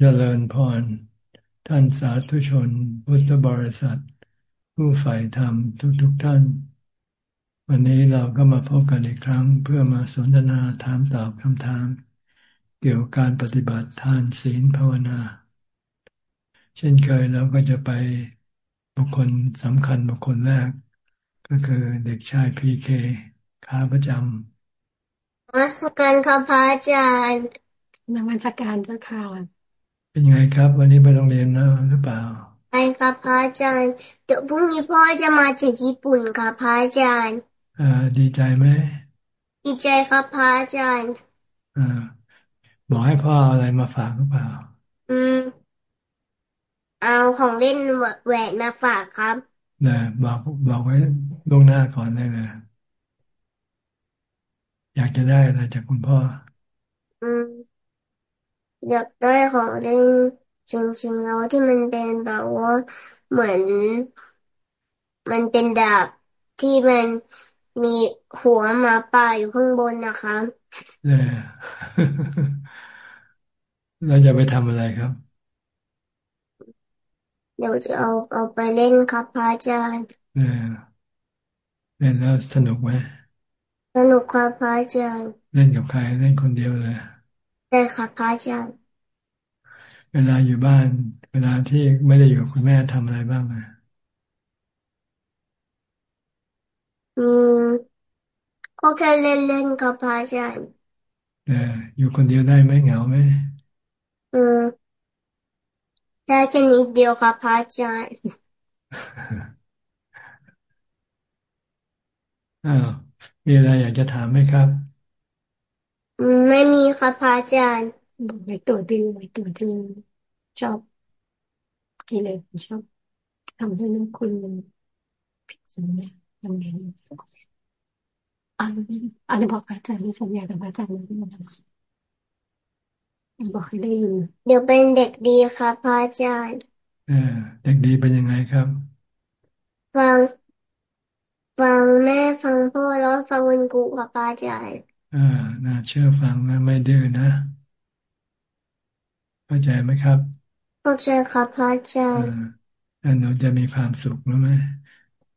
เจริญพร ท่านสาธุชน พุทธบริษัท ผู้ใฝ่ธรรมทุกๆทท่าน วันนี้เราก็มาพบกันอีกครั้งเพื่อมาสนทนาถามตอบคำถาม เกี่ยวกับการปฏิบัติทานศีลภาวนา เช่นเคยเราก็จะไปบุคคลสำคัญบุคคลแรก ก็คือเด็กชายพีเคขาประจำมาสการครับพระอาจารย์นมัสการเจ้าค่ะ เป็นไงครับ วันนี้ไปโรงเรียนแล้วหรือเปล่าไปครับพระอาจารย์เดี๋ยวพรุ่งนี้พ่อจะมาจากญี่ปุ่นครับพระอาจารย์อ่าดีใจไหมดีใจครับพระอาจารย์อ่าบอกให้พ่ออะไรมาฝากหรือเปล่า อืม เอาของเล่นแหวนมาฝากครับนะบอกบอกไว้ล่วงหน้าก่อนได้เลยอยากจะได้อะไรจากคุณพ่อ อืม อยากได้ของเล่นจริงๆแล้วที่มันเป็นแบบว่าเหมือน มันเป็นดาบที่มันมีหัวหมาป่าอยู่ข้างบนนะคะเนี่ยเราจะไปทำอะไรครับ เดี๋ยวจะเอาเอาไปเล่นครับพระอาจารย์เนี่ยเล่นแล้วสนุกไหมสนุกครับพระอาจารย์ เล่นกับใครเล่นคนเดียวเลย ใช่ครับพระอาจารย์เวลาอยู่บ้าน เวลาที่ไม่ได้อยู่กับคุณแม่ทำอะไรบ้างนะอืมก็แค่เล่นเล่นกับพระอาจารย์แต่อยู่คนเดียวได้ไหมเหงาไหมอืมได้แค่นิดเดียวครับพระอาจารย์อ้าวมีอะไรอยากจะถามไหมครับ ไม่มีครับพระอาจารย์บอกในตัวดีในตัวดีชอบกิเลสชอบทำให้น้ำคุณมันผิดสัญญาทำไงอันนี้อันนี้บอกพระอาจารย์มีสัญญากับพระอาจารย์ไม่ได้ทำบอกให้ได้ยินเดี๋ยวเป็นเด็กดีครับพระอาจารย์เออเด็กดีเป็นยังไงครับ ฟัง ฟังแม่ฟังพ่อแล้วฟังคุณครูครับพระอาจารย์ อ่าน่าเชื่อฟังนะไม่ดื้อนะ เข้าใจไหมครับเข้าใจครับพระอาจารย์แล้วหนูจะมีความสุขรู้ไหม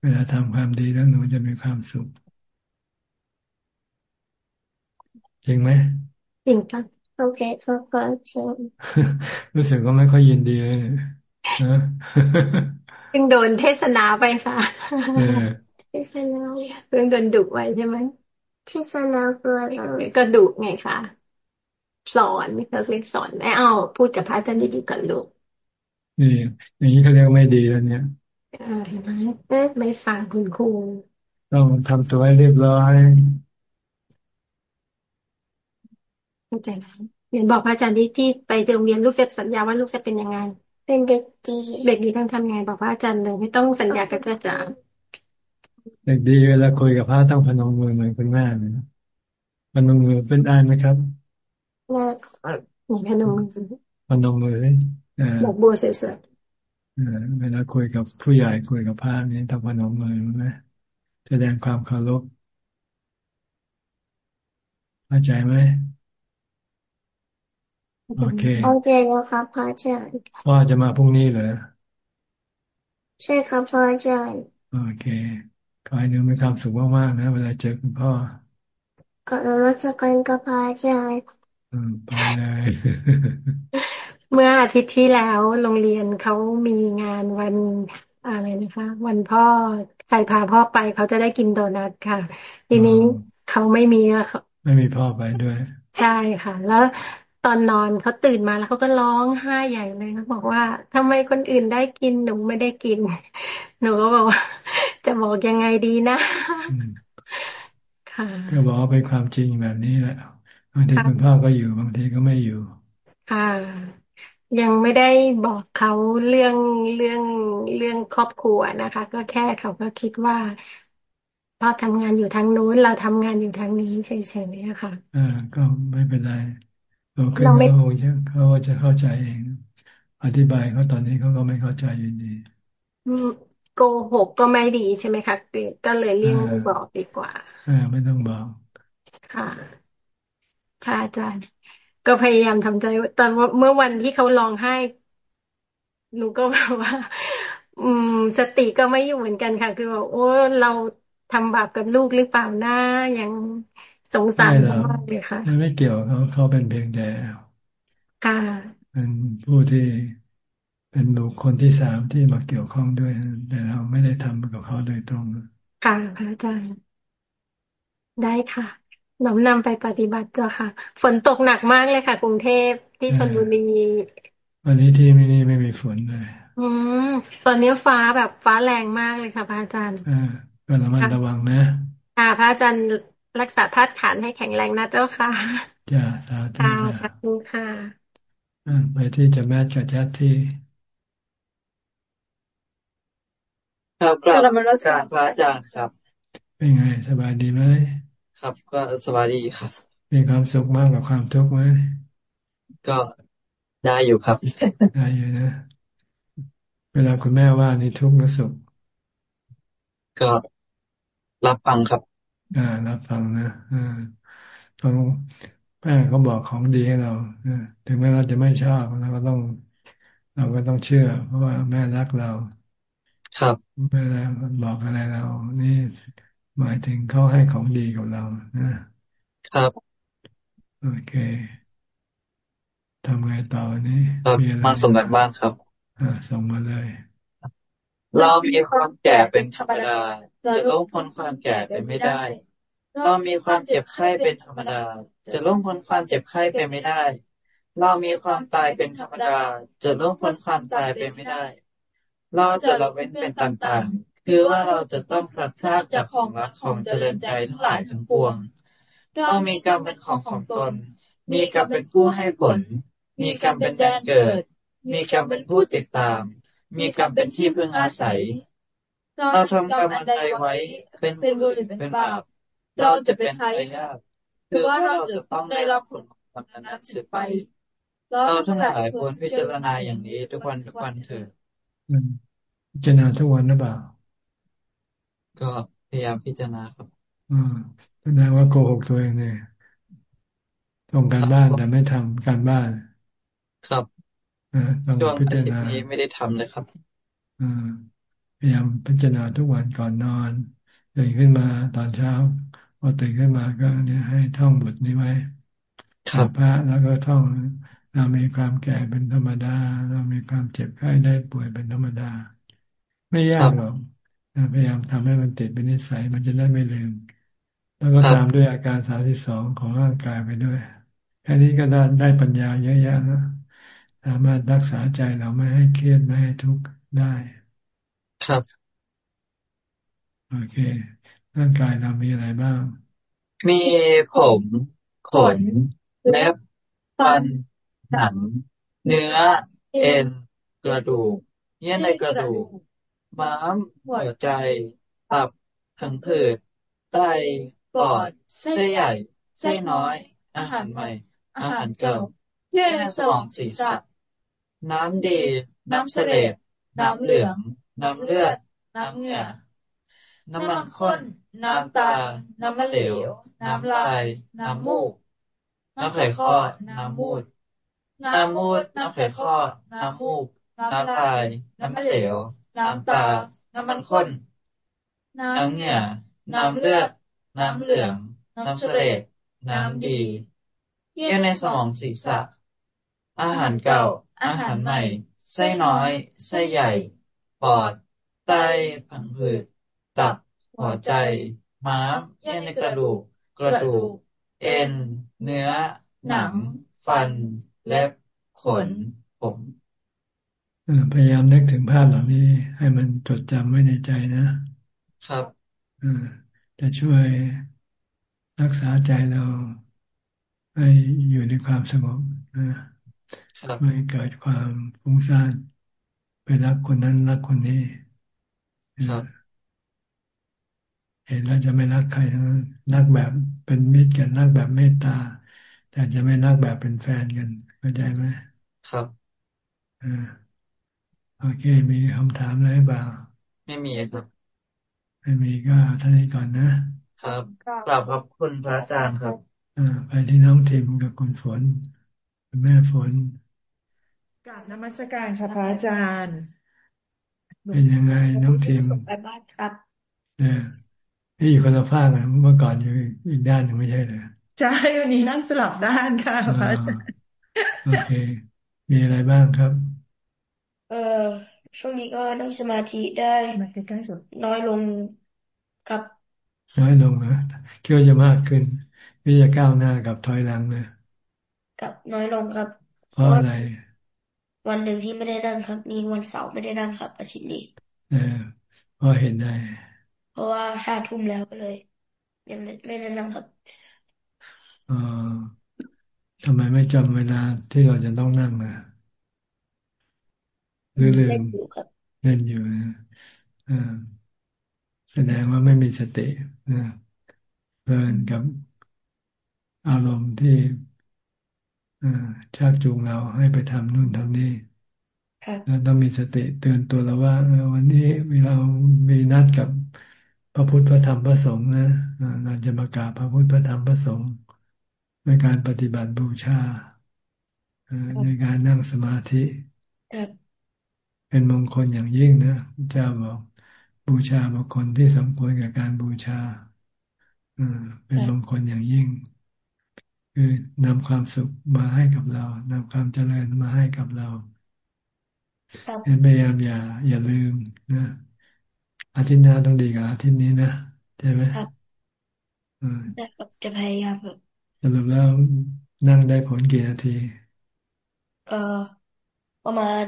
เวลาทำความดีแล้วหนูจะมีความสุขจริงไหมจริงครับโอเคครับพระอาจารย์รู้สึกก็ไม่ค่อยยินดีเลยนะเพิ่งโดนเทศนาไปค่ะเทศนาเพิ่งโดนดุไว้ใช่ไหมเทศนาเกิดก็ดุไงคะสอนเขาเรียกสอนไม่เอาพูดกับพระอาจารย์ดีๆก่อนลูกนี่อย่างนี้เขาเรียกไม่ดีแล้วเนี่ยเห็นไหมไม่ฟังคุณครูต้องทำตัวให้เรียบร้อยเข้าใจไหมเรียนบอกพระอาจารย์ที่ที่ไปโรงเรียนลูกจะสัญญาว่าลูกจะเป็นยังไง เป็นเด็กดีเด็กดีต้องทำไง บอกพระอาจารย์เลยไม่ต้องสัญญากับอาจารย์ เด็กดีเวลาคุยกับพระต้องพนมมือเหมือนคุณแม่เลยพนมมือเป็นได้ไหมครับมีพนมมือพนมมือดอกบัวสวยๆเวลาคุยกับผู้ใหญ่คุยกับพระนี่ต้องพนมมือไหมแสดงความเคารพเข้าใจไหมโอเคเข้าใจแล้วครับพระอาจารย์ว่าจะมาพรุ่งนี้เหรอใช่ครับพระอาจารย์โอเค ขอให้หนูมีความสุขมากๆนะ เวลาเจอคุณพ่อขอนมัสการกับพระอาจารย์อืมไปเลยเมื่ออาทิตย์ที่แล้วโรงเรียนเขามีงานวันอะไรนะคะ วันพ่อใครพาพ่อไปเขาจะได้กินโดนัทค่ะ ทีนี้เขาไม่มีไม่มีพ่อไปด้วย ใช่ค่ะ แล้ว ตอนนอนเขาตื่นมาแล้วเขาก็ร้องไห้ใหญ่เลยเขาบอกว่าทำไมคนอื่นได้กินหนูไม่ได้กิน หนูก็บอกว่า จะบอกยังไงดีนะค่ะก็บอกว่าเป็นความจริงแบบนี้แหละบางทีคุณพ่อก็อยู่บางทีก็ไม่อยู่ค่ะยังไม่ได้บอกเขาเรื่องเรื่องเรื่องครอบครัวนะคะ ก็แค่เขาก็คิดว่าพ่อทำงานอยู่ทางนู้นเราทำงานอยู่ทางนี้เฉยๆค่ะอ่าก็ไม่เป็นไร โตขึ้นเขาจะเขาจะเข้าใจเอง อธิบายเขาตอนนี้เขาก็ไม่เข้าใจอยู่ดีโกหกก็ไม่ดีใช่ไหมคะก็เลยเลี่ยงบอกดีกว่าอ่าไม่ต้องบอกค่ะค่ะอาจารย์ ก็พยายามทำใจตอนเมื่อวันที่เขาร้องไห้หนูก็แบบว่า อืม สติก็ไม่อยู่เหมือนกันค่ะ คือว่าโอ้เราทำบาปกับลูกหรือเปล่านะยัง สงสารเขามากเลยค่ะไม่เกี่ยวเขาเขาเป็นเพียงแต่ค่ะเป็นผู้ที่เป็นบุคคลที่สามที่มาเกี่ยวข้องด้วย แต่เราไม่ได้ทำกับเขาโดยตรงค่ะพระอาจารย์ได้ค่ะน้อมนำไปปฏิบัติเจ้าค่ะ ฝนตกหนักมากเลยค่ะ กรุงเทพที่ชลบุรีวันนี้ที่ไม่นี่ไม่มีฝนเลยอืมตอนนี้ฟ้าแบบฟ้าแรงมากเลยค่ะพระอาจารย์อ่าก็ระมัดระวังนะค่ะพระอาจารย์ รักษาธาตุขันให้แข็งแรงนะเจ้าค่ะจ้าสาธุค่ะสาธุค่ะไปที่จะแม่จัดยัดที่ครับกราบมาการพระอาจารย์ครับ เป็นไง สบายดีไหม ครับก็สบายดีครับ มีความสุขมากกว่าความทุกข์ไหม ก็ได้อยู่ครับ ได้อยู่นะ เวลาคุณแม่ว่านี่ทุกข์หรือสุข ก็รับฟังครับ อ่ารับฟังนะอ่าต้องแม่เขาบอกของดีให้เราถึงแม้เราจะไม่ชอบเราก็ต้อง เราก็ต้องเชื่อ เพราะว่าแม่รักเรา ครับเวลาบอกอะไรเรา นี่หมายถึงเขาให้ของดีกับเรานะครับโอเคทำไงต่อนี้มีอะไรมาส่งกันบ้างครับ อ่าส่งมาเลย เรามีความแก่เป็นธรรมดา จะล่วงพ้นความแก่ไปไม่ได้เรามีความเจ็บไข้เป็นธรรมดา จะล่วงพ้นความเจ็บไข้ไปไม่ได้ เรามีความตายเป็นธรรมดา จะล่วงพ้นความตายไปไม่ได้ เราจะละเว้นเป็นต่างๆ คือว่าเราจะต้องพลัดพรากจากของรักของเจริญใจทั้งหลายทั้งปวง เรามีกรรมเป็นของของตน มีกรรมเป็นผู้ให้ผล มีกรรมเป็นแดนเกิด มีกรรมเป็นผู้ติดตาม มีกรรมเป็นที่พึ่งอาศัย เราทำกรรมอันใดไว้ เป็นบุญหรือเป็นบาปเราจะเป็นทายาทคือว่าเราจะต้องได้รับผลของกรรมนั้นสืบไป เราทั้งหลายควรพิจารณาอย่างนี้ ทุกวันทุกวันเถิดพิจารณาทุกวันหรือเปล่า ก็พยายามพิจารณาครับอืมแสดงว่าโกหกตัวเองเนี่ยตรงการบ้านแต่ไม่ทำการบ้าน ครับช่วงอาทิตย์นี้ไม่ได้ทำเลยครับ พยายามพิจารณาทุกวันก่อนนอนตื่นขึ้นมาตอนเช้าพอตื่นขึ้นมาก็เนี่ยให้ท่องบทนี้ไว้ขับพระแล้วก็ท่องเรามีความแก่เป็นธรรมดา เรามีความเจ็บไข้ได้ป่วยเป็นธรรมดา ไม่ยากหรอกพยายามทำให้มันติดเป็นนิสัยมันจะได้ไม่ลืม แล้วก็ตามด้วยอาการสาที่สองของร่างกายไปด้วยแค่นี้ก็ได้ได้ปัญญาเยอะแยะนะสามารถรักษาใจเราไม่ให้เครียดไม่ให้ทุกข์ได้ ครับโอเค ร่างกายเรามีอะไรบ้าง มีผมขนเล็บฟันหนัง เนื้อ เอ็น กระดูกเยื่อในกระดูก ม้ามหัวใจตับทังผืดไตปอดเส้ใหญ่เส้น้อย อาหารใหม่ อาหารเก่าเยื่อในสมองศีรษะน้ำดี น้ำเสลดน้ำเหลือง น้ำเลือด น้ำเหงื่อ น้ำมันข้น น้ำตา น้ำมะเหลว น้ำลาย น้ำมูก น้ำไข่ข้อ น้ำมูด น้ำมูด น้ำไข่ข้อ น้ำมูก น้ำลาย น้ำมะเหลว น้ำตา น้ำมันข้น น้ำเหงื่อ น้ำเลือด น้ำเหลือง น้ำเสลดน้ำดีเยื่อในสมองศีรษะ อาหารเก่า อาหารใหม่ ไส้น้อย ไส้ใหญ่ ปอด ไตผังผืด ตับ หัวใจ ม้ามเยื่อในกระดูก กระดูก เอ็น เนื้อ หนัง ฟัน เล็บ ขน ผมพยายามนึกถึงภาพเหล่านี้ ให้มันจดจำไว้ในใจนะ ครับจะช่วยรักษาใจเราให้อยู่ในความสงบนะไม่เกิดความฟุ้งซ่านไป รักคนนั้นรักคนนี้เห็นแล้วจะไม่รักใครทั้งนั้นรักแบบเป็นมิตรกันรักแบบเมตตา แต่จะไม่รักแบบเป็นแฟนกันเข้าใจไหมครับอ่าโอเค มีคำถามอะไรบ้างไม่มีครับ ไม่มีก็ท่านนี้ก่อนนะ ครับกราบขอบคุณพระอาจารย์ครับ อ่าไปที่น้องทิมกับคุณฝนแม่ฝนกรา บนมัสการค่ะพระอาจารย์ เป็นยังไงน้องทีมส่งไปบ้านครับเออที่อยู่คนละฝั่งเมื่อก่อนอยู่อีกด้านหนึ่งไม่ใช่เลยใช่วันนี้นั่งสลับด้านค่ะพระอาจารย์โอเค มีอะไรบ้างครับ เออช่วงนี้ก็นั่งสมาธิได้มาใกล้ๆสุดน้อยลงครับน้อยลงนะคิดว่าจะมากขึ้นวิจะก้าวหน้ากับถอยหลังนะกับน้อยลงครับ เพราะอะไร วันหนึ่งที่ไม่ได้นั่งครับมีวันเสาร์ไม่ได้นั่งครับอาทิตย์นี้เออเพราะเห็นได้ เพราะว่าห้าทุ่มแล้วก็เลย ยังไม่ได้นั่งครับออทำไมไม่จำเวลาที่เราจะต้องนั่งนะหรือลืมเล่นอยู่นะแสดงว่าไม่มีสตินะเพลินกับอารมณ์ที่ ชักจูงเราให้ไปทำนู่นทำนี่แล้วต้องมีสติเตือนตัวเราว่าวันนี้เรามีนัดกับพระพุทธพระธรรมพระสงฆ์นะเราจะมากราบพระพุทธพระธรรมพระสงฆ์ในการปฏิบัติบูชาในการนั่งสมาธิเป็นมงคลอย่างยิ่งนะเจ้าบอกบูชาบุคคลที่สมควรกับการบูชาเป็นมงคลอย่างยิ่ง คือนำความสุขมาให้กับเรานำความเจริญมาให้กับเราพยายามอย่า อย่าลืมนะอาทิตย์หน้าต้องดีกับอาทิตย์นี้นะใช่ไหมครับจะพยายามแบบสรุปแล้วนั่งได้ผลกี่นาที เออประมาณ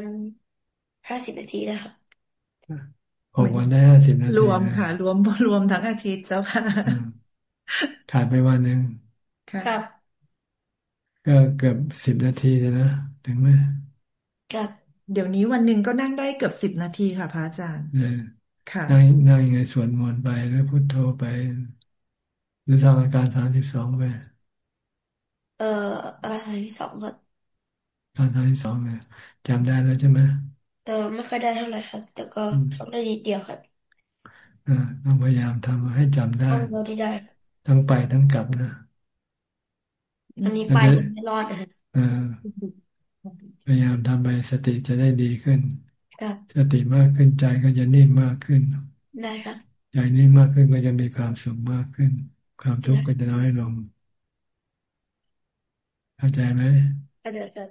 ห้าสิบนาทีนะครับหกวันได้ห้าสิบนาทีรวมค่ะ รวมรวมทั้งอาทิตย์เจ้าค่ะขาดไปวันหนึ่งครับ ก็เกือบสิบนาทีเลยนะถึงไหมครับเดี๋ยวนี้วันหนึ่งก็นั่งได้เกือบสิบนาทีค่ะพระอาจารย์ค่ะนั่งนั่งยังไงสวดมนต์ไปหรือพุทโธไป หรือทำอาการสามสิบสองไปเอ่ออาการที่สองครับการสามสิบสองเนี่ยจำได้แล้วใช่ไหมเออไม่ค่อยได้เท่าไหร่ครับ แต่ก็ทำได้นิดเดียวครับอ่าต้องพยายามทำให้จำได้เท่าที่ได้ทั้งไปทั้งกลับนะ อันนี้ไปไม่รอดเลยพยายามทำไปสติจะได้ดีขึ้นครับสติมากขึ้นใจก็จะนิ่งมากขึ้นได้ครับใจนิ่งมากขึ้นก็จะมีความสุขมากขึ้น ความทุกข์ก็จะน้อยลงเข้าใจไหมเข้าใจครับ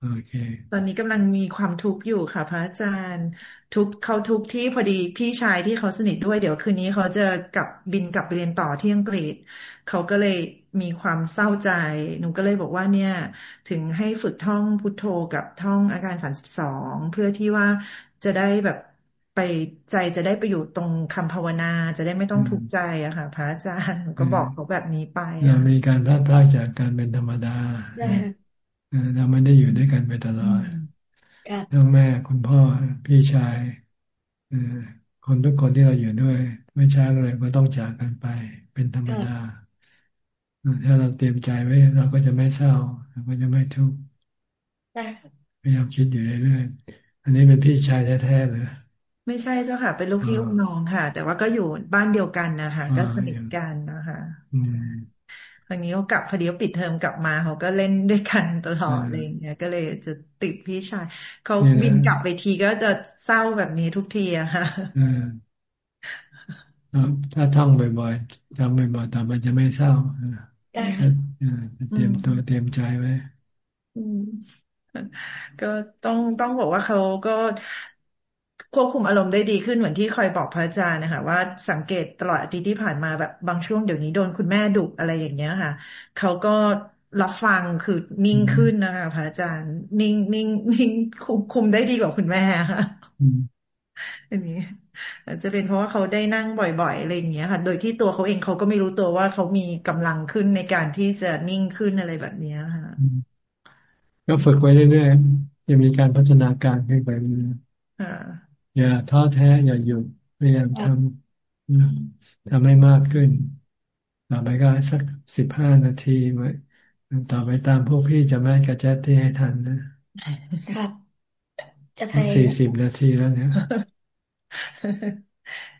โอเค ตอนนี้กำลังมีความทุกข์อยู่ค่ะ พระอาจารย์ ทุกเขาทุกที่พอดีพี่ชายที่เขาสนิทด้วยเดี๋ยวคืนนี้เขาจะกลับบินกลับไปเรียนต่อที่อังกฤษเขาก็เลย มีความเศร้าใจ หนูก็เลยบอกว่าเนี่ย ถึงให้ฝึกท่องพุทโธกับท่องอาการสามสิบสองเพื่อที่ว่าจะได้แบบไปใจจะได้ไปอยู่ตรงคำภาวนาจะได้ไม่ต้องทุกข์ใจอะค่ะพระอาจารย์หนูก็บอกเขาแบบนี้ไปมีการพลาดพลาดจากการเป็นธรรมดาเราไม่ได้อยู่ด้วยกันไปตลอดทั้งแม่คุณพ่อพี่ชายคนทุกคนที่เราอยู่ด้วย ไม่ช้าก็เลยก็ต้องจากกันไปเป็นธรรมดา ถ้าเราเตรียมใจไว้ เราก็จะไม่เศร้าเราก็จะไม่ทุกข์พยายามคิดอยู่เรื่อยๆอันนี้เป็นพี่ชายแท้ๆเลยไม่ใช่เจ้าค่ะ เป็นลูกพี่ลูกน้องค่ะ แต่ว่าก็อยู่บ้านเดียวกันนะคะก็สนิทกันนะคะครั้งนี้เขากลับพอดีเขาปิดเทอมกลับมาเขาก็เล่นด้วยกันตลอดอะไรเงี้ย ก็เลยจะติดพี่ชายเขาบินกลับไปทีก็จะเศร้าแบบนี้ทุกทีอะค่ะถ้าท่องบ่อยๆจำบ่อยๆต่อไปจะไม่เศร้า เตรียมตัวเตรียมใจไว้ก็ต้องต้องบอกว่าเขาก็ควบคุมอารมณ์ได้ดีขึ้นเหมือนที่คอยบอกพระอาจารย์นะคะว่าสังเกตตลอดอาทิตย์ที่ผ่านมาแบบบางช่วงเดี๋ยวนี้โดนคุณแม่ดุอะไรอย่างเงี้ยค่ะเขาก็รับฟังคือนิ่งขึ้นนะคะพระอาจารย์ นิ่งนิ่งนิ่งคุมคุมได้ดีกว่าคุณแม่ค่ะอันนี้ อาจจะเป็นเพราะว่าเขาได้นั่งบ่อยๆอะไรอย่างเงี้ยค่ะ โดยที่ตัวเขาเองเขาก็ไม่รู้ตัวว่าเขามีกำลังขึ้นในการที่จะนิ่งขึ้นอะไรแบบนี้ค่ะก็ฝึกไว้เรื่อยๆจะมีการพัฒนาการขึ้นไปเรื่อยอย่าท้อแท้อย่าหยุดพยายามทำทำให้มากขึ้น ต่อไปก็สักสิบห้านาทีไว้ต่อไปตามพวกพี่จะแม่กระแจที่ให้ทันนะครับจะพยายามสี่สิบนาทีแล้วเนี่ย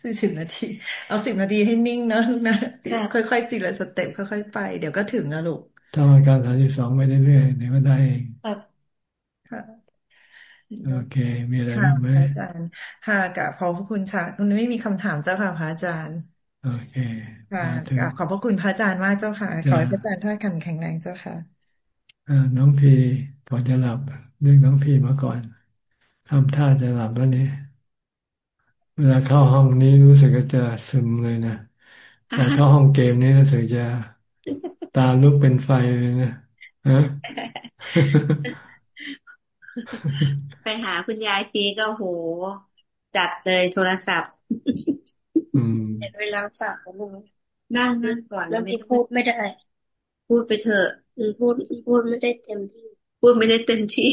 สี่สิบนาที เอาสิบนาทีให้นิ่งนะลูกนะค่อยๆสิละสเต็ปค่อยๆไป เดี๋ยวก็ถึงนะลูกทำอาการสามสิบสองไปเรื่อยๆเดี๋ยวก็ได้เองครับค่ะโอเค มีอะไรบ้างไหมอาจารย์ค่ะกับขอบพระคุณค่ะคุณไม่มีคำถามเจ้าค่ะพระอาจารย์โอเคค่ะขอบพระคุณพระอาจารย์มากเจ้าค่ะ ขอให้พระอาจารย์ท่านขันแข็งแรงเจ้าค่ะน้องพีก่อนจะหลับเรื่องน้องพีมาก่อนทำท่าจะหลับแล้วนี้ เวลาเข้าห้องนี้รู้สึกจะซึมเลยนะแต่เข้าห้องเกมนี้รู้สึกจะตาลุกเป็นไฟเลยนะฮะไปหาคุณยายทีก็โห จัดเลยโทรศัพท์เห็นเวลาฝากของมึงนั่งนั่งก่อนแล้วไม่พูดไม่ได้ พูดไปเถอะพูดพูดไม่ได้เต็มที่ พูดไม่ได้เต็มที่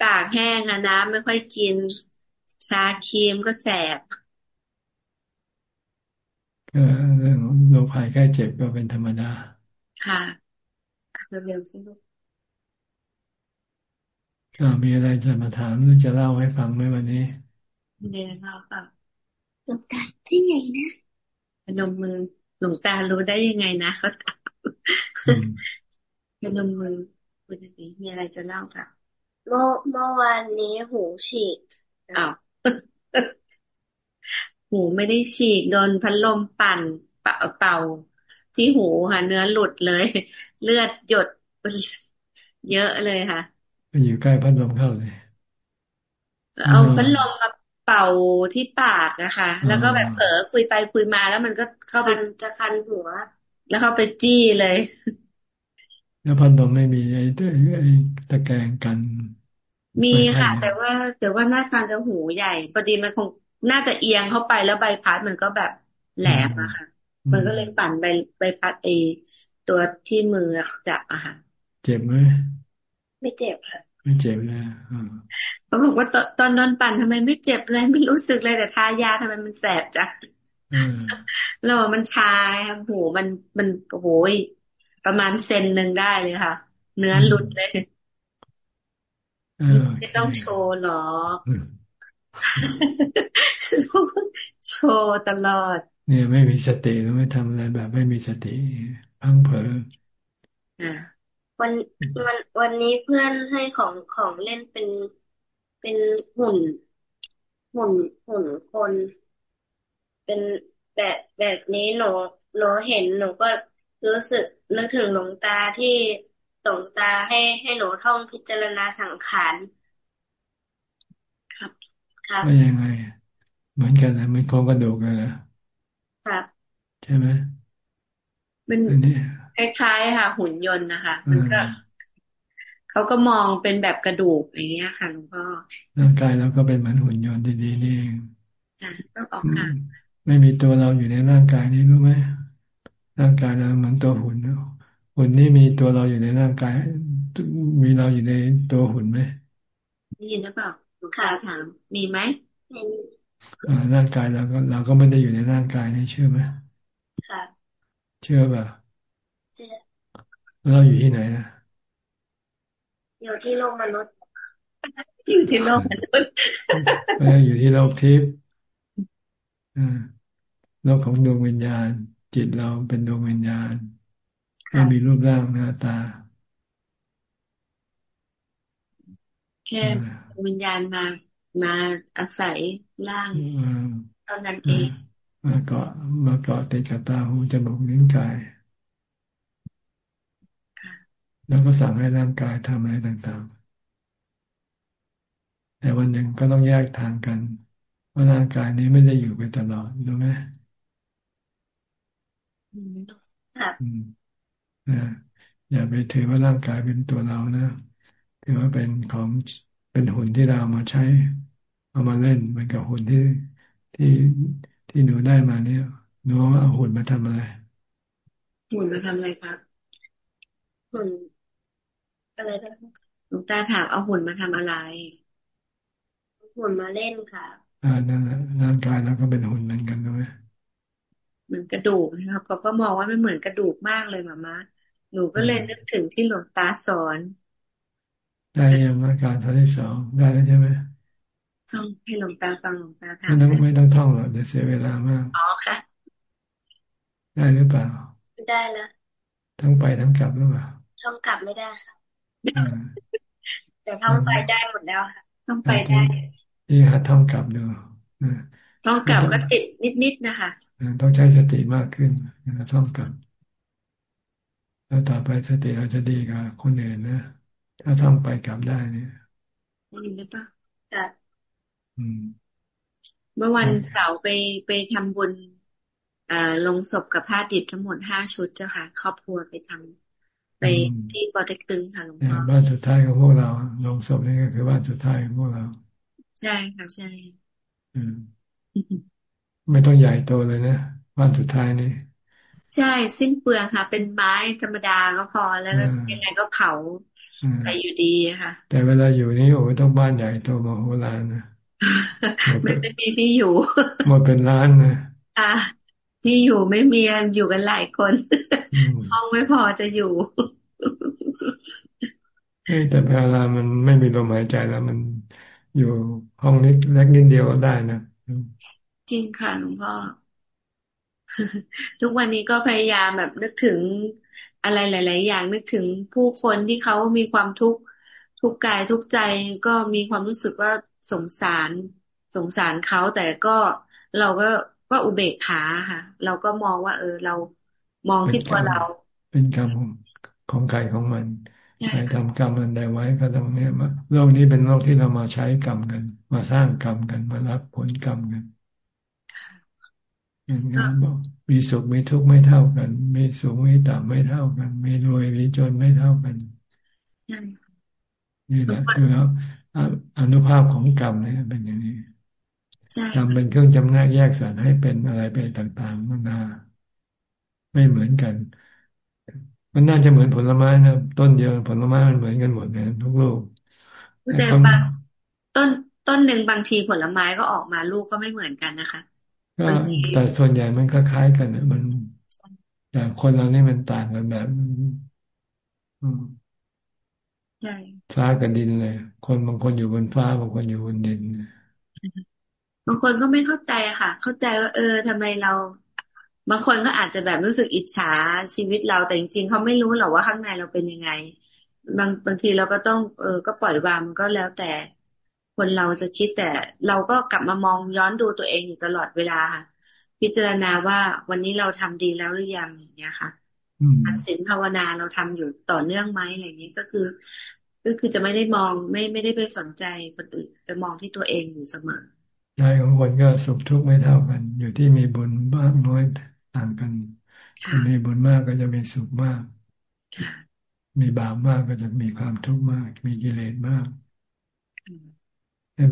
ปากแห้งอะน้ำไม่ค่อยกิน ชาครีมก็แสบก็เรื่องโรคภัยแค่เจ็บก็เป็นธรรมดา ค่ะเร็วๆสิลูกก็มีอะไรจะมาถามหรือจะเล่าให้ฟังไหมวันนี้เดี๋ยวเล่าเปล่าหลวงตาได้ไงนะพนมมือหลวงตารู้ได้ยังไงนะเขาถามพนมมือคุณสีมีอะไรจะเล่าค่ะเมื่อเมื่อวานนี้หูฉีกอ้าว หูไม่ได้ฉีกโดนพัดลมปั่นเป่าเป่าที่หูค่ะ เนื้อหลุดเลย เลือดหยดเยอะเลยค่ะไปอยู่ใกล้พัดลมเข้าเลย เอาพัดลมมาเป่าที่ปากนะคะ แล้วก็แบบเผลอคุยไปคุยมาแล้วมันก็เข้าไปจะคันหัว แล้วเข้าไปจี้เลย แล้วพัดลมไม่มีไอ้ไอ้ตะแกรงกัน มีค่ะ แต่ว่าแต่ว่าหน้าตาจะหูใหญ่พอดีมันคงน่าจะเอียงเข้าไปแล้วใบพัดมันก็แบบแหลมอะค่ะ มันก็เลยปั่นใบใบพัดเอตัวที่มือจับอะค่ะ เจ็บไหมไม่เจ็บค่ะไม่เจ็บเลยเขาบอกว่าตอนตอนนอนปั่นทำไมไม่เจ็บเลยไม่รู้สึกเลยแต่ทายาทำไมมันแสบจังแล้วมันชาครับหูมันมันโอ้โหประมาณเซนหนึ่งได้เลยค่ะ เนื้อหลุดเลย ไม่ต้องโชว์หรอโชว์ตลอด เนี่ยไม่มีสติแล้วไม่ทำอะไรแบบไม่มีสติพังเผลออ่าวันวันวันนี้เพื่อนให้ของของเล่นเป็นเป็นหุ่น หุ่นหุ่นคน เป็นแบบแบบนี้หนูหนูเห็นหนูก็รู้สึกนึกถึงหลวงตาที่ หลวงตาให้ให้หนูท่องพิจารณาสังขาร ครับ ครับว่ายังไง เหมือนกันนะมันโครงกระดูกเลยครับ ใช่ไหมมันคล้ายๆค่ะ หุ่นยนต์นะคะมันก็เขาก็มองเป็นแบบกระดูกอย่างเงี้ยค่ะหลวงพ่อร่างกายเราก็เป็นเหมือนหุ่นยนต์ดีๆนี่เองต้องออกห่างไม่มีตัวเราอยู่ในร่างกายนี้รู้ไหมร่างกายเราเหมือนตัวหุ่น หุ่นนี่มีตัวเราอยู่ในร่างกาย มีเราอยู่ในตัวหุ่นไหมได้ยินหรือเปล่าหลวงตาถาม มีไหมไม่มีร่างกายเราก็เราก็ไม่ได้อยู่ในร่างกายนี่เชื่อไหมค่ะเชื่อป่ะเชื่อเราอยู่ที่ไหนนะอยู่ที่โลกมนุษย์ อยู่ที่โลกมนุษย์อยู่ที่โลกทิพย์โลกของดวงวิญญาณ จิตเราเป็นดวงวิญญาณ ไม่มีรูปร่างหน้าตา แค่วิญญาณมามาอาศัยร่างเท่านั้นเองมาเกาะมาเกาะติดกับตาหูจมูกนิ้วกายแล้วก็สั่งให้ร่างกายทำอะไรต่างๆ แต่วันหนึ่งก็ต้องแยกทางกันว่าร่างกายนี้ไม่ได้อยู่ไปตลอดรู้ไหมครับ อย่าไปถือว่าร่างกายเป็นตัวเรานะถือว่าเป็นของเป็นหุ่นที่เรามาใช้ เอามาเล่นเหมือนกับหุ่นที่ที่ที่หนูได้มาเนี่ยหนูเอาหุ่นมาทำอะไร หุ่นมาทำอะไรครับหุ่นอะไรนะหลวงตาถามเอาหุ่นมาทำอะไรหุ่นมาเล่นค่ะ อ่านั่นแหละร่างกายเราก็เป็นหุ่นเหมือนกันด้วยเหมือนกระดูกนะครับเขาก็มองว่ามันเหมือนกระดูกมากเลยมาม่า หนูก็เลยนึกถึงที่หลวงตาสอน ได้ยังอาการท่าที่สองได้แล้วใช่ไหมท่องให้หลวงตาฟังหลวงตาถามไม่ต้องไม่ต้องท่องหรอกเดี๋ยวเสียเวลามากอ๋อค่ะ ได้หรือเปล่า ได้แล้วททั้งไปทั้งกลับหรือเปล่าท่องกลับไม่ได้ค่ะแต่ท่องไปได้หมดแล้วค่ะท่องไปได้นี่ฮะท่องกลับดูท่องกลับก็ติดนิดๆนะคะต้องใช้สติมากขึ้นท่องกลับ แล้วต่อไปสติเราจะดีกว่าคนอื่นนะถ้าท่องไปกลับได้เนี่ยดีหรือเปล่าอืมเมื่อวันเสาร์ไปไปทำบุญลงศพกับผ้าดิบทั้งหมดห้าชุดเจ้าค่ะ ครอบครัวไปทำไปที่ปอเต็กตึงค่ะหลวงพ่อบ้านสุดท้ายของพวกเรา ลงศพนี่ก็คือบ้านสุดท้ายของพวกเรา ใช่ค่ะใช่ อืมไม่ต้องใหญ่โตเลยนะบ้านสุดท้ายนี่ ใช่สิ้นเปลืองค่ะ เป็นไม้ธรรมดาก็พอแล้วยังไงก็เผาไปอยู่ดีค่ะ แต่เวลาอยู่นี่โอ้ต้องบ้านใหญ่โตมโหฬารนะไม่เป็นมีที่อยู่หมดเป็นร้านนะอ่าที่อยู่ไม่มีอยู่กันหลายคนห้องไม่พอจะอยู่แต่เวลามันไม่มีลมหายใจแล้วมันอยู่ห้องนิดเล็กนิดเดียวก็ได้นะจริงค่ะหลวงพ่อ ทุกวันนี้ก็พยายามแบบนึกถึงอะไรหลาย ๆ อย่างนึกถึงผู้คนที่เขามีความทุกข์ทุกกายทุกใจก็มีความรู้สึกว่าสงสารสงสารเขาแต่ก็เราก็ก็อุเบกขาค่ะ เราก็มองว่า เออ เรามองที่ตัวเรา เป็นกรรมของใครของมันใครทำกรรมมันใดไว้ก็ต้องเนี่ยโลกนี้เป็นโลกที่เรามาใช้กรรมกัน มาสร้างกรรมกันมารับผลกรรมกันอย่างนี้บอก มีสุขมีทุกข์ไม่เท่ากัน มีสูงมีต่ำไม่เท่ากัน มีรวยมีจนไม่เท่ากันนี่แหละคืออนุภาพของกรรมเนี่ยเป็นอย่างนี้กรรมเป็นเครื่องจำแนกแยกสรรให้เป็นอะไรไปต่างๆนานาไม่เหมือนกัน มันน่าจะเหมือนผลไม้นะต้นเดียวผลไม้มันเหมือนกันหมดเนี่ยทุกโลกแต่บางต้นต้นหนึ่งบางทีผลไม้ก็ออกมาลูกก็ไม่เหมือนกันนะคะ ก็แต่ส่วนใหญ่มันก็คล้ายกันนะมันแต่คนเรานี่มันต่างกันแบบใช่ฟ้ากับดินเลย คนบางคนอยู่บนฟ้าบางคนอยู่บนดินบางคนก็ไม่เข้าใจอะค่ะ เข้าใจว่า เออทำไมเรา บางคนก็อาจจะแบบรู้สึกอิจฉาชีวิตเราแต่จริงๆเขาไม่รู้หรอกว่าข้างในเราเป็นยังไง บางบางทีเราก็ต้อง เออ ก็ปล่อยวางมันก็แล้วแต่ คนเราจะคิดแต่เราก็กลับมามองย้อนดูตัวเองอยู่ตลอดเวลาค่ะ พิจารณาว่าวันนี้เราทำดีแล้วหรือยังอย่างเงี้ยค่ะอันศีลภาวนาเราทำอยู่ต่อเนื่องไหมอะไรอย่างนี้ก็คือ ก็คือจะไม่ได้มองไม่ไม่ได้ไปสนใจคนอื่นจะมองที่ตัวเองอยู่เสมอใจของคนก็สุขทุกข์ไม่เท่ากัน อยู่ที่มีบุญมากน้อยต่างกันคนมีบุญมากก็จะมีสุขมาก มีบาปมากก็จะมีความทุกข์มาก มีกิเลสมาก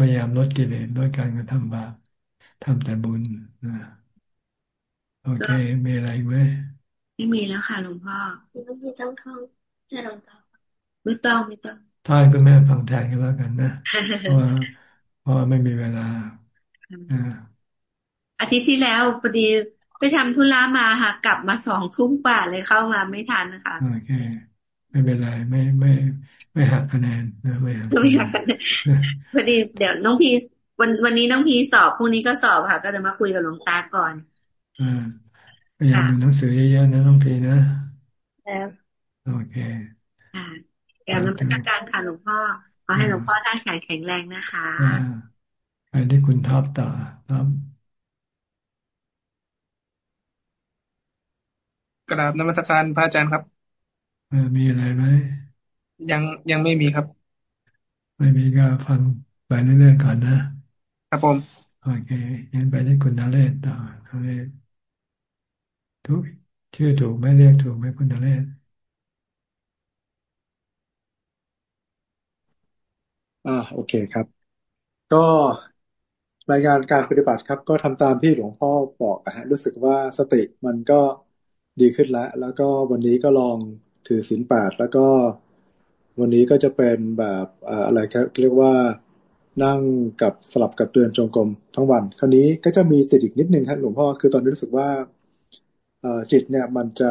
พยายามลดกิเลสด้วยการกระทำบาปทำแต่บุญนะโอเค มีอะไรไหมไม่มีแล้วค่ะหลวงพ่อไม่มีต้องท่องให้หลวงพ่อไม่ต้องไม่ต้องท่านก็แม่ฟังแทนกันแล้วกันนะเพราะว่าเพราะไม่มีเวลาอาทิตย์ที่แล้วพอดีไปทำธุระมาค่ะ กลับมาสองทุ่มป่าเลยเข้ามาไม่ทันนะคะโอเค ไม่เป็นไรไม่ไม่ ไม่หักคะแนนนะไม่หักไม่หักคะแนนพอดีเดี๋ยวน้องพีวันวันนี้น้องพีสอบพรุ่งนี้ก็สอบค่ะ ก็จะมาคุยกับหลวงตาก่อนอ่าพยายามดูหนังสือเยอะๆนะน้องพีนะแล้วโอเคค่ะแกน้ำการค่ะหลวงพ่อขอให้หลวงพ่อท่านแข็งแรงนะคะไปที่คุณท็อปต่อครับกราบนมัสการพระอาจารย์ครับมีอะไรไหม ยังยังไม่มีครับ ไม่มีก็ฟังไปเรื่อยๆก่อนนะ ครับผมโอเคยันไปที่คุณนาเรศต่อนาเรศทุกชื่อถูกไม่เรียกถูกไหมคุณนาเรศอ่าโอเคครับ ก็รายงานการปฏิบัติครับ ก็ทำตามที่หลวงพ่อบอกอะฮะรู้สึกว่าสติมันก็ดีขึ้นแล้ว แล้วก็วันนี้ก็ลองถือศีลแปดแล้วก็ วันนี้ก็จะเป็นแบบอะไรครับเรียกว่านั่งกับสลับกับเตือนจงกรมทั้งวัน คราวนี้ก็จะมีติดอีกนิดนึงครับหลวงพ่อคือตอนนี้รู้สึกว่าจิตเนี่ยมันจะ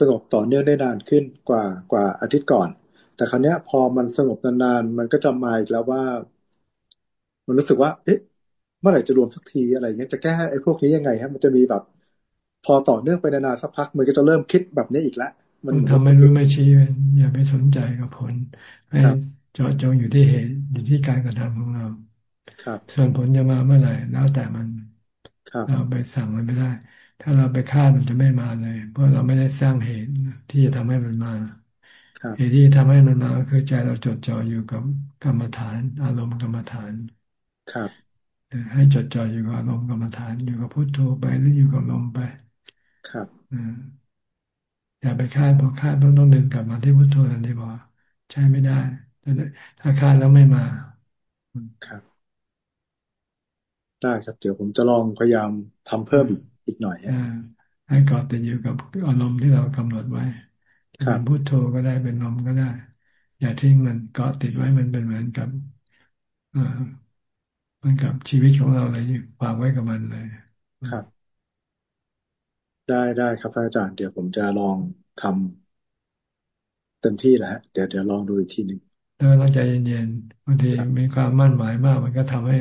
สงบต่อเนื่องได้นานขึ้นกว่ากว่าอาทิตย์ก่อน แต่คราวนี้พอมันสงบนานๆมันก็จะมาอีกแล้วว่า มันรู้สึกว่า เอ๊ะ เมื่อไหร่จะรวมสักทีอะไรเงี้ยจะแก้ไอ้พวกนี้ยังไงฮะมันจะมีแบบ พอต่อเนื่องไปนานๆสักพักมันก็จะเริ่มคิดแบบนี้อีกแล้ว มันทำไม่รู้ไม่ชี้อย่าไปสนใจกับผลให้เจาะจงอยู่ที่เหตุอยู่ที่การกระทำของเราส่วนผลจะมาเมื่อไหร่แล้วแต่มันเราไปสั่งมันไม่ได้ ถ้าเราไปคาดมันจะไม่มาเลย เพราะเราไม่ได้สร้างเหตุที่จะทำให้มันมาเหตุที่ทำให้มันมาก็คือใจเราจดจ่ออยู่กับกรรมฐาน อารมณ์กรรมฐาน ครับ ให้จดจ่ออยู่กับอารมณ์กรรมฐานอยู่กับพุทโธไปหรืออยู่กับลมไป ครับ อย่าไปคาดพอคาดต้องต้องดึงกลับมาที่พุทโธทันทีบอกใช้ไม่ได้ถ้าคาดแล้วไม่มาครับได้ครับ เดี๋ยวผมจะลองพยายามทำเพิ่มอีกหน่อยให้เกาะติดอยู่กับอารมณ์ที่เรากำหนดไว้จะเป็นพุทโธก็ได้เป็นลมก็ได้ อย่าทิ้งมันเกาะติดไว้มันเป็นเหมือนกับอ่ามันกับชีวิตของเราเลยฝากไว้กับมันเลย ครับ ได้ได้ครับอาจารย์เดี๋ยวผมจะลองทำเต็มที่แล้วเดี๋ยวเดี๋ยวลองดูอีกทีหนึ่งถ้าเราใจเย็นๆบางทีมีความมั่นหมายมาก มันก็ทำให้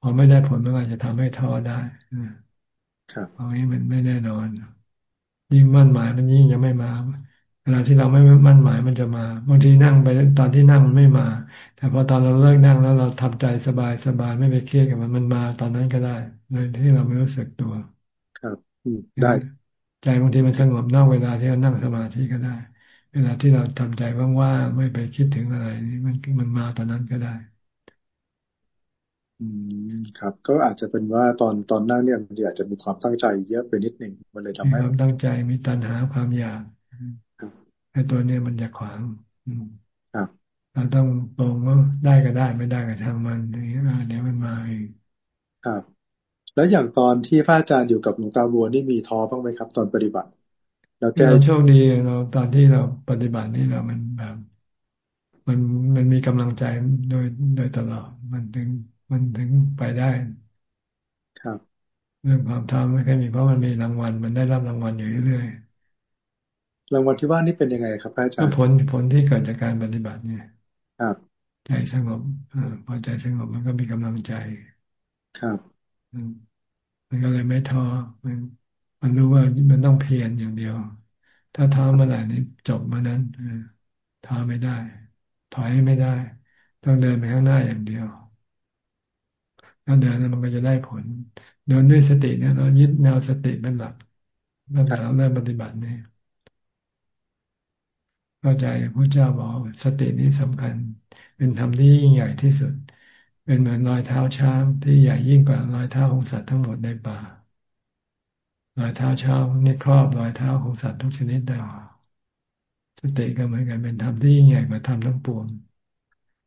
พอไม่ได้ผลมันอาจจะทำให้ท้อได้ครับเอางี้มันไม่แน่นอน ยิ่งมั่นหมายมันยิ่งยังไม่มาเวลาที่เราไม่มั่นหมายมันจะมาบางทีนั่งไปตอนที่นั่งมันไม่มา แต่พอตอนเราเลิกนั่งแล้วเราทำใจสบายสบายไม่ไปเครียดกับมันมันมาตอนนั้นก็ได้โดยที่เราไม่รู้สึกตัว ครับ ได้ใจบางทีมันสงบนอกเวลาที่เรานั่งสมาธิก็ได้ เวลาที่เราทำใจว่างๆไม่ไปคิดถึงอะไรนี่มันมันมาตอนนั้นก็ได้ อืมครับ ก็อาจจะเป็นว่าตอนตอนนั่งเนี่ยมันอาจจะมีความตั้งใจเยอะไปนิดหนึ่งมันเลยทำให้ความตั้งใจมีตัณหาความอยากไอ้ตัวนี้มันจะขวางครับเราต้องตรงว่าได้ก็ได้ไม่ได้ก็ทางมันอย่างนี้เดี๋ยวมันมาเองครับ แล้วอย่างตอนที่พระอาจารย์อยู่กับหลวงตาบัวนี่มีท้อบ้างไหมครับ ตอนปฏิบัติแล้วแกเราโชคดีเราตอนที่เราปฏิบัตินี่เรามันแบบมันมันมีกำลังใจโดยโดยตลอดมันถึงมันถึงไปได้ ครับ เรื่องความท้อไม่เคยมีเพราะมันมีรางวัล มันได้รับรางวัลอยู่เรื่อยรางวัลที่ว่านี่เป็นยังไงครับอาจารย์ผลผลที่เกิดจากการปฏิบัติเนี่ยครับใจสงบอพอใจสงบมันก็มีกำลังใจ ครับ มันก็เลยไม่ท้อมันมันรู้ว่ามันต้องเพียรอย่างเดียว ถ้าท้อเมื่อไหร่นี้จบมานั้นท้อไม่ได้ ถอยไม่ได้ ต้องเดินไปข้างหน้าอย่างเดียวแล้วเดินแล้วมันก็จะได้ผล เดินด้วยสติเนี่ยเรายึดแนวสติเป็นหลักตั้งแต่เราเริ่มปฏิบัติเนี่ยเข้าใจพระเจ้าบอกสตินี้สำคัญ เป็นธรรมที่ยิ่งใหญ่ที่สุด เป็นเหมือนรอยเท้าช้างที่ใหญ่ยิ่งกว่ารอยเท้าของสัตว์ทั้งหมดในป่ารอยเท้าช้างนี่ครอบรอยเท้าของสัตว์ทุกชนิดได้สติก็เหมือนกันเป็นธรรมที่ยิ่งใหญ่กว่าธรรมทั้งปวง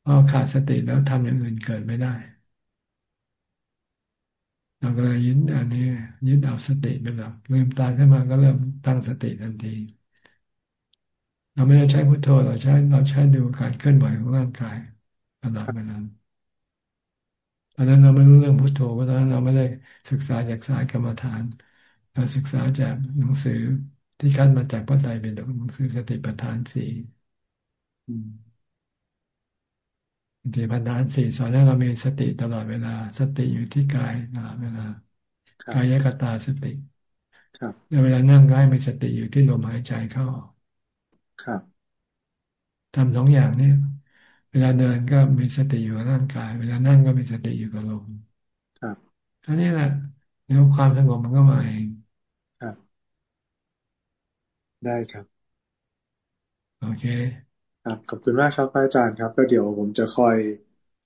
พราะขาดสติแล้วทำอย่างอื่นเกิดไม่ได้เราก็เลยยึดอันนี้ยึดเอาสติเป็นหลักลืมตาขึ้นมาก็เริ่มตั้งสติทันที เราไม่ได้ใช้พุทโธเราใช้เราใช้ดูการเคลื่อนไหวของร่างกายตลอดเวลา ตอนนั้นเราไม่รู้เรื่องพุทโธเพราะตอนนั้นเราไม่ได้ศึกษาจากสายกรรมฐาน เราศึกษาจากหนังสือที่ขั้นมาจากพระไตรปิฎกหนังสือสติปัฏฐานสี่สติปัฏฐานสี่สอนให้เรามีสติตลอดเวลา สติอยู่ที่กายตลอดเวลากายกตาสติเวลานั่งก็ให้มีสติอยู่ที่ลมหายใจเข้าครับทำสองอย่างนี้เวลาเดินก็มีสติอยู่กับร่างกาย เวลานั่งก็มีสติอยู่กับลมครับอันนี้แหละเดี๋ยวความสงบมันก็มาเองครับ ได้ครับ โอเค ครับขอบคุณมากครับอาจารย์ครับแล้วเดี๋ยวผมจะคอย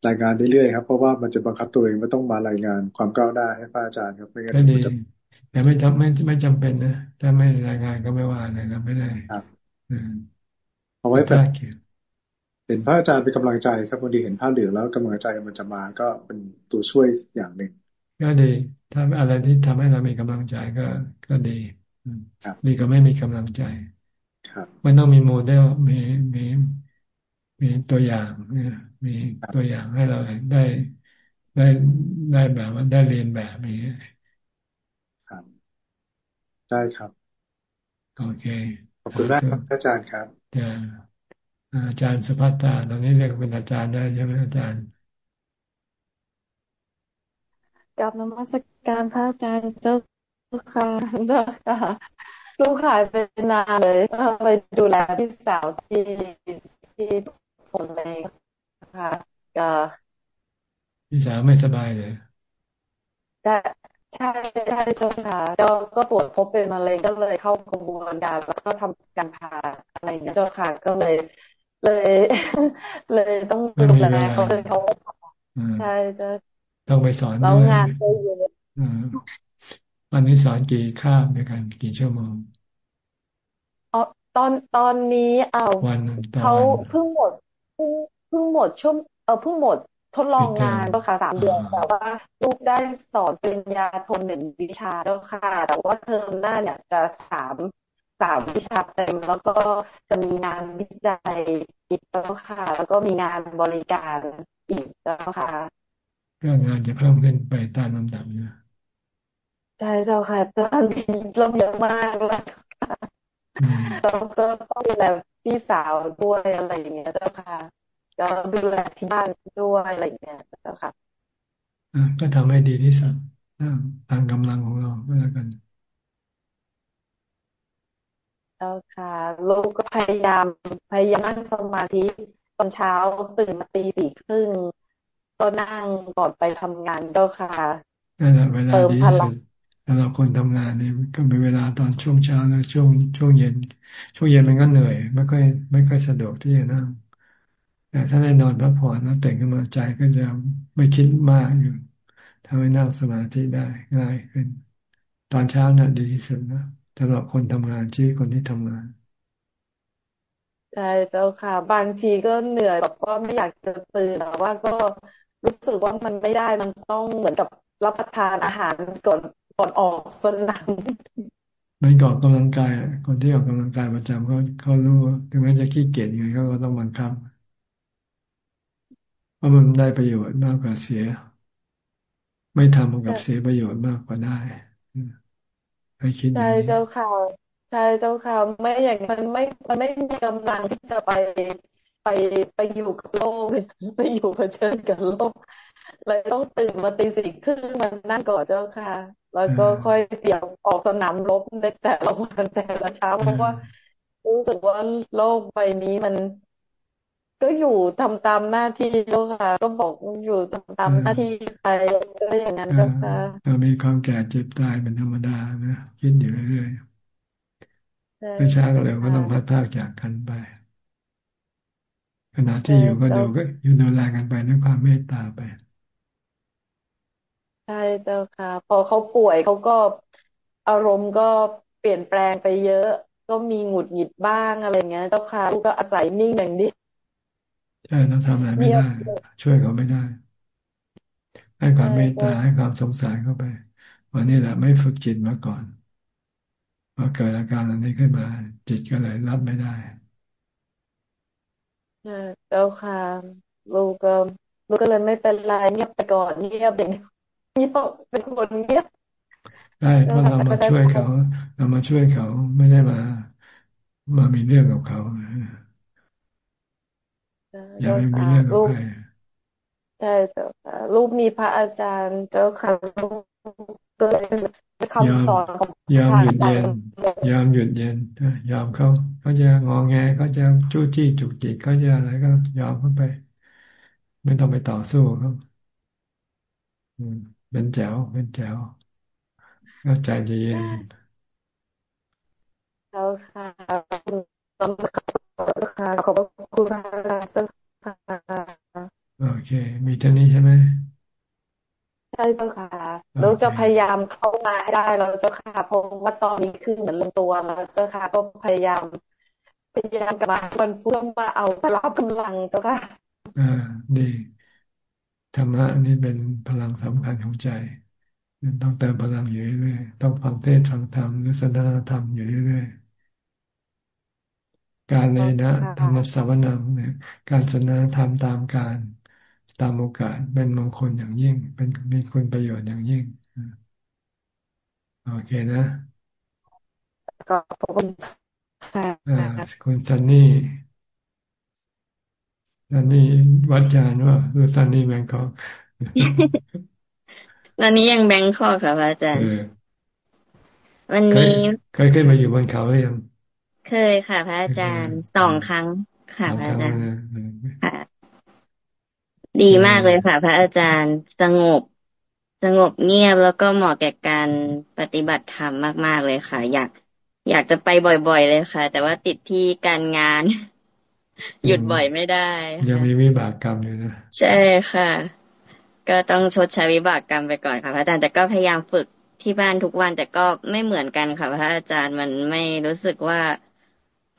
รายงานเรื่อยๆครับเพราะว่ามันจะบังคับตัวเองไม่ต้องมารายงานความก้าวหน้าให้อาจารย์ครับไม่งั้นมันจะแต่ไม่จำไม่ไม่จำเป็นนะถ้าไม่รายงานก็ไม่ว่าอะไรนะไม่ได้ครับเอาไว้แบบ เห็นพระอาจารย์เป็นกำลังใจครับบางทีเห็นผ้าเหลืองแล้วกำลังใจมันจะมาก็เป็นตัวช่วยอย่างหนึ่งก็ดี ถ้าอะไรที่ทำให้เรามีกำลังใจก็ก็ดีดีก็ไม่มีกำลังใจมันต้องมีโมเดลมีมีมีตัวอย่างเนี่ยมีตัวอย่างให้เราได้ได้ได้แบบว่าได้เรียนแบบนี้ครับ ได้ครับ โอเค ขอบคุณมากครับอาจารย์ครับ อาจารย์สุภัตตาตอนนี้เรียกเป็นอาจารย์ได้ใช่ไหมอาจารย์กับนมัสการพระอาจารย์เจ้าค่ะเจ้าค่ะลูกหายไปนานเลยไปดูแลพี่สาวที่ที่คนเลยค่ะก็พี่สาวไม่สบายเลยแต่ใช่ใช่เจ้าค่ะเจ้าก็ตรวจพบเป็นมะเร็งก็เลยเข้ากระบวนการแล้วก็ทำการผ่าอะไรอย่างเงี้ยเจ้าค่ะก็เลย เลย เลยต้องดูแลเขาเลยเขาใช่จะต้องไปสอนแล้วงานก็เยอะวันนี้สอนกี่คาบในการกี่ชั่วโมงอ๋อตอนตอนนี้เอาเขาเพิ่งหมดเพิ่งเพิ่งหมดช่วงเออเพิ่งหมดทดลองงานก็ค่ะสามเดือนแต่ว่าลูกได้สอนปริญญาโทหนึ่งวิชาแล้วค่ะ แต่ว่าเทอมหน้าเนี่ยจะสาม สามวิชาเต็มแล้วก็จะมีงานวิจัยอีกแล้วค่ะ แล้วก็มีงานบริการอีกแล้วค่ะเรื่องงานจะเพิ่มขึ้นไปตามลำดับเนี่ยใช่เจ้าค่ะตอนนี้เริ่มเยอะมากแล้วแล้วก็ต้องดูแลพี่สาวด้วยอะไรอย่างเงี้ยเจ้าค่ะก็ดูแลที่บ้านด้วยอะไรอย่างเงี้ยเจ้าค่ะก็ทำให้ดีที่สุดทางกำลังของเราก็แล้วกัน เจ้าค่ะ ลูกก็พยายามพยายามนั่งสมาธิตอนเช้าตื่นมาตีสี่ครึ่งก็นั่งก่อนไปทำงานเจ้าค่ะนั่นแหละเวลาดีสุดสำหรับคนทำงานนี่ก็เป็นเวลาตอนช่วงเช้าแล้วช่วงช่วงเย็น ช่วงเย็นมันก็เหนื่อย ไม่ค่อยไม่ค่อยสะดวกที่จะนั่งแต่ถ้าได้นอนพักผ่อนแล้วตื่นขึ้นมาใจก็จะไม่คิดมากอยู่ทำให้นั่งสมาธิได้ง่ายขึ้น ตอนเช้าน่ะดีที่สุดนะ สำหรับคนทำงานชีวิตคนที่ทำงานใช่เจ้าค่ะ บางทีก็เหนื่อยแบบก็ไม่อยากจะตื่นแต่ว่าก็รู้สึกว่ามันไม่ได้มันต้องเหมือนกับรับประทานอาหารก่อนก่อนออกสนามไม่ก่อกกำลังกายคนที่ออกกำลังกายประจำเขาเขารู้ถึงแม้จะขี้เกียจยังไงเขาก็ต้องบังคับเพราะมันได้ประโยชน์มากกว่าเสีย ไม่ทำกับเสียประโยชน์มากกว่าได้ ให้คิดใช่เจ้าค่ะใช่เจ้าค่ะไม่อย่างมันไม่มันไม่มีกำลังที่จะไปไปไปอยู่กับโลกไปอยู่เผชิญกับโลกเลยต้องตื่นมาตีสี่ครึ่งมานั่งก่อนเจ้าค่ะ แล้วก็ค่อยเตรียมออกสนามรบในแต่ละวันแต่ละเช้าเพราะว่ารู้สึกว่าโลกใบนี้มัน ก็อยู่ทำตามหน้าที่เจ้าค่ะ ก็บอกอยู่ทำตามหน้าที่ใครก็อย่างนั้นเจ้าค่ะเรามีความแก่เจ็บตายเป็นธรรมดานะคิดอยู่เรื่อยๆไม่ช้าก็เร็วก็ต้องพัดพากจากกันไปขณะที่อยู่ก็ดูก็อยู่ดูแลกันไปด้วยความเมตตาไปใช่เจ้าค่ะ พอเขาป่วยเขาก็อารมณ์ก็เปลี่ยนแปลงไปเยอะ ก็มีหงุดหงิดบ้างอะไรเงี้ยเจ้าค่ะลูกก็อาศัยนิ่งอย่างนี้ ใช่เราทำอะไรไม่ได้ ช่วยเขาไม่ได้ ให้ความเมตตาให้ความสงสารเข้าไป วันนี้แหละไม่ฝึกจิตมาก่อนพอเกิดอาการอันนี้ขึ้นมา จิตก็เลยรับไม่ได้เจ้าค่ะลูกก็ลูกก็เลยไม่เป็นไรเงียบไปก่อนเงียบอย่างนี้เป็นคนเงียบใช่เพราะเรามาช่วยเขา เรามาช่วยเขาไม่ได้มา มามีเรื่องกับเขา อย่าไม่มีเรื่องกับใครใช่เจ้าค่ะลูกมีพระอาจารย์เจ้าค่ะลูกก็เลยคำสอนของยอมหยุดเย็นยอมหยุดเย็นยอมเขาเขาจะงองแงเขาจะจู้จี้จุกจิกเขาจะอะไรก็ยอมเข้าไป ไม่ต้องไปต่อสู้เขาเป็นแจ๋วเป็นแจ๋วเข้าใจเย็นเจ้าค่ะคุณ ค่ะขอบคุณพระอาจารย์ค่ะโอเค มีเท่านี้ใช่ไหมใช่เจ้าค่ะเราจะพยายามเข้ามาให้ได้เราเจ้าค่ะเพราะว่าตอนนี้คือเหมือนลงตัวแล้วเจ้าค่ะก็พยายามพยายามกลับมาวันเพื่อมาเอาพลังกำลังเจ้าค่ะอ่าดีธรรมะนี่เป็นพลังสำคัญของใจต้องเติมพลังอยู่เรื่อยๆต้องฟังเทศฟังธรรมหรือสนทนาธรรมอยู่เรื่อยๆ การเลยนะธรรมสวนังเนี่ยการสนทนาธรรมตามการตามโอกาสเป็นมงคลอย่างยิ่ง เป็นมีคุณประโยชน์อย่างยิ่งโอเคนะก็ขอบคุณค่ะคุณซันนี่ซันนี่วัดจานว่าคือซันนี่แบงคอกตอนนี้ยังแบงคอกค่ะอาจารย์วันนี้เคยขึ้นมาอยู่บนเขาหรือยัง เคยค่ะ พระอาจารย์สองครั้งค่ะพระอาจารย์ค่ะดีมากเลยค่ะ พระอาจารย์สงบ สงบเงียบแล้วก็เหมาะแก่การปฏิบัติธรรมมาก ๆ เลยค่ะ อยากอยากจะไปบ่อย ๆ เลยค่ะ แต่ว่าติดที่การงาน หยุดบ่อยไม่ได้ยังมีวิบากกรรมอยู่นะใช่ค่ะ ก็ต้องชดใช้วิบากกรรมไปก่อนค่ะพระอาจารย์แต่ก็พยายามฝึกที่บ้านทุกวันแต่ก็ไม่เหมือนกันค่ะ พระอาจารย์มันไม่รู้สึกว่า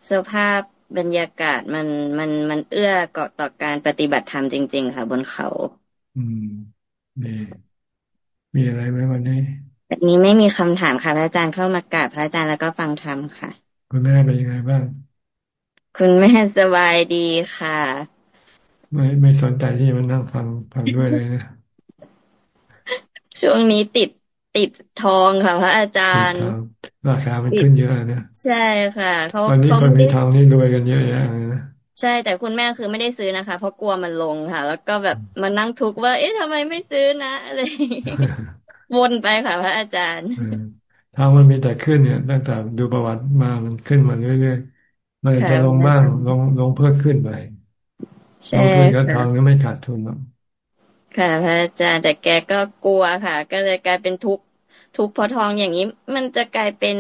สภาพบรรยากาศมันมันมันเอื้อเกาะต่อการปฏิบัติธรรมจริง ๆ ค่ะ บนเขา อืมดีมีอะไรไหมวันนี้วันนี้ไม่มีคำถามค่ะพระอาจารย์เข้ามากราบพระอาจารย์แล้วก็ฟังธรรมค่ะ คุณแม่เป็นยังไงบ้าง คุณแม่สบายดีค่ะ ไม่ไม่สนใจที่มันนั่งฟังฟังด้วยเลยนะช่วงนี้ติด ติดทองค่ะ พระอาจารย์ ราคามันขึ้นเยอะนะใช่ค่ะเขาตอนนี้คนมีทองนี่รวยกันเยอะแยะนะใช่แต่คุณแม่คือไม่ได้ซื้อนะคะ เพราะกลัวมันลงค่ะ แล้วก็แบบมานั่งทุกข์ว่า เอ๊ะทำไมไม่ซื้อนะอะไรวนไปค่ะ พระอาจารย์ทางมันมีแต่ขึ้นเนี่ยตั้งแต่ดูประวัติมามันขึ้นมาเรื่อยๆมันจะลงบ้างลงลงเพิ่มขึ้นไปลงขึ้นก็ทองก็ไม่ขาดทุนหรอก ค่ะพระอาจารย์แต่แกก็กลัวค่ะ ก็เลยกลายเป็นทุกข์ทุกข์พอทองอย่างนี้ มันจะกลายเป็น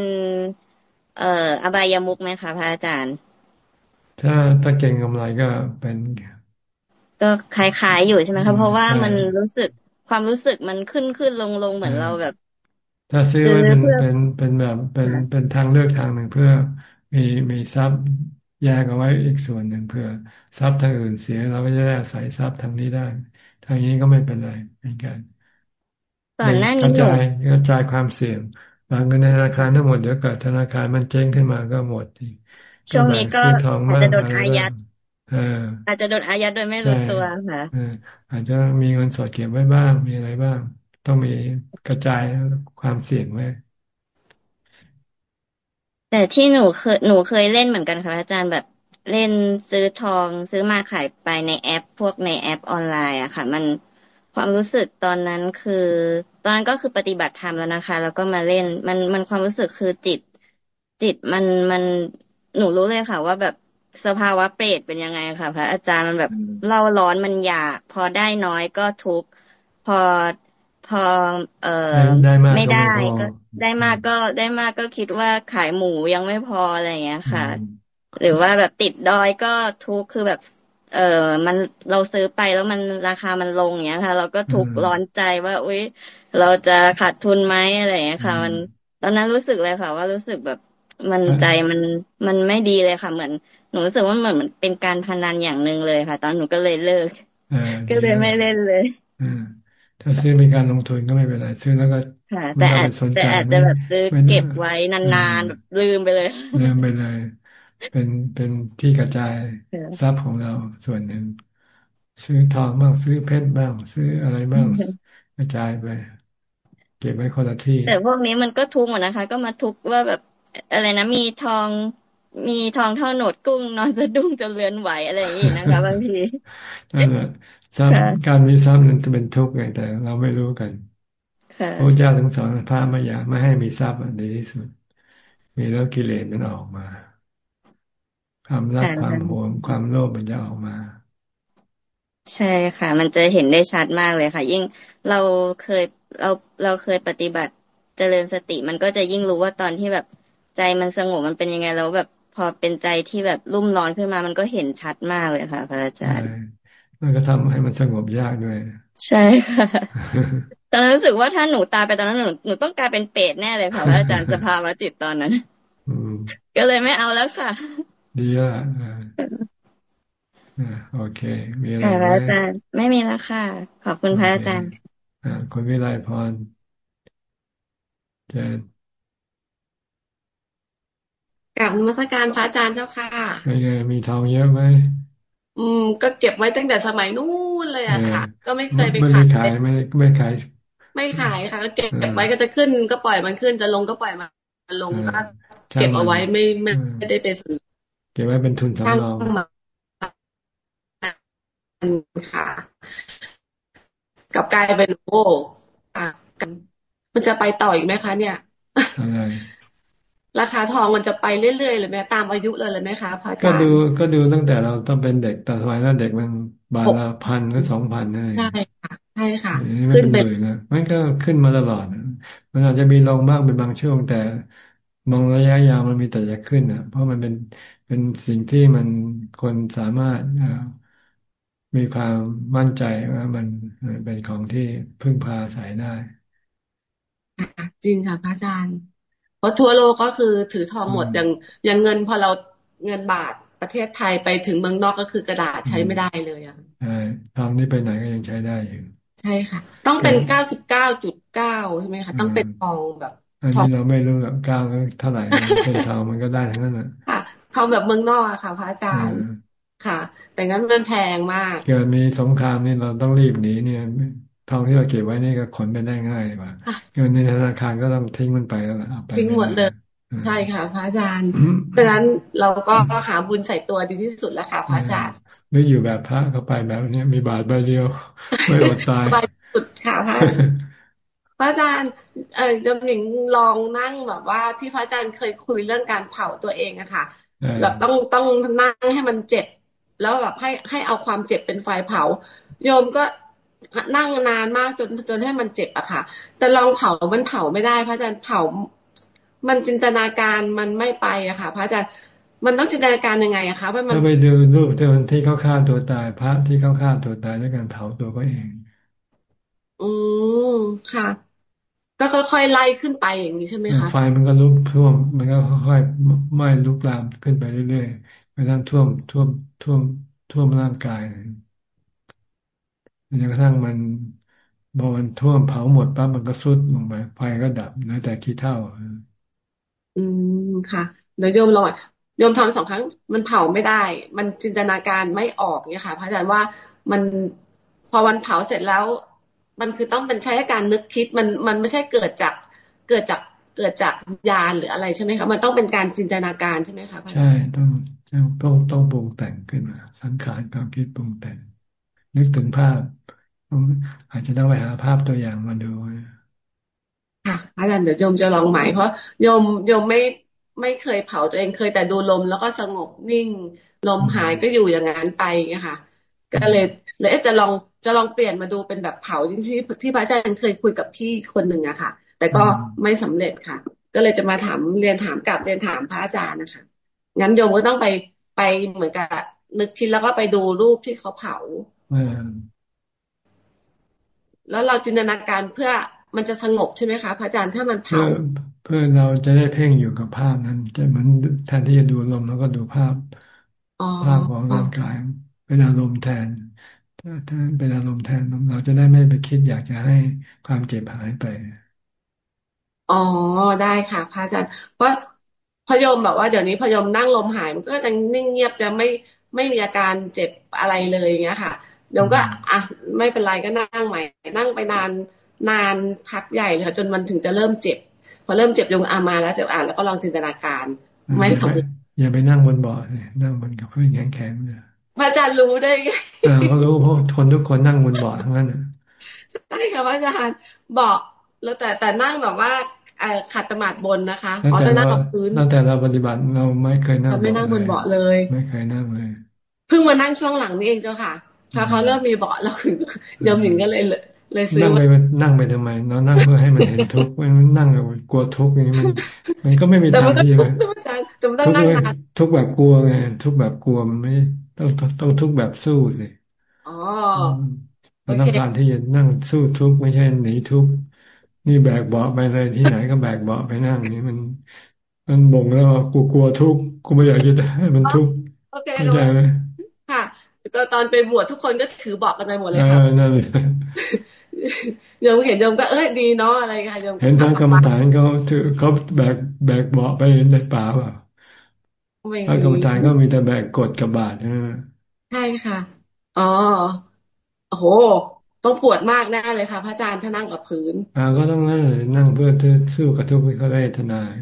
เอ่ออบายามุกไหมคะพระอาจารย์ ถ้าถ้าเก่งกำไรก็เป็น ก็คล้ายๆอยู่ใช่ไหมคะเพราะว่ามันรู้สึกความรู้สึกมันขึ้นขึ้นลงลงเหมือนเราแบบ ถ้าซื้อไว้เป็นเป็นเป็นแบบเป็นเป็นทางเลือกทางหนึ่งเพื่อมีมีทรัพย์แยกเอาไว้อีกส่วนหนึ่งเพื่อทรัพย์ทางอื่นเสียเราก็จะได้อาศัยทรัพย์ทางนี้ได้ ทางนี้ก็ไม่เป็นไรเหมือนกันก่อนหน้านี้กระจายกระจายความเสี่ยงบางเงินในธนาคารทั้งหมดเดี๋ยวเกิดธนาคารมันเจ๊งขึ้นมาก็หมดช่วงนี้ก็อาจจะโดนอายัดอาจจะโดนอายัดโดยไม่รู้ตัวค่ะอาจจะมีเงินสดเก็บไว้บ้างมีอะไรบ้าง ต้องมีกระจายความเสี่ยงไว้แต่ที่หนูเคยหนูเคยเล่นเหมือนกันค่ะอาจารย์แบบ เล่นซื้อทองซื้อมาขายไปในแอป พวกในแอปออนไลน์อะค่ะ มันความรู้สึกตอนนั้นคือ ตอนนั้นก็คือปฏิบัติธรรมแล้วนะคะ แล้วก็มาเล่นมันมันความรู้สึกคือจิต จิตมันมันหนูรู้เลยค่ะ ว่าแบบสภาวะเปรตเป็นยังไงค่ะ พระอาจารย์มันแบบเล่าร้อนมันอยาก พอได้น้อยก็ทุกพอพอเอ่อไม่ได้ก็ได้มากก็ได้มากก็คิดว่าขายหมูยังไม่พออะไรอย่างเงี้ยค่ะ หรือว่าแบบติดดอยก็ทุกคือแบบ เออมันเราซื้อไปแล้วมันราคามันลงอย่างเงี้ยค่ะ เราก็ทุกร้อนใจว่า อุ้ยเราจะขาดทุนไหมอะไรอย่างเงี้ยค่ะ มัน ตอนนั้นรู้สึกเลยค่ะ ว่ารู้สึกแบบมันใจมันมันไม่ดีเลยค่ะ เหมือนหนูรู้สึกว่าเหมือนมันเป็นการพนันอย่างหนึ่งเลยค่ะ ตอนหนูก็เลยเลิกก็เลยไม่เล่นเลยถ้าซื้อเป็นการลงทุนก็ไม่เป็นไรซื้อแล้วก็แต่อาจแต่อาจจะแบบซื้อเก็บไว้นานๆแบบลืมไปเลยลืมไปเลย เป็นเป็นที่กระจายทรัพย์ของเราส่วนหนึ่ง ซื้อทองบ้างซื้อเพชรบ้าง ซื้ออะไรบ้างกระจายไป เก็บไว้คนละที่ แต่พวกนี้มันก็ทุกข์หมดนะคะ ก็มาทุกข์ว่าแบบอะไรนะมีทองมีทองเท่าโหนดกุ้งนอนสะดุ้งจนเลือนไหวอะไรอย่างนี้นะคะบางทีนั่นแหละทรัพย์การมีทรัพย์นั้นจะเป็นทุกข์ไงแต่ เราไม่รู้กันพระเจ้าถึงสอนพระไม่อยากไม่ให้มีทรัพย์อันดีที่สุดมีแล้วกิเลสมันออกมา ความรักความหวงความโลภมันจะออกมา ใช่ค่ะ มันจะเห็นได้ชัดมากเลยค่ะ ยิ่งเราเคยเราเราเคยปฏิบัติเจริญสติ มันก็จะยิ่งรู้ว่าตอนที่แบบใจมันสงบมันเป็นยังไงแล้วแบบพอเป็นใจที่แบบรุ่มร้อนขึ้นมา มันก็เห็นชัดมากเลยค่ะพระอาจารย์มันก็ทำให้มันสงบยากด้วย ใช่ค่ะตอนนั้นรู้สึกว่าถ้าหนูตายไปตอนนั้นหนูหนูต้องกลายเป็นเปรตแน่เลยค่ะพระอาจารย์สภาวะจิตตอนนั้นก็เลยไม่เอาแล้วค่ะ ดีอะโอเค มีอะไรไหมอาจารย์ ไม่มีแล้วค่ะ ขอบคุณพระอาจารย์อ่าคุณวิไลพรจะกลับมาสักการพระอาจารย์เจ้าค่ะเป็นไงมีทองเยอะไหม อืม ก็เก็บไว้ตั้งแต่สมัยนู้นเลยอะค่ะ ก็ไม่เคยไปขาย ไม่ขายไม่ไม่ขาย ไม่ขายค่ะ ก็เก็บไว้ก็จะขึ้นก็ปล่อยมันขึ้น จะลงก็ปล่อยมันลงก็เก็บเอาไว้ไม่ไม่ได้ไปซื้อ เก็บไว้เป็นทุนสำรองค่ะ กับกลายเป็นโอ้กันมันจะไปต่ออีกไหมคะเนี่ยราคาทองมันจะไปเรื่อยๆเลยไหมตามอายุเลยเลยไหมคะพระอาจารย์ก็ดูก็ดูตั้งแต่เราต้องเป็นเด็กแต่สมัยนั้นเด็กมันบาทละพันหรือสองพันนั่นเองใช่ค่ะใช่ค่ะ ขึ้นไปเลยนะมันก็ขึ้นมาตลอดมันอาจจะมีลงบ้างเป็นบางช่วงแต่มองระยะยาวมันมีแต่จะขึ้นอะ เพราะมันเป็น เป็นสิ่งที่มันคนสามารถมีความมั่นใจว่ามันเป็นของที่พึ่งพาอาศัยได้จริงค่ะพระอาจารย์ เพราะทั่วโลกก็คือถือทองหมดอย่างอย่างเงินพอเราเงินบาทประเทศไทยไปถึงเมืองนอกก็คือกระดาษใช้ไม่ได้เลยอะใช่ทองนี่ไปไหนก็ยังใช้ได้อยู่ใช่ค่ะ ต้องเป็นเก้าสิบเก้าจุดเก้าใช่ไหมคะต้องเป็นทองแบบอันนี้เราไม่รู้แบบเก้าเท่าไหร่เป็นทองมันก็ได้ทั้งนั้นอะ ค่ะทองแบบเมืองนอกอะค่ะพระอาจารย์ค่ะ แต่งั้นมันแพงมากเกิดมีสงครามนี่เราต้องรีบหนีเนี่ยทองที่เราเก็บไว้นี่ก็ขนไปได้ง่ายกว่าเงินในธนาคารก็ต้องทิ้งมันไปแล้วล่ะทิ้งหมดเลยใช่ค่ะ พระอาจารย์ดังนั้นเราก็หาบุญใส่ตัวดีที่สุดแล้วค่ะพระอาจารย์ไม่อยู่แบบพระก็ไปแบบนี้มีบาทใบเดียวไม่อดตายใบสุดค่ะพระพระอาจารย์เออเดี๋ยวหนิงลองนั่งแบบว่าที่พระอาจารย์เคยคุยเรื่องการเผาตัวเองอะค่ะ แบบต้องต้องนั่งให้มันเจ็บ แล้วแบบให้ให้เอาความเจ็บเป็นไฟเผา โยมก็นั่งนานมากจนจนให้มันเจ็บอะค่ะ แต่ลองเผามันเผาไม่ได้ พระอาจารย์เผา มันจินตนาการมันไม่ไปอะค่ะ พระอาจารย์มันต้องจินตนาการยังไงอะคะว่ามันไปดูรูปที่เขาฆ่าตัวตาย พระที่เขาฆ่าตัวตายด้วยการเผาตัวเขาเอง อืมค่ะ ก็ค่อยๆไล่ขึ้นไปอย่างนี้ใช่ไหมคะไฟมันก็ลุกท่วม มันก็ค่อยๆไหม้ลุกลามขึ้นไปเรื่อยๆไปทั้งท่วมท่วมท่วมท่วมร่างกายจนกระทั่งมันพอมันท่วมเผาหมดปั๊บมันก็สุดลงไปไฟก็ดับนะแต่ขี้เท่า อืมค่ะเดี๋ยวโยมลอยโยมทำสองครั้ง มันเผาไม่ได้ มันจินตนาการไม่ออกเนี่ยค่ะพระอาจารย์ว่ามันพอวันเผาเสร็จแล้ว มันคือต้องเป็นใช้การนึกคิดมันมันไม่ใช่เกิดจากเกิดจากเกิดจากยานหรืออะไรใช่ไหมคะมันต้องเป็นการจินตนาการใช่ไหมคะใช่ต้องต้องต้องปรุงแต่งขึ้นมา สังขารความคิดปรุงแต่ง นึกถึงภาพอาจจะต้องไปหาภาพตัวอย่างมาดูค่ะอาจารย์เดี๋ยวโยมจะลองใหม่เพราะโยมโยมไม่ไม่เคยเผาตัวเองเคยแต่ดูลมแล้วก็สงบนิ่ง ลมหายก็อยู่อย่างนั้นไปนะคะก็เลยเลยจะลอง จะลองเปลี่ยนมาดูเป็นแบบเผาที่ที่พระอาจารย์เคยคุยกับพี่คนหนึ่งอะค่ะ แต่ก็ไม่สำเร็จค่ะ ก็เลยจะมาถามเรียนถามกลับเรียนถามพระอาจารย์นะคะงั้นโยมก็ต้องไปไปเหมือนกับนึกคิดแล้วก็ไปดูรูปที่เขาเผาแล้วเราจินตนาการเพื่อมันจะสงบใช่ไหมคะพระอาจารย์ถ้ามันเผาเพื่อเราจะได้เพ่งอยู่กับภาพนั้นจะเหมือนแทนที่จะดูลมแล้วก็ดูภาพภาพของร่างกายเป็นอารมณ์แทน ถ้าเป็นอารมณ์แทนเราจะได้ไม่ไปคิดอยากจะให้ความเจ็บหายไป อ๋อได้ค่ะพระอาจารย์เพราะพยมแบบว่าเดี๋ยวนี้พยมนั่งลมหายมันก็จะนิ่งเงียบจะไม่ไม่มีอาการเจ็บอะไรเลยอย่างเงี้ยค่ะโยมก็อะไม่เป็นไรก็นั่งใหม่ นั่งไปนานนานพักใหญ่เลยค่ะจนมันถึงจะเริ่มเจ็บ พอเริ่มเจ็บโยมอามาแล้วเจ็บอ่านแล้วก็ลองจินตนาการ ไม่สมอย่าไปนั่งบนเบาะนั่งบนกับพื้นแข็งแข็งเลย อาจารย์รู้ได้ไงเขารู้เพราะคนทุกคนนั่งบนเบาะทั้งนั้นใช่ค่ะอาจารย์เบาะแล้วแต่แต่นั่งแบบว่าขัดตมาดบนนะคะอ๋อแต่นั่งกับพื้นตั้งแต่เราปฏิบัติเราไม่เคยนั่งไม่นั่งบนเบาะเลย ไม่เคยนั่งเลย เพิ่งมานั่งช่วงหลังนี่เองเจ้าค่ะพอเขาเริ่มมีเบาะแล้วคือยมหญิงก็เลยเลยซื้อนั่งไปนั่งไปทำไมเนาะนั่งเพื่อให้มันเห็นทุกข์มันนั่งกลัวทุกข์อย่างนี้มัน มันก็ไม่มีทางที่จะทุกข์ทุกแบบกลัวไงทุกแบบกลัวมันไม่ ต้องต้องทุกแบบสู้สิอ๋อเราต้องการที่จะนั่งสู้ทุกข์ไม่ใช่หนีทุกข์นี่แบกเบาะไปเลยที่ไหนก็แบกเบาะไปนั่งนี่มัน มันบ่งแล้วกูกลัวทุกข์กูไม่อยากจะให้มันทุกข์เข้าใจไหมค่ะก็ตอนไปบวชทุกคนก็ถือบอกกันไปหมดเลยครับนั่นเลยโยมเห็นโยมก็เอ้ยดีเนาะอะไรกันโยมเห็นทางกรรมฐานเขาถือเขาแบกแบกเบาะไปในป่าเปล่า ทางกรรมฐานก็มีแต่แบกกดกับบาทใช่ไหมใช่ค่ะ อ๋อโอ้โห ต้องปวดมากแน่เลยค่ะ พระอาจารย์ถ้านั่งกับพื้น อ่า ก็ต้องนั่งเลยนั่งเพื่อสู้กับทุกข์ให้เขาได้ทนาย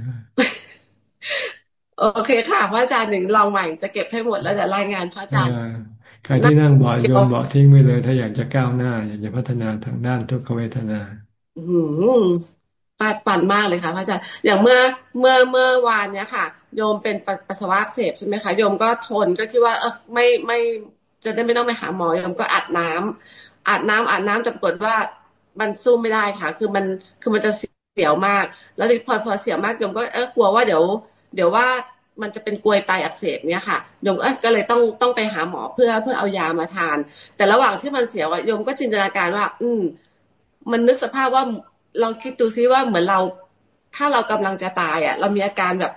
โอเคค่ะ พระอาจารย์หนึ่งลองใหม่จะเก็บให้หมดแล้วจะรายงานพระอาจารย์ใครที่นั่งเบาะโยนเบาะทิ้งไปเลย ถ้าอยากจะก้าวหน้า อยากจะพัฒนาทางด้านทุกขเวทนา อืฟาดฟันมากเลยค่ะพระอาจารย์อย่างเมื่อเมื่อเมื่อวานเนี้ยค่ะ โยมเป็นปัสสาวะอักเสบใช่ไหมคะโยมก็ทนก็คิดว่า เออไม่ไม่จะได้ไม่ต้องไปหาหมอโยมก็อัดน้ำอัดน้ำอัดน้ำจนปรากว่ามันสู้ไม่ได้ค่ะ คือมันคือมันจะเสียวมาก แล้วพอพอเสียวมากโยมก็เออกลัวว่าเดี๋ยว เดี๋ยวว่ามันจะเป็นกลวยไตอักเสบเนี่ยค่ะโยมเออก็เลยต้องต้องไปหาหมอเพื่อเพื่อเอายามาทาน แต่ระหว่างที่มันเสียวโยมก็จินตนาการว่า อืม มันนึกสภาพว่าลองคิดดูซิว่าเหมือนเรา ถ้าเรากำลังจะตายอะ เรามีอาการแบบ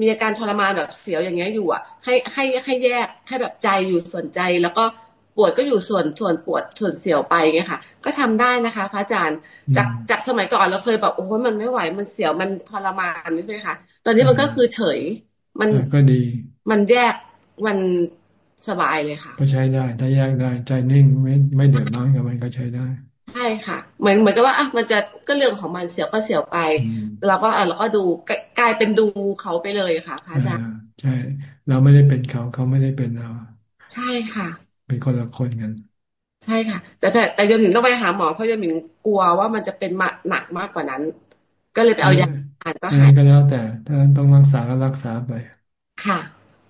มีอาการทรมานแบบเสียวอย่างเงี้ยอยู่อะ ให้ให้ให้แยกให้แบบใจอยู่ส่วนใจ แล้วก็ปวดก็อยู่ส่วนส่วนปวดส่วนเสียวไปไงค่ะ ก็ทำได้นะคะพระอาจารย์จากจากสมัยก่อนเราเคยแบบโอ้โหมันไม่ไหวมันเสียวมันทรมานนี่ใช่ไหมคะตอนนี้มันก็คือเฉย มันก็ดี มันแยกมันสบายเลยค่ะ ก็ใช้ได้ ถ้าแยกได้ใจนิ่งไม่ไม่เดือดร้อนกับมันก็ใช้ได้ ใช่ค่ะ เหมือนเหมือนกับว่าอะมันจะก็เรื่องของมันเสียวก็เสียวไป เราก็อะเราก็ดูกลายเป็นดูเขาไปเลยค่ะพระอาจารย์ใช่ เราไม่ได้เป็นเขาเขาไม่ได้เป็นเรา ใช่ค่ะ เป็นคนละคนกันใช่ค่ะ แต่แต่แต่ยมหญิงต้องไปหาหมอเพราะยมหญิงกลัวว่ามันจะเป็นมาหนักมากกว่านั้น ก็เลยไปเอายาอ่านก็หายก็แล้วแต่ถ้าต้องรักษาก็รักษาไปค่ะ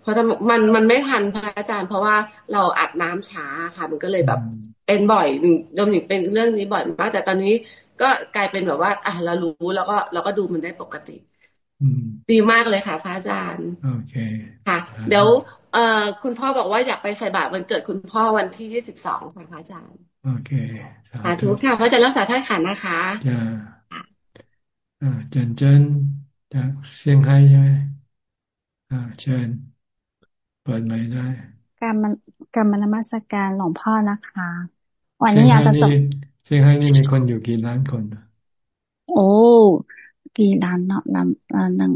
เพราะมันมันไม่ทันพระอาจารย์ เพราะว่าเราอัดน้ำช้าค่ะ มันก็เลยแบบเป็นบ่อยโยมหญิงเป็นเรื่องนี้บ่อยมากแต่ตอนนี้ก็กลายเป็นแบบว่า อะเรารู้แล้วก็เราก็ดูมันได้ปกติดีมากเลยค่ะ พระอาจารย์โอเคค่ะ เดี๋ยวเอ่อคุณพ่อบอกว่าอยากไปใส่บาตรวันเกิดคุณพ่อวันที่ยี่สิบสองค่ะพระอาจารย์โอเคสาธุค่ะพระอาจารย์รักษาท่านขันนะคะจ้าอ่าเจนเจนจากเซี่ยงไฮ้ใช่ไหมอ่าเชิญ เปิดไมได้การมันการมนมัสการหลวงพ่อนะคะ วันนี้อยากจะส่งเซี่ยงไฮ้นี่มีคนอยู่กี่ล้านคน โอ้ กี่ล้านเนาะนำหนึ่ง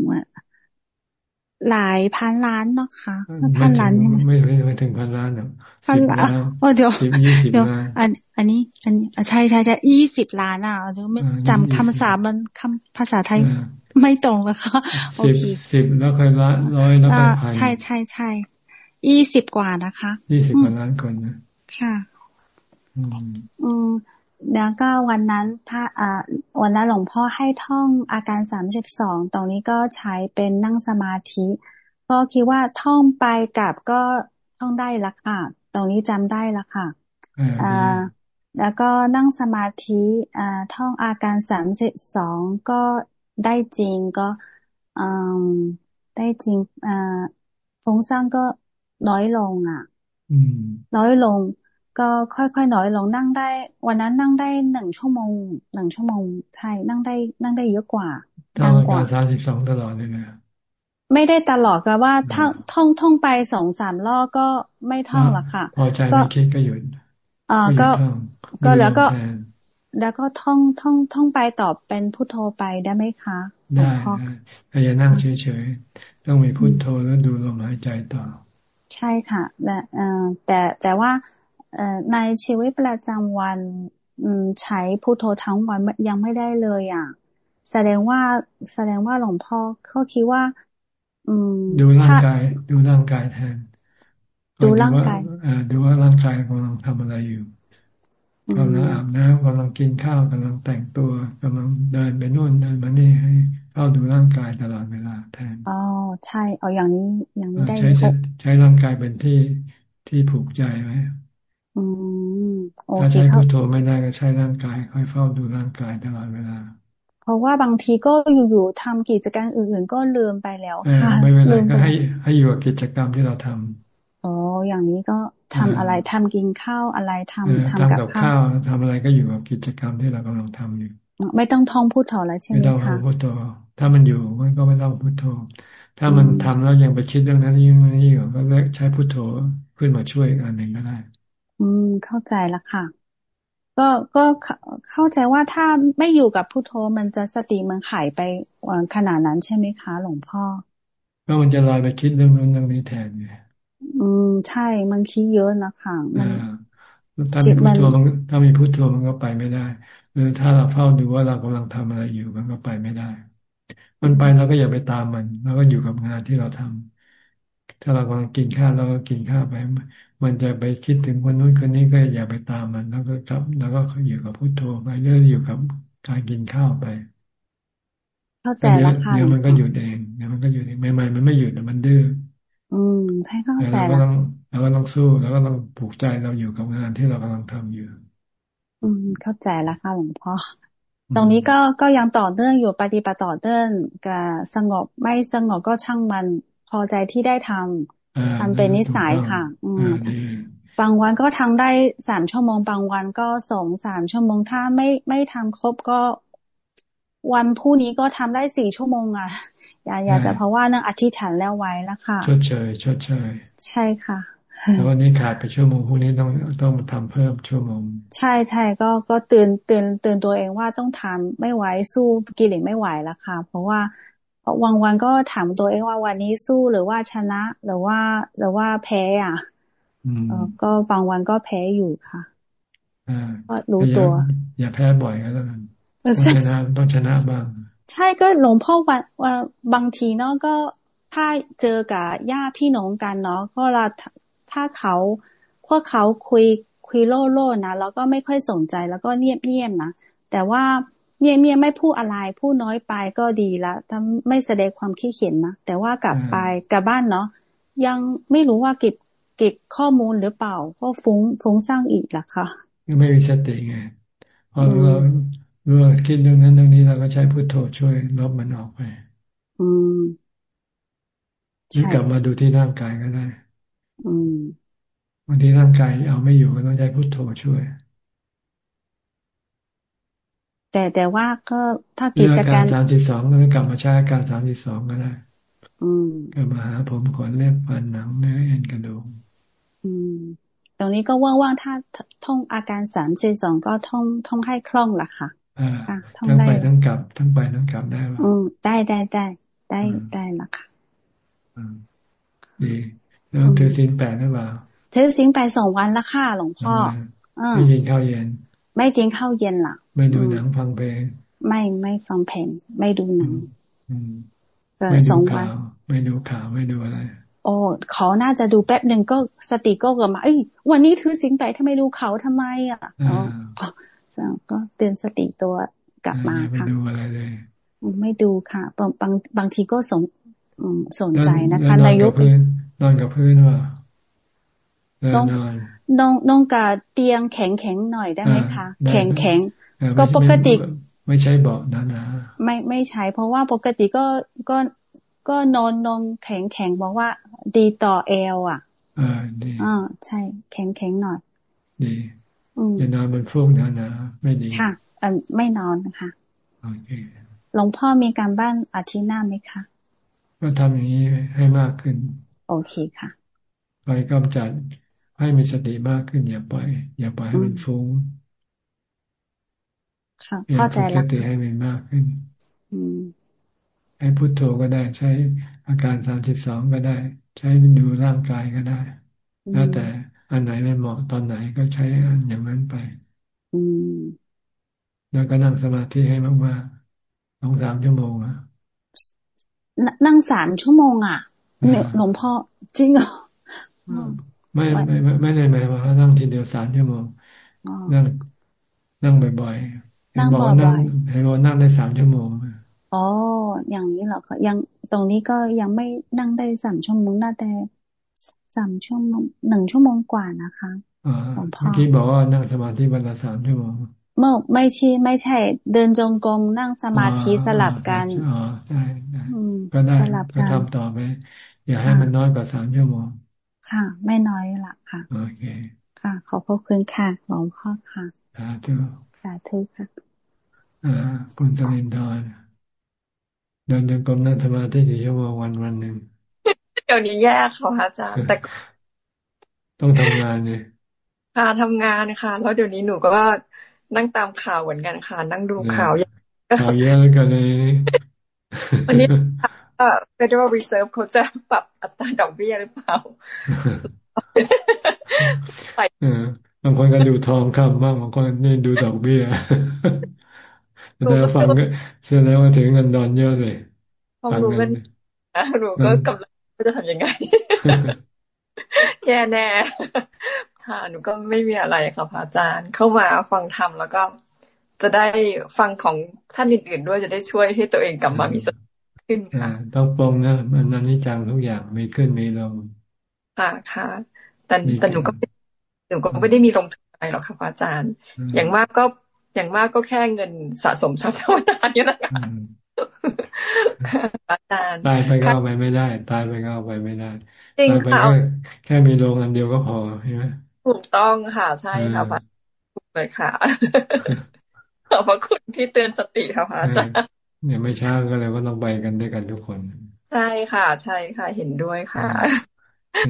หลายพันล้านเนาะค่ะพันล้านใช่ไหมไม่ไม่ไม่ถึงพันล้านหรอกพันล้านโอ้เดี๋ยวเดี๋ยวอัน อันนี้ อันนี้ใช่ใช่ใช่ยี่สิบล้านอะเดี๋ยวไม่จำคำสามันคำภาษาไทยไม่ตรงแล้วค่ะโอเคสิบแล้วค่อยละร้อยแล้วค่อยพันใช่ใช่ใช่ ยี่สิบกว่านะคะยี่สิบกว่าล้านคนนะค่ะอืมแล้วก็วันนั้นพระอ่าวันนั้นหลวงพ่อให้ท่องอาการสามสิบสองตรงนี้ก็ใช้เป็นนั่งสมาธิ ก็คิดว่าท่องไปกับก็ท่องได้ละค่ะ ตรงนี้จำได้ละค่ะอ่าแล้วก็นั่งสมาธิอ่าท่องอาการสามสิบสองก็ได้จริงก็อืมได้จริงอ่าฟุ้งซ่านก็ น้อยลงอะน้อยลง ก็ค่อยๆน้อยลงนั่งได้ วันนั้นนั่งได้หนึ่งชั่วโมงหนึ่งชั่วโมงใช่นั่งได้ นั่งได้เยอะกว่าดังกว่าสามสิบสองตลอดเลยนะไม่ได้ตลอดก็ว่าท่องท่องท่องไปสองสามรอบก็ไม่ท่องหรอกค่ะ พอใจไม่คิดก็หยุดอ่าก็ก็แล้วก็ แล้วก็ท่องท่องท่องไปตอบเป็นพุทโธไปได้ไหมคะได้แต่อย่านั่งเฉยๆต้องมีพุทโธแล้วดูลมหายใจต่อ ใช่ค่ะแต่แต่แต่ว่าในชีวิตประจำวันใช้พุโทโธทั้งวันยังไม่ได้เลยอะ แสดงว่าแสดงว่าหลวงพ่อเขาคิดว่า อืมดูร่างกายดูร่างกายแทนดูร่างกายดูว่าร่างกายกำลังทำอะไรอยู่ กำลังอาบน้ำกำลังกินข้าวกำลังแต่งตัวกำลังเดินไปนู่นเดินมานี่ให้เข้าดูร่างกายตลอดเวลาแทนอ๋อใช่เอาอย่างนี้อย่างนี้ได้ใช้ใช้ร่างกายเป็นที่ที่ผูกใจไหมอืมโอเคถ้าใช้พุทโธไม่ได้ก็ใช้ร่างกายค่อยเฝ้าดูร่างกายตลอดเวลา เพราะว่าบางทีก็อยู่ๆทำกิจการอื่น ๆ ก็ลืมไปแล้วค่ะไม่เป็นไรก็ให้ให้อยู่กับกิจกรรมที่เราทำ อ๋ออย่างนี้ก็ทำอะไรทำกินข้าวอะไรทำทำกับข้าวทำอะไรก็อยู่กับกิจกรรมที่เรากำลังทำอยู่ ไม่ต้องท่องพุทโธแล้วใช่ไหมคะไม่ต้องท่องพุทโธถ้ามันอยู่มันก็ไม่ต้องพุทโธ ถ้ามันทำแล้วยังไปคิดเรื่องนั้นยิ่งนี่อยู่ก็ใช้พุทโธขึ้นมาช่วยอันหนึ่งก็ได้ อืมเข้าใจละค่ะ ก็ก็เข้าใจว่าถ้าไม่อยู่กับพุทโธมันจะสติมันหายไปขนาดนั้นใช่ไหมคะ หลวงพ่อก็มันจะลอยไปคิดเรื่องนั้นเรื่องนี้แทนไง อืมใช่มันคิดเยอะนะคะมันถ้ามีพุทโธมันถ้ามีพุทโธมันก็ไปไม่ได้ หรือถ้าเราเฝ้าดูว่าเรากำลังทำอะไรอยู่มันก็ไปไม่ได้ มันไปเราก็อย่าไปตามมันเราก็อยู่กับงานที่เราทำถ้าเรากำลังกินข้าวเราก็กินข้าวไป มันจะไปคิดถึงคนนู้นคนนี้ก็อย่าไปตามมัน แล้วก็ครับ แล้วก็อยู่กับพุทโธไปเรื่อยอยู่กับการกินข้าวไป เข้าใจแล้วค่ะเดี๋ยวมันก็หยุดเองเดี๋ยวมันก็หยุดเองใหม่ๆมันไม่หยุดแต่มันดื้ออืม ใช่เข้าใจแล้วก็ต้องเราก็ต้องสู้แล้วก็ต้องผูกใจเราอยู่กับงานที่เรากำลังทำอยู่ อืม เข้าใจแล้วค่ะหลวงพ่อตรงนี้ก็ก็ยังต่อเนื่องอยู่ปฏิบัติต่อเนื่องกับสงบไม่สงบก็ช่างมันพอใจที่ได้ทำทำเป็นนิสัยค่ะ อืมบางวันก็ทำได้สามชั่วโมง บางวันก็สองสามชั่วโมงถ้าไม่ไม่ทำครบก็ วันผู้นี้ก็ทำได้สี่ชั่วโมงอะ อย่าอย่าจะเพราะว่านั่งอธิษฐานแล้วไว้แล้วค่ะชดเชยชดเชยใช่ค่ะแล้ววันนี้ขาดไปชั่วโมงพรุ่งนี้ต้องต้องทำเพิ่มชั่วโมง ใช่ใช่ก็ก็เตือนเตือนเตือนตัวเองว่าต้องทำไม่ไหวสู้กิเลสไม่ไหวแล้วค่ะ เพราะว่าวันวันก็ถามตัวเองว่าวันนี้สู้หรือว่าชนะหรือว่าหรือว่าแพ้อะก็บางวันก็แพ้อยู่ค่ะก็รู้ตัว อย่าแพ้บ่อยก็แล้วกัน ต้องชนะต้องชนะบ้าง ใช่ก็หลวงพ่อวันว่าบางทีเนาะก็ถ้าเจอกับญาติพี่น้องกันเนาะก็เราถ้าเขาพวกเขาคุยคุยโล่โล่นะแล้วก็ไม่ค่อยสนใจแล้วก็เงียบเงียบนะแต่ว่าเงียบเงียบไม่พูดอะไรพูดน้อยไปก็ดีละถ้าไม่แสดงความคิดเห็นนะแต่ว่ากลับไปกลับบ้านเนาะยังไม่รู้ว่าเก็บเก็บข้อมูลหรือเปล่า ก็ฟุ้งฟุ้งสร้างอีกล่ะค่ะไม่มีสติไงพอเรา เรื่อคิดเรื่องนั้นเรื่องนี้เราก็ใช้พุทโธช่วยลบมันออกไป อืมหรือกลับมาดูที่ร่างกายก็ได้ อืมบางทีร่างกายเอาไม่อยู่ก็ต้องใช้พุทโธช่วย แต่แต่ว่าก็ถ้ากิจการสามสิบสองก็กลับมาใช้การสามสิบสองก็ได้ อืมกลับมาหาผมขนเล็บฟันหนังเนื้อเอ็นกระดูกอืมตรงนี้ก็ว่างๆถ้าท่องอาการสามสิบสองก็ท่องท่องให้คล่องล่ะค่ะอ่า ทั้งไปทั้งกลับ ทั้งไปทั้งกลับได้อืมได้ได้ได้ได้ได้ละค่ะดีแล้วถือศีลแปดหรือเปล่าถือศีลแปดสองวันละค่ะหลวงพ่อไม่กินข้าวเย็น ไม่กินข้าวเย็นหรอกไม่ดูหนังฟังเพลงไม่ไม่ฟังเพลงไม่ดูหนังไม่ดูข่าวไม่ดูข่าวไม่ดูอะไรโอ้เขาน่าจะดูแป๊บหนึ่งก็สติก็เกิดมาเอ้ยวันนี้ถือสิงแต่ทำไมดูเขาทำไมอะอ๋อ ก็เตือนสติตัวกลับมาค่ะไม่ดูอะไรเลย ไม่ดูค่ะบางบางบางทีก็สงสนใจนะคะนายกนอนกับพื้นว่าน้องน้องน้องกับเตียงแข็งแข็งหน่อยได้ไหมคะ แข็งแข็งก็ปกติ ไม่ใช่เบาะนะนะไม่ไม่ใช้ เพราะว่าปกติก็ก็ก็นอนนอนแข็งแข็งบอกว่า ดีต่อเอลอะอ่าดีอ่าใช่ แข็งแข็งหน่อยดี อย่านอนบนฟูกนะนะไม่ดีค่ะอ่าไม่นอนนะคะโอเคหลวงพ่อมีการบ้านอาทิตย์หน้าไหมคะก็ทำอย่างนี้ให้มากขึ้น โอเคค่ะไปกำจัดให้มีสติมากขึ้น อย่าปล่อยอย่าปล่อยให้มันฟุ้งค่ะเข้าใจแล้วสติให้มันมากขึ้นให้พุโทโธก็ได้ ใช้อาการสามสิบสองก็ได้ ใช้ดูร่างกายก็ได้แล้วแต่ อันไหนมันเหมาะตอนไหนก็ใช้อันอย่างนั้นไปแล้วก็นั่งสมาธิให้มากๆสองสามชั่วโมงอะนั่งสามชั่วโมงอะเนี่ยหลวงพ่อจริงเหรอไม่ไม่ไม่ได้หมายว่านั่งทีเดียวสามชั่วโมงนั่งนั่งบ่อยๆนั่งบ่อยๆให้บอกนั่งได้สามชั่วโมงอ๋ออย่างนี้เหรอคะยังตรงนี้ก็ยังไม่นั่งได้สามชั่วโมงน่าแต่ สามชั่วโมงหนึ่งชั่วโมงกว่านะคะอ๋อเมื่อกี้บอกว่านั่งสมาธิวันละสามชั่วโมงไม่ไม่ใช่ไม่ใช่ เดินจงกรมนั่งสมาธิสลับกันอ๋อได้ได้ก็ได้ก็ทำต่อไปอย่าให้มันน้อยกว่าสามชั่วโมงค่ะ ไม่น้อยละค่ะโอเคค่ะ ขอบพระคุณค่ะหลวงพ่อค่ะสาธุสาธุค่ะอ่าคุณสมินทร์เดินจงกรมนั่งสมาธิกี่ชั่วโมงวันวันหนึ่ง เดี๋ยวนี้แย่ค่ะอาจารย์แต่ต้องทำงานเนี่ยค่ะทำงานค่ะ แล้วเดี๋ยวนี้หนูก็นั่งตามข่าวเหมือนกันค่ะ นั่งดูข่าวข่าวเยอะกันเลยวันนี้ Federal Reserve เขาจะปรับอัตราดอกเบี้ยหรือเปล่าบางคนก็ดูทองคำบ้างบางคนนี่ดูดอกเบี้ยแสดงฟังก็แสดงว่าถึงเงินดอนเยอะเลยฟังเงินหนูก็กำลัง จะทำยังไง แย่แน่ ค่ะ หนูก็ไม่มีอะไรค่ะพระอาจารย์ เข้ามาฟังธรรมแล้วก็จะได้ฟังของท่านอื่นๆด้วยจะได้ช่วยให้ตัวเองกลับมามีสติขึ้นค่ะต้องปรงนะมันนันนี้จังทุกอย่างมีขึ้นมีลงค่ะค่ะแต่แต่หนูก็หนูก็ไม่ได้มีลงทุนอะไรหรอกค่ะอาจารย์ อย่างมากก็อย่างมากก็แค่เงินสะสมทรัพย์เท่านั้นนี่นะคะ อาจารย์ตายไปก็เอาไปไม่ได้ ตายไปก็เอาไปไม่ได้จริงค่ะแค่มีโรงอันเดียวก็พอใช่ไหมถูกต้องค่ะใช่ค่ะถูกเลยค่ะขอบพระคุณที่เตือนสติค่ะอาจารย์เนี่ยไม่ช้าก็เลยว่าต้องไปกันด้วยกันทุกคน ใช่ค่ะ ใช่ค่ะเห็นด้วยค่ะ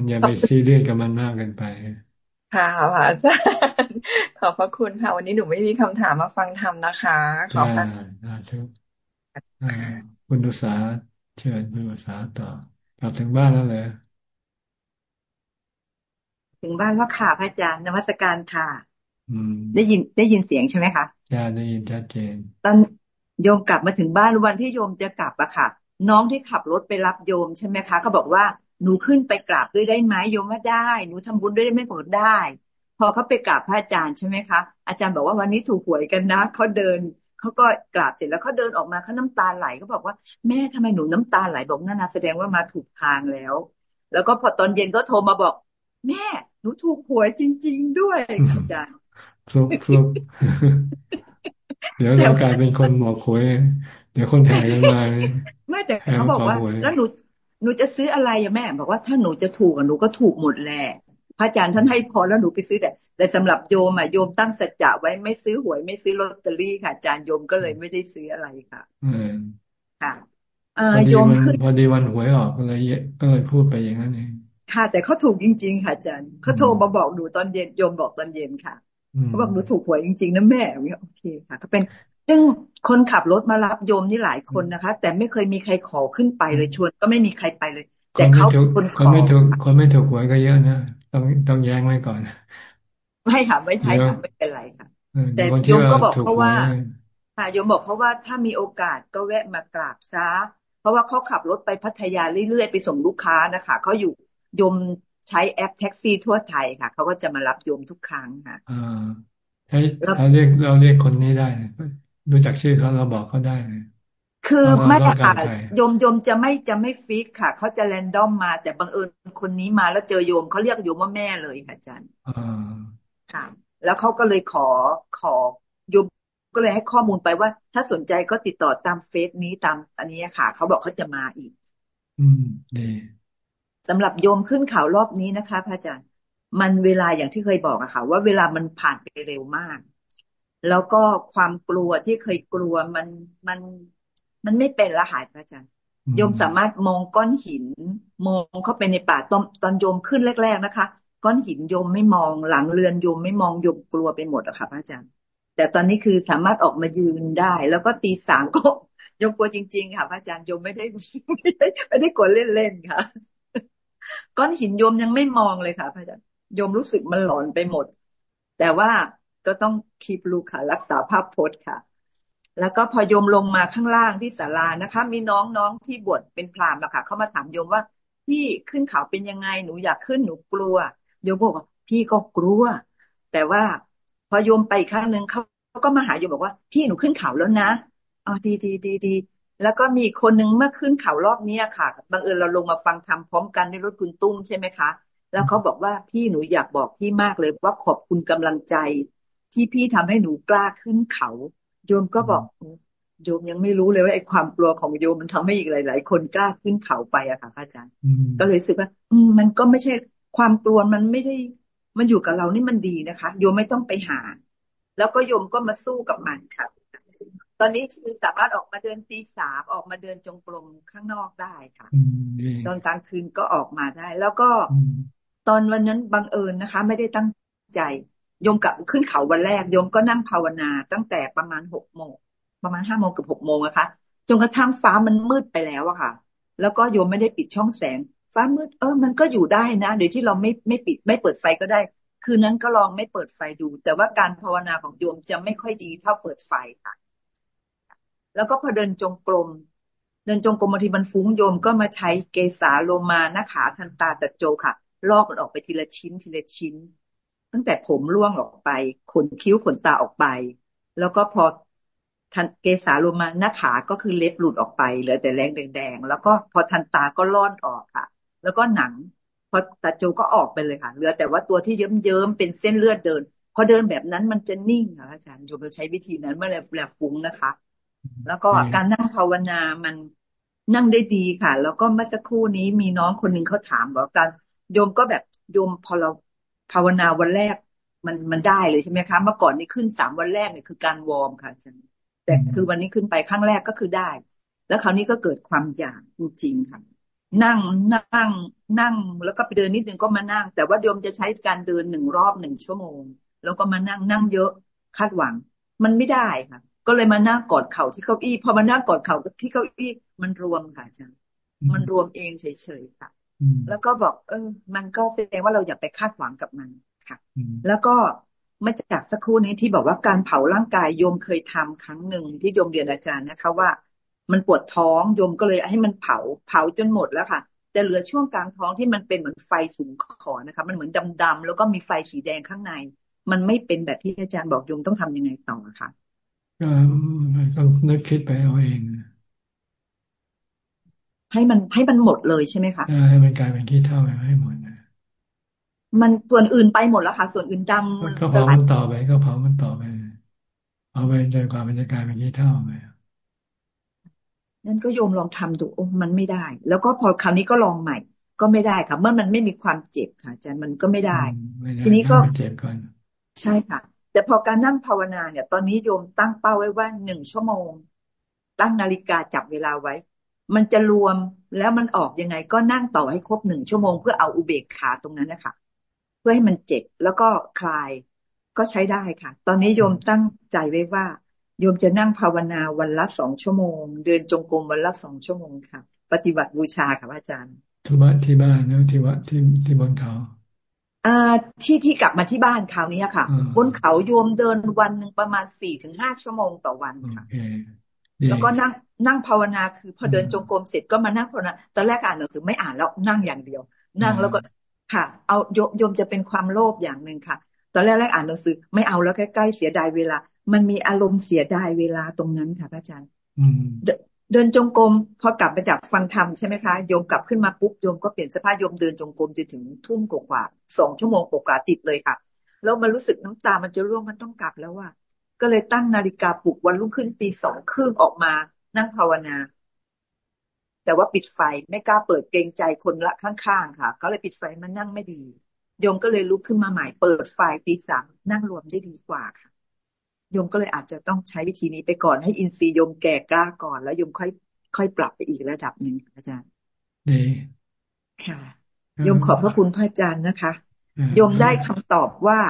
อย่าไปซีเรียสกับมันมากเกินไปค่ะอาจารย์ขอบพระคุณค่ะ วันนี้หนูไม่มีคำถามมาฟังธรรมนะคะ ขอบคุณ คุณดุษาเชิญคุณดุษาต่อกลับถึงบ้านแล้วเลยถึงบ้านแล้วค่ะพระอาจารย์นวัตการค่ะได้ยินได้ยินเสียงใช่ไหมคะใช่ได้ยินชัดเจน ตอนโยมกลับมาถึงบ้านวันที่โยมจะกลับอะค่ะ น้องที่ขับรถไปรับโยมใช่ไหมคะ ก็บอกว่าหนูขึ้นไปกราบด้วยได้ไหมโยมว่าได้ หนูทำบุญด้วยได้ไหมบอกได้ พอเขาไปกราบพระอาจารย์ใช่ไหมคะ อาจารย์บอกว่าวันนี้ถูกหวยกันนะเขาเดิน เขาก็กราบเสร็จแล้วเขาเดินออกมาเขาน้ำตาไหลเขาบอกว่าแม่ทำไมหนูน้ำตาไหลบอกนั่นนะแสดงว่ามาถูกทางแล้ว แล้วก็พอตอนเย็นก็โทรมาบอก แม่หนูถูกหวยจริง ๆ ด้วยอาจารย์ฟลุกฟลุกเดี๋ยวเรากลายเป็นคนหมอคุยเดี๋ยวคนแทงกันมาไม่แต่เขาบอกว่า แล้วหนูหนูจะซื้ออะไรอะแม่ บอกว่าถ้าหนูจะถูกหนูก็ถูกหมดแหละ พระอาจารย์ท่านให้พอแล้วหนูไปซื้อแต่แต่สำหรับโยมอะโยมตั้งสัจจะไว้ไม่ซื้อหวยไม่ซื้อลอตเตอรี่ค่ะอาจารย์โยมก็เลยไม่ได้ซื้ออะไรค่ะ อืมค่ะโยมคือพอดีวันหวยออกก็เลยก็เลยพูดไปอย่างนั้นเองค่ะ แต่เขาถูกจริง ๆ ค่ะอาจารย์เขาโทรมาบอกหนูตอนเย็นโยมบอกตอนเย็นค่ะเขาบอกหนูถูกหวยจริงๆนะแม่โอเคค่ะก็เป็นซึ่งคนขับรถมารับโยมนี่หลายคนนะคะ แต่ไม่เคยมีใครขอขึ้นไปเลยชวน ก็ไม่มีใครไปเลย แต่เขาคนขอคนไม่ถูกคนไม่ถูกหวยก็เยอะนะ ต้องต้องแย้งไว้ก่อน ไม่ค่ะไม่ใช่ค่ะไม่เป็นไรค่ะแต่โยมก็บอกเขาว่าค่ะโยมบอกเขาว่าถ้ามีโอกาสก็แวะมากราบซะเพราะว่าเขาขับรถไปพัทยาเรื่อยๆ ไปส่งลูกค้านะคะเขาอยู่โยมใช้แอปแท็กซี่ทั่วไทยค่ะเขาก็จะมารับโยมทุกครั้งค่ะอ่าให้เราเรียกเราเรียกคนนี้ได้รู้จักชื่อเขาเราบอกเขาได้ คือไม่ค่ะโยมโยมจะไม่จะไม่ฟิกค่ะ เขาจะแรนดอมมา แต่บังเอิญคนนี้มาแล้วเจอโยมเขาเรียกโยมว่าแม่เลยค่ะอาจารย์ค่ะ แล้วเขาก็เลยขอขอโยมก็เลยให้ข้อมูลไปว่า ถ้าสนใจก็ติดต่อตามเฟซนี้ตามอันนี้ค่ะเขาบอกเขาจะมาอีก อืมดีสำหรับโยมขึ้นข่าวรอบนี้นะคะพระอาจารย์มันเวลาอย่างที่เคยบอกอะค่ะ ว่าเวลามันผ่านไปเร็วมาก แล้วก็ความกลัวที่เคยกลัวมันมัน มันไม่เป็นละหายพระอาจารย์โยมสามารถมองก้อนหิน มองเข้าไปในป่าตอนตอนโยมขึ้นแรก ๆนะคะ ก้อนหินโยมไม่มองหลังเรือนโยมไม่มองโยมกลัวไปหมดอะค่ะพระอาจารย์ แต่ตอนนี้คือสามารถออกมายืนได้ แล้วก็ตีสามก็โยมกลัวจริง ๆ ค่ะพระอาจารย์โยมไม่ได้ไม่ได้ไม่ได้กลัวเล่นๆค่ะ ก้อนหินโยมยังไม่มองเลยค่ะพระอาจารย์โยมรู้สึกมันหลอนไปหมด แต่ว่าก็ต้องคีบลูกค่ะ รักษาภาพพจน์ค่ะ แล้วก็พอโยมลงมาข้างล่างที่ศาลานะคะ มีน้องๆที่บวชเป็นพราหมณ์อะค่ะเขามาถามโยมว่า พี่ขึ้นเขาเป็นยังไงหนูอยากขึ้นหนูกลัวโยมบอกว่าพี่ก็กลัว แต่ว่าพอโยมไปครั้งหนึ่งเขาก็มาหาโยมบอกว่า พี่หนูขึ้นเขาแล้วนะอ๋อดีดีดีดีแล้วก็มีคนหนึ่งเมื่อขึ้นเขารอบนี้ค่ะบังเอิญเราลงมาฟังธรรมพร้อมกันในรถคุณตุ้มใช่ไหมคะ แล้วเขาบอกว่าพี่หนูอยากบอกพี่มากเลยว่าขอบคุณกำลังใจ ที่พี่ทำให้หนูกล้าขึ้นเขา โยมก็บอกโยมยังไม่รู้เลยว่าไอ้ความกลัวของโยมมันทำให้อีกหลาย ๆ คนกล้าขึ้นเขาไปอะค่ะอาจารย์ ก็เลยรู้สึกว่า อืมมันก็ไม่ใช่ความกลัวมันไม่ได้ มันอยู่กับเรานี่มันดีนะคะ โยมไม่ต้องไปหา แล้วก็โยมก็มาสู้กับมันค่ะ ตอนนี้คือสามารถออกมาเดินตีสามออกมาเดินจงกรมข้างนอกได้ค่ะ ตอนกลางคืนก็ออกมาได้ แล้วก็ตอนวันนั้นบังเอิญนะคะ ไม่ได้ตั้งใจ โยมกับขึ้นเขาวันแรกโยมก็นั่งภาวนาตั้งแต่ประมาณหกโมงประมาณห้าโมงกับหกโมงนะคะจนกระทั่งฟ้ามันมืดไปแล้วอะค่ะ แล้วก็โยมไม่ได้ปิดช่องแสง ฟ้ามืดเออ มันก็อยู่ได้นะโดยที่เราไม่ไม่ปิดไม่เปิดไฟก็ได้ คืนนั้นก็ลองไม่เปิดไฟดู แต่ว่าการภาวนาของโยมจะไม่ค่อยดีเท่าเปิดไฟค่ะ แล้วก็พอเดินจงกรมเดินจงกรมบางทีมันฟุ้งโยมก็มาใช้เกสาโลมาหน้าขาทันตาตะโจค่ะ ลอกมันออกไปทีละชิ้นทีละชิ้น ตั้งแต่ผมร่วงออกไป ขนคิ้วขนตาออกไป แล้วก็พอทันเกสาลงมาหน้าขาก็คือเล็บหลุดออกไปเหลือแต่แรงแดงๆแล้วก็พอทันตาก็ล่อนออกค่ะ แล้วก็หนัง พอตาโจก็ออกไปเลยค่ะ เหลือแต่ว่าตัวที่เยิ้มๆเป็นเส้นเลือดเดินพอเดินแบบนั้นมันจะนิ่งค่ะอาจารย์โยมเราใช้วิธีนั้นเมื่อไรแลฟุ้งนะคะ แล้วก็การนั่งภาวนามันนั่งได้ดีค่ะ แล้วก็เมื่อสักครู่นี้มีน้องคนหนึ่งเขาถามบอกการโยมก็แบบโยมพอเรา ภาวนาวันแรกมันมันได้เลยใช่ไหมคะ เมื่อก่อนนี่ขึ้นสามวันแรกเนี่ยคือการวอร์มค่ะอาจารย์แต่คือวันนี้ขึ้นไปครั้งแรกก็คือได้ แล้วคราวนี้ก็เกิดความอยากจริงๆค่ะ นั่งนั่งนั่งแล้วก็ไปเดินนิดนึงก็มานั่ง แต่ว่าโยมจะใช้การเดินหนึ่งรอบหนึ่งชั่วโมง แล้วก็มานั่งนั่งเยอะคาดหวัง มันไม่ได้ค่ะ ก็เลยมานั่งกอดเข่าที่เก้าอี้พอมานั่งกอดเข่าที่เก้าอี้มันรวมค่ะอาจารย์มันรวมเองเฉยๆค่ะ แล้วก็บอก เออ มันก็แสดงว่าเราอย่าไปคาดหวังกับมันค่ะ แล้วก็มาจากสักครู่นี้ที่บอกว่าการเผาร่างกายโยมเคยทำครั้งหนึ่งที่โยมเรียนอาจารย์นะคะ ว่า มันปวดท้องโยมก็เลยให้มันเผาเผาจนหมดแล้วค่ะแต่เหลือช่วงกลางท้องที่มันเป็นเหมือนไฟสูงขอนะคะ มันเหมือนดำๆแล้วก็มีไฟสีแดงข้างใน มันไม่เป็นแบบที่อาจารย์บอกโยมต้องทํำยังไงต่อคะก็ต้องนึกคิดไปเอาเอง ให้มันให้มันหมดเลยใช่ไหมคะให้มันกลายเป็นขี้เท่าไปให้หมดมันส่วนอื่นไปหมดแล้วค่ะ ส่วนอื่นดำก็เผามันต่อไป ก็เผามันต่อไปเอาไปจนกว่ามันจะกลายเป็นขี้เท่าไปนั่นก็โยมลองทำดูโอ้มันไม่ได้ แล้วก็พอคราวนี้ก็ลองใหม่ ก็ไม่ได้ค่ะเมื่อมันไม่มีความเจ็บค่ะอาจารย์มันก็ไม่ได้ ทีนี้ก็เจ็บก่อนใช่ค่ะ แต่พอการนั่งภาวนาเนี่ย ตอนนี้โยมตั้งเป้าไว้ว่าหนึ่งชั่วโมง ตั้งนาฬิกาจับเวลาไว้ มันจะรวมแล้วมันออกยังไง ก็นั่งต่อให้ครบหนึ่งชั่วโมงเพื่อเอาอุเบกขาตรงนั้นนะคะเพื่อให้มันเจ็บแล้วก็คลายก็ใช้ได้ค่ะ ตอนนี้โยมตั้งใจไว้ว่า โยมจะนั่งภาวนาวันละสองชั่วโมง เดินจงกรมวันละสองชั่วโมงค่ะ ปฏิบัติบูชาค่ะอาจารย์ทุบ้านที่บ้านแล้วที่วัดที่ที่บนเขาอ่าที่ที่กลับมาที่บ้านคราวนี้ค่ะ บนเขาโยมเดินวันหนึ่งประมาณสี่ถึงห้าชั่วโมงต่อวันค่ะ แล้วก็นั่งนั่งภาวนาคือ พอเดินจงกรมเสร็จก็มานั่งภาวนาตอนแรกอ่านหนังสือไม่อ่านแล้วนั่งอย่างเดียว นั่งแล้วก็ค่ะ เอาโยมจะเป็นความโลภอย่างหนึ่งค่ะ ตอนแรกแรกอ่านหนังสือ ไม่เอาแล้วใกล้ๆเสียดายเวลา มันมีอารมณ์เสียดายเวลาตรงนั้นค่ะพระอาจารย์เดินจงกรมพอกลับมาจากฟังธรรมใช่ไหมคะโยมกลับขึ้นมาปุ๊บโยมก็เปลี่ยนสภาพโยมเดินจงกรมจนถึงทุ่มกว่าสองชั่วโมงกว่าติดเลยค่ะแล้วมันรู้สึกน้ำตามันจะร่วงมันต้องกลับแล้วว่า ก็เลยตั้งนาฬิกาปลุกวันรุ่งขึ้นตีสองครึ่งออกมา นั่งภาวนา แต่ว่าปิดไฟไม่กล้าเปิดเกรงใจคนละข้างๆค่ะ ก็เลยปิดไฟมันนั่งไม่ดีโยมก็เลยลุกขึ้นมาใหม่เปิดไฟตีสามนั่งรวมได้ดีกว่าค่ะโยมก็เลยอาจจะต้องใช้วิธีนี้ไปก่อนให้อินทรีย์โยมแก่กล้าก่อน แล้วโยมค่อย ค่อยปรับไปอีกระดับหนึ่งอาจารย์ดีค่ะโยมขอบพระคุณพระอาจารย์นะคะโยมได้คำตอบว่า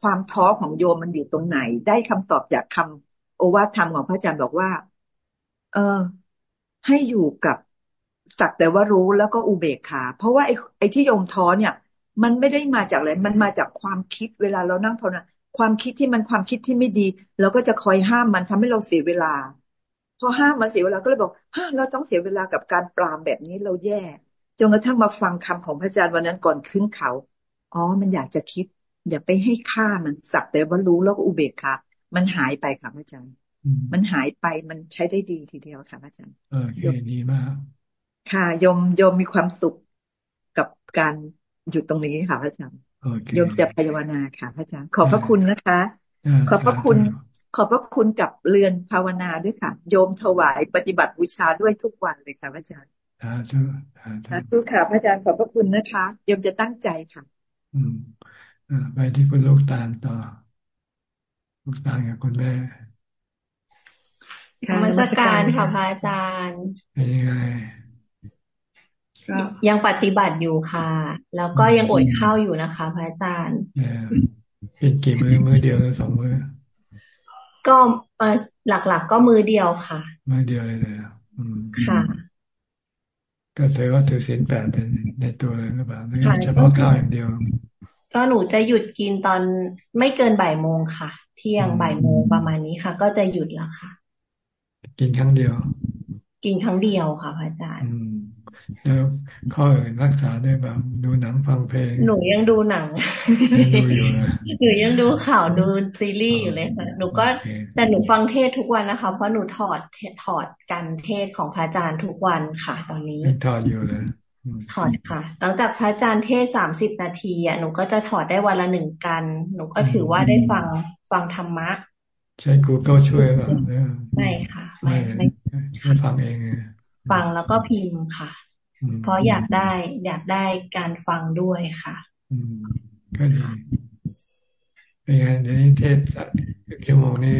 ความท้อของโยมมันอยู่ตรงไหน ได้คำตอบจากคำโอวาทธรรมของพระอาจารย์บอกว่า เออ ให้อยู่กับสักแต่ว่ารู้แล้วก็อุเบกขา เพราะว่าไอ้ไอ้ที่โยมท้อเนี่ย มันไม่ได้มาจากอะไรมันมาจากความคิดเวลาเรานั่งภาวนาความคิดที่มันความคิดที่ไม่ดีเราก็จะคอยห้ามมันทำให้เราเสียเวลาพอห้ามมันเสียเวลาก็เลยบอกฮเราต้องเสียเวลากับการปรามแบบนี้เราแย่จนกระทั่งมาฟังคำของพระอาจารย์วันนั้นก่อนขึ้นเขา อ๋อ มันอยากจะคิด อย่าไปให้ค่ามันสักแต่ว่ารู้แล้วก็อุเบกขามันหายไปค่ะพระอาจารย์ มันหายไปมันใช้ได้ดีทีเดียวค่ะอาจารย์โอเคดีมาก ค่ะยมยมมีความสุขกับการหยุดตรงนี้ค่ะพระอาจารย์ยมจะพยาวนาค่ะพระอาจารย์ขอบพระคุณนะคะ ขอบพระคุณ ขอบพระคุณกับเรือนภาวนาด้วยค่ะ โยมถวายปฏิบัติบูชาด้วยทุกวันเลยค่ะพระอาจารย์สาธุสาธุค่ะพระอาจารย์ขอบพระคุณนะคะโยมจะตั้งใจค่ะ อืม ไปที่คุณลูกตาลต่อ ลูกตาลกับคุณแม่ธรรมสการค่ะพระอาจารย์เป็นยังไงยังปฏิบัติอยู่ค่ะ แล้วก็ยังอดข้าวอยู่นะคะพระอาจารย์เป็นกี่มือมือเดียวหรือสองมือก็หลักๆกก็มือเดียวค่ะมือเดียวเลยเลยค่ะ ก็ถือว่าถือศีลแปดเป็นในตัวเลยหรือเปล่าไม่ใช่เฉพาะข้าวอย่างเดียว ก็หนูจะหยุดกินตอนไม่เกินบ่ายโมงค่ะ เที่ยงบ่ายโมงประมาณนี้ค่ะ ก็จะหยุดแล้วค่ะ กินครั้งเดียว กินครั้งเดียวค่ะพระอาจารย์แล้วข้ออื่นรักษาด้วยแบบดูหนังฟังเพลง หนูยังดูหนังดูอยู่นะหนูยังดูข่าวดูซีรีส์อยู่เลยค่ะหนูก็แต่หนูฟังเทศทุกวันนะคะ เพราะหนูถอดถอดการเทศของพระอาจารย์ทุกวันค่ะ ตอนนี้ถอดอยู่เลย ถอดค่ะ หลังจากพระอาจารย์เทศสามสิบนาทีอะหนูก็จะถอดได้วันละหนึ่งกัน หนูก็ถือว่าได้ฟังฟังธรรมะ ใช้ Google ช่วยแบบไม่ค่ะไม่ไม่ไม่ฟังเอง ฟังแล้วก็พิมพ์ค่ะ เพราะอยากได้อยากได้การฟังด้วยค่ะ อืมก็ดีเป็นไงเดี๋ยวนี้เทศสักชั่วโมงนี้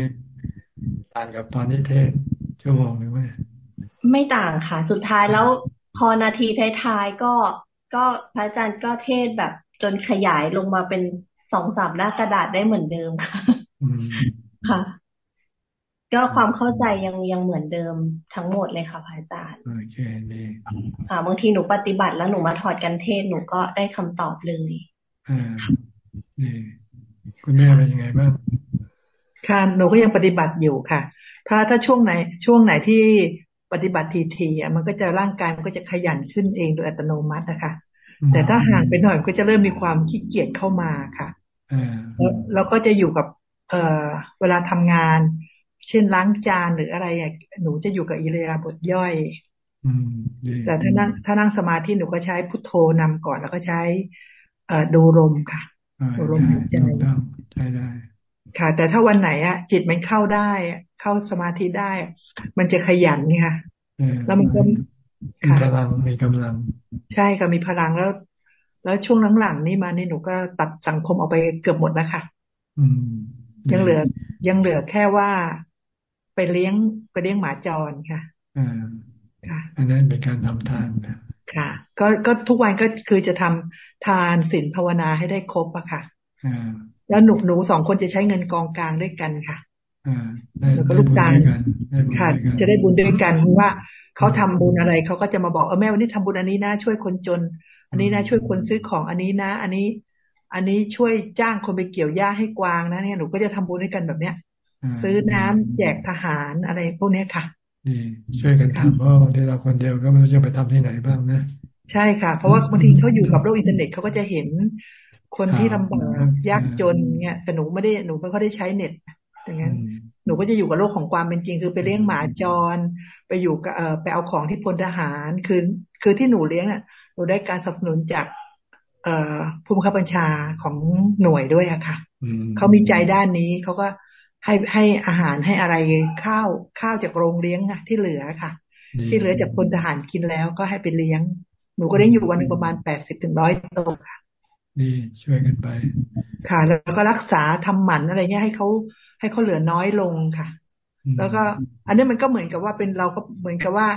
ต่างกับตอนนี้เทศชั่วโมงหรือไม่ไม่ต่างค่ะ สุดท้ายแล้ว พอนาทีท้ายๆก็ก็พระอาจารย์ก็เทศแบบ จนขยายลงมาเป็นสองสามหน้ากระดาษได้เหมือนเดิมค่ะค่ะ ก็ความเข้าใจยังยังเหมือนเดิมทั้งหมดเลยค่ะพระอาจารย์โอเคดีค่ะบางทีหนูปฏิบัติแล้วหนูมาถอดกันเทศหนูก็ได้คำตอบเลยอ่าดีคุณแม่เป็นยังไงบ้างค่ะหนูก็ยังปฏิบัติอยู่ค่ะ ถ้าถ้าช่วงไหน ช่วงไหนที่ ปฏิบัติทีทีอะมันก็จะร่างกายมันก็จะขยันขึ้นเองโดยอัตโนมัตินะคะแต่ถ้าห่างไปหน่อยก็จะเริ่มมีความขี้เกียจเข้ามาค่ะแล้วเราก็จะอยู่กับ เอ่อเวลาทำงาน เช่นล้างจานหรืออะไรอะหนูจะอยู่กับอิเลียบทย่อยแต่ถ้านั่งถ้านั่งสมาธิหนูก็ใช้พุทโธนำก่อนแล้วก็ใช้เอ่อดูลมค่ะดูลมหายใจใช่ได้ ค่ะ แต่ถ้าวันไหนอะจิตมันเข้าได้เข้าสมาธิได้ มันจะขยันค่ะแล้วมันก็มีพลังมีกำลัง ใช่ค่ะมีพลังแล้ว แล้วช่วงหลังๆนี่มานี่หนูก็ตัดสังคมออกไปเกือบหมดแล้วค่ะอืมยังเหลือ ยังเหลือแค่ว่าไปเลี้ยงไปเลี้ยงหมาจรค่ะอ่าค่ะอันนั้นเป็นการทำทานนะค่ะ ก็ก็ทุกวันก็คือจะทำทานศีลภาวนาให้ได้ครบอะค่ะอ่า แล้วหนูหนูสองคนจะใช้เงินกองกลางด้วยกันค่ะแล้วก็ลูกตาลค่ะ จะได้บุญด้วยกันเพราะว่าเขาทำบุญอะไรเขาก็จะมาบอกเออแม่วันนี้ทำบุญอันนี้นะช่วยคนจน อันนี้นะช่วยคนซื้อของอันนี้นะ อันนี้ อันนี้ช่วยจ้างคนไปเกี่ยวหญ้าให้กวางนะเนี่ยหนูก็จะทำบุญด้วยกันแบบเนี้ย ซื้อน้ำแจกทหารอะไรพวกเนี้ยค่ะดีช่วยกันทำเพราะบางทีเราคนเดียวก็ไม่รู้จะไปทำที่ไหนบ้างนะ ใช่ค่ะ เพราะว่าบางทีเขาอยู่กับโลกอินเทอร์เน็ตเขาก็จะเห็น คนที่ลำบากยากจนเนี่ยแต่หนูไม่ได้หนูไม่ค่อยได้ใช้เน็ตอย่างนั้นหนูก็จะอยู่กับโลกของความเป็นจริง คือไปเลี้ยงหมาจร ไปอยู่กับเออไปเอาของที่พลทหารคือคือที่หนูเลี้ยงอะหนูได้การสนับสนุนจาก เอ่อผู้บังคับบัญชาของหน่วยด้วยอะค่ะเขามีใจด้านนี้เขาก็ให้ให้อาหารให้อะไรข้าวข้าวจากโรงเลี้ยงอะที่เหลือค่ะ ที่เหลือจากพลทหารกินแล้วก็ให้ไปเลี้ยง หนูก็เลี้ยงอยู่วันนึงประมาณแปดสิบถึงร้อยตัวค่ะ ดีช่วยกันไป ค่ะ แล้วก็รักษาทำหมันอะไรเงี้ยให้เขาให้เขาเหลือน้อยลงค่ะ แล้วก็ อันนี้มันก็เหมือนกับว่าเป็นเราก็เหมือนกับว่า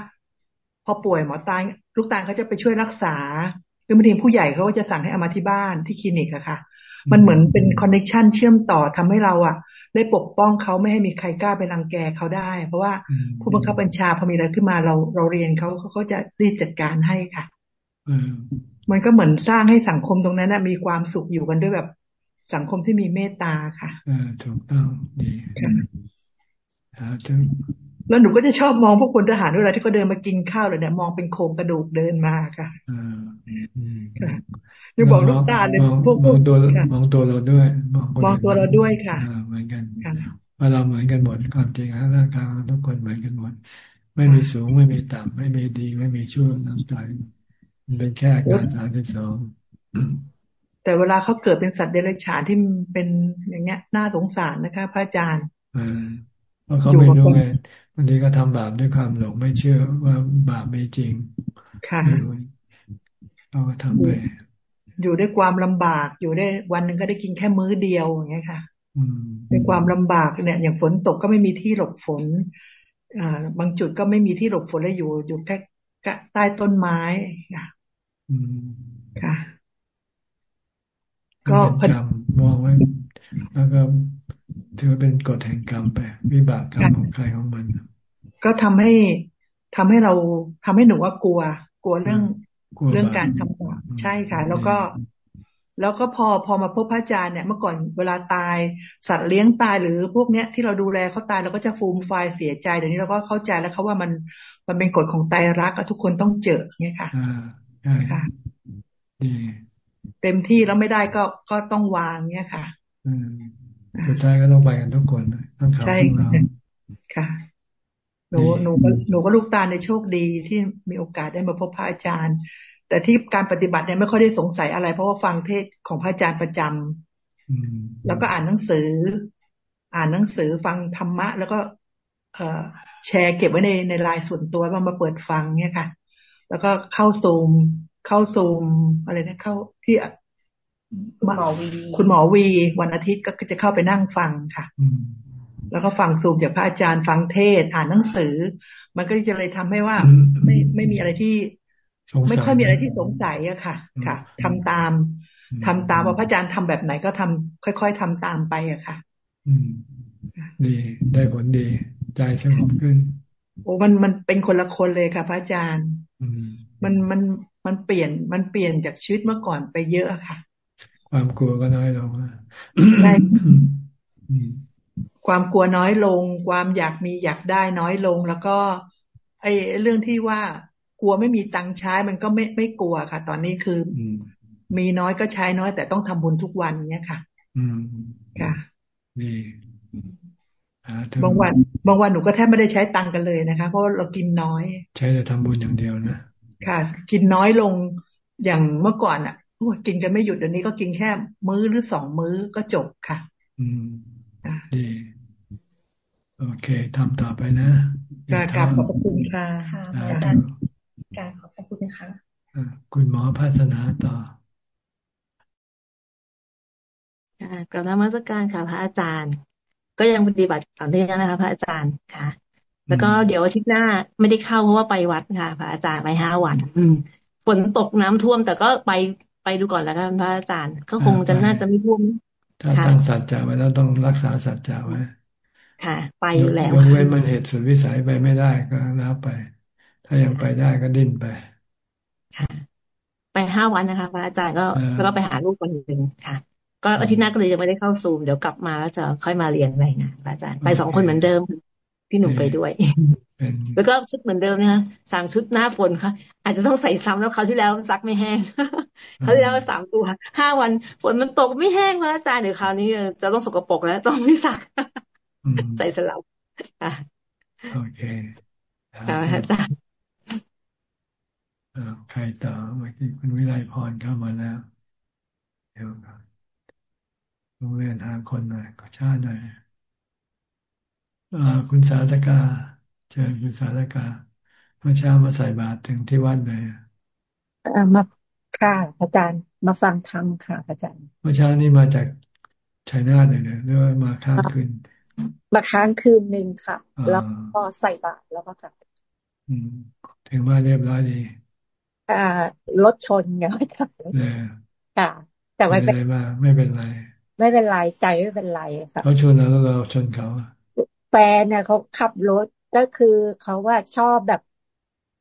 พอป่วยหมอตายลูกตาลเขาจะไปช่วยรักษาหรือบางทีผู้ใหญ่เขาก็จะสั่งให้เอามาที่บ้านที่คลินิกอะค่ะ มันเหมือนเป็นคอนเน็ชันเชื่อมต่อทำให้เราอะได้ปกป้องเขาไม่ให้มีใครกล้าไปรังแกเขาได้ เพราะว่าผู้บังคับบัญชาพอมีอะไรขึ้นมาเราเราเรียนเขาเขาก็จะรีบจัดการให้ค่ะ มันก็เหมือนสร้างให้สังคมตรงนั้นมีความสุขอยู่กันด้วยแบบสังคมที่มีเมตตาค่ะอ่าถูกต้องดีค่ะแล้วหนูก็จะชอบมองพวกคนทหารเวลาที่เขาเดินมากินข้าวเลยเนี่ยมองเป็นโครงกระดูกเดินมาค่ะค่ะจะบอกลูกตาเลยพวกมองตัวมองตัวเราด้วย มองตัวเราด้วยค่ะเหมือนกันว่าเราเหมือนกันหมดความจริงแล้วร่างกายทุกคนเหมือนกันหมด ไม่มีสูงไม่มีต่ำไม่มีดี ไม่มีชั่วน้ำใจมัน เป็นแค่การฐานที่สองแต่เวลาเขาเกิดเป็นสัตว์เดรัจฉานที่เป็นอย่างเงี้ย น่าสงสารนะคะ พระอาจารย์เพราะเขาไม่รู้ไงบางทีก็ทำบาปด้วยความหลงไม่เชื่อว่าบาปไม่จริง ค่ะเราก็ทำไป อยู่ด้วยความลำบากอยู่ได้วันหนึ่งก็ได้กินแค่มื้อเดียวอย่างเงี้ยค่ะในความลำบากเนี่ย อย่างฝนตกก็ไม่มีที่หลบฝน อ่า บางจุดก็ไม่มีที่หลบฝนแล้วอยู่อยู่แค่ ใต้ต้นไม้ค่ะค่ะ ก็พยมองไว้แล้วก็ถือเป็นกฎแห่งกรรมไปวิบากกรรมของใครของมัน ก็ทำให้ทำให้เราทำให้หนูว่ากลัว กลัวเรื่องเรื่องการทำบาปใช่ค่ะ แล้วก็แล้วก็พอพอมาพบพระอาจารย์เนี่ยเมื่อก่อนเวลาตาย สัตว์เลี้ยงตายหรือพวกเนี้ยที่เราดูแลเขาตายเราก็จะฟูมไฟเสียใจเดี๋ยวนี้เราก็เข้าใจแล้วเขาว่ามัน มันเป็นกฎของไตรักทุกคนต้องเจอเนี่ยค่ะค่ะเต็มที่แล้วไม่ได้ก็ก็ต้องวางเนี่ยค่ะสุดท้ายก็ต้องไปกันทุกคนต้องเขาต้องเราค่ะหนูหนูก็หนูก็ลูกตาในโชคดีที่มีโอกาสได้มาพบพระอาจารย์ แต่ที่การปฏิบัติเนี่ยไม่ค่อยได้สงสัยอะไร เพราะว่าฟังเทศของพระอาจารย์ประจำแล้วก็อ่านหนังสือ อ่านหนังสือฟังธรรมะ แล้วก็ เอ แชร์เก็บไว้ในในไลน์ส่วนตัวว่ามาเปิดฟังเนี่ยค่ะ แล้วก็เข้าซูม เข้าซูมอะไรนะเข้าที่คุณหมอวี คุณหมอวี วันอาทิตย์ก็จะเข้าไปนั่งฟังค่ะแล้วก็ฟังซูมจากพระอาจารย์ฟังเทศ อ่านหนังสือ มันก็จะเลยทำให้ว่า ไม่ไม่มีอะไรที่ไม่ค่อยมีอะไรที่สงสัยอะค่ะ ค่ะทำตามทำตามว่าพระอาจารย์ทำแบบไหนก็ทำค่อย ๆทำตามไปอะค่ะ อืมดีได้ผลดี ใจสงบขึ้น โอ้มันมันเป็นคนละคนเลยค่ะพระอาจารย์มันมันมันเปลี่ยนมันเปลี่ยนจากชีวิตเมื่อก่อนไปเยอะค่ะ ความกลัวก็น้อยลงใช่ความกลัวน้อยลง ความอยากมีอยากได้น้อยลง แล้วก็ไอ้เรื่องที่ว่ากลัวไม่มีตังค์ใช้มันก็ไม่ไม่กลัวค่ะ ตอนนี้คือมีน้อยก็ใช้น้อย แต่ต้องทำบุญทุกวันเนี้ยค่ะ อืมค่ะดี บางวันบางวันหนูก็แทบไม่ได้ใช้ตังค์กันเลยนะคะ เพราะเรากินน้อย ใช้แต่ทำบุญอย่างเดียวนะค่ะ กินน้อยลงอย่างเมื่อก่อนอะกินกันไม่หยุดเดี๋ยวนี้ก็กินแค่มื้อหรือสองมื้อก็จบค่ะ อืมดีโอเคทำต่อไปนะกราบขอบคุณค่ะค่ะอาจารย์กราบขอบคุณนะคะคุณหมอภาสนาต่อค่ะกับนมัสการค่ะพระอาจารย์ ก็ยังปฏิบัติต่อเนื่องนะคะพระอาจารย์ค่ะ แล้วก็เดี๋ยวอาทิตย์หน้าไม่ได้เข้าเพราะว่าไปวัดค่ะ พระอาจารย์ไปห้าวัน อืมฝนตกน้ำท่วม แต่ก็ไปไปดูก่อนแล้วกันพระอาจารย์ก็คงจะน่าจะไม่ท่วมถ้าตั้งสัจจะไว้แล้วต้องรักษาสัจจะไว้ค่ะ ไปอยู่แล้วยกเว้นมันเหตุสุดวิสัยไปไม่ได้ก็แล้วไป ถ้ายังไปได้ก็ดิ้นไปค่ะไปห้าวันนะคะพระอาจารย์ก็แล้วก็ไปหาลูกคนหนึ่งค่ะ ก็อาทิตย์หน้าก็เลยยังไม่ได้เข้าซูม เดี๋ยวกลับมาแล้วจะค่อยมาเรียนอะไรนะพระอาจารย์ ไปสองคนเหมือนเดิม พี่หนุ่มไปด้วย แล้วก็ชุดเหมือนเดิมนะคะสามชุดหน้าฝนค่ะ อาจจะต้องใส่ซ้ำแล้วคราวที่แล้วซักไม่แห้งคราวที่แล้วสามตัวห้าวันฝนมันตกไม่แห้งพระอาจารย์เดี๋ยวคราวนี้จะต้องสกปรกแล้วต้องไม่ซัก ใส่สลับโอเคค่ะอาจารย์ใครต่อเมื่อกี้คุณวิไลพรเข้ามาแล้วเดี๋ยวโร งเรียนหาคนหน่อยก็ชาหน่อยคุณสาธกา เชิญคุณสาธกาเมื่อเช้ามาใส่บาตรถึงที่วัดเลยมาค่ะอาจารย์ มาฟังธรรมค่ะ อาจารย์เมื่อเช้านี้มาจากชัยนาทเลยเนี่ยหรือว่ามาค้างคืน มาค้างคืนหนึ่งค่ะ แล้วก็ใส่บาตรแล้วก็กลับถึงว่าเรียบร้อยดีอ่ารถชนไงค่ะค่ะ แต่ไม่เป็นไรไม่เป็นไร ไม่เป็นไรใจไม่เป็นไรค่ะเขาชนแล้วเราชนเขาแฟนเนี่ยเขาขับรถก็คือเขาว่าชอบแบบ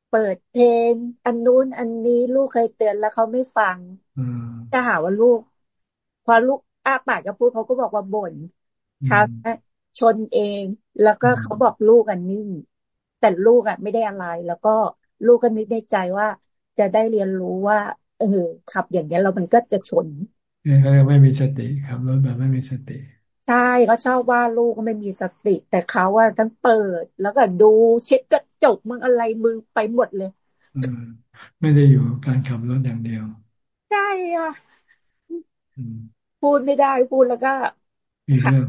เปิดเพลงอันนู้นอันนี้ลูกเคยเตือนแล้วเขาไม่ฟังจะหาว่าลูก พอลูกอ้าปากจะพูดเขาก็บอกว่าบ่นครับชนเอง แล้วก็เขาบอกลูกอันนิ่งแต่ลูกอะไม่ได้อะไร แล้วก็ลูกก็นึกในใจว่าจะได้เรียนรู้ว่า เออขับอย่างนี้เรามันก็จะชน เนี่ยเขาไม่มีสติครับรถแบบไม่มีสติ ใช่เขาชอบว่าลูกก็ไม่มีสติ แต่เขาว่าทั้งเปิด แล้วก็ดูเช็ดกระจกมึงอะไรมึงไปหมดเลยไม่ได้อยู่การขับรถอย่างเดียว ใช่อะพูดไม่ได้พูดแล้วก็มีเรื่อง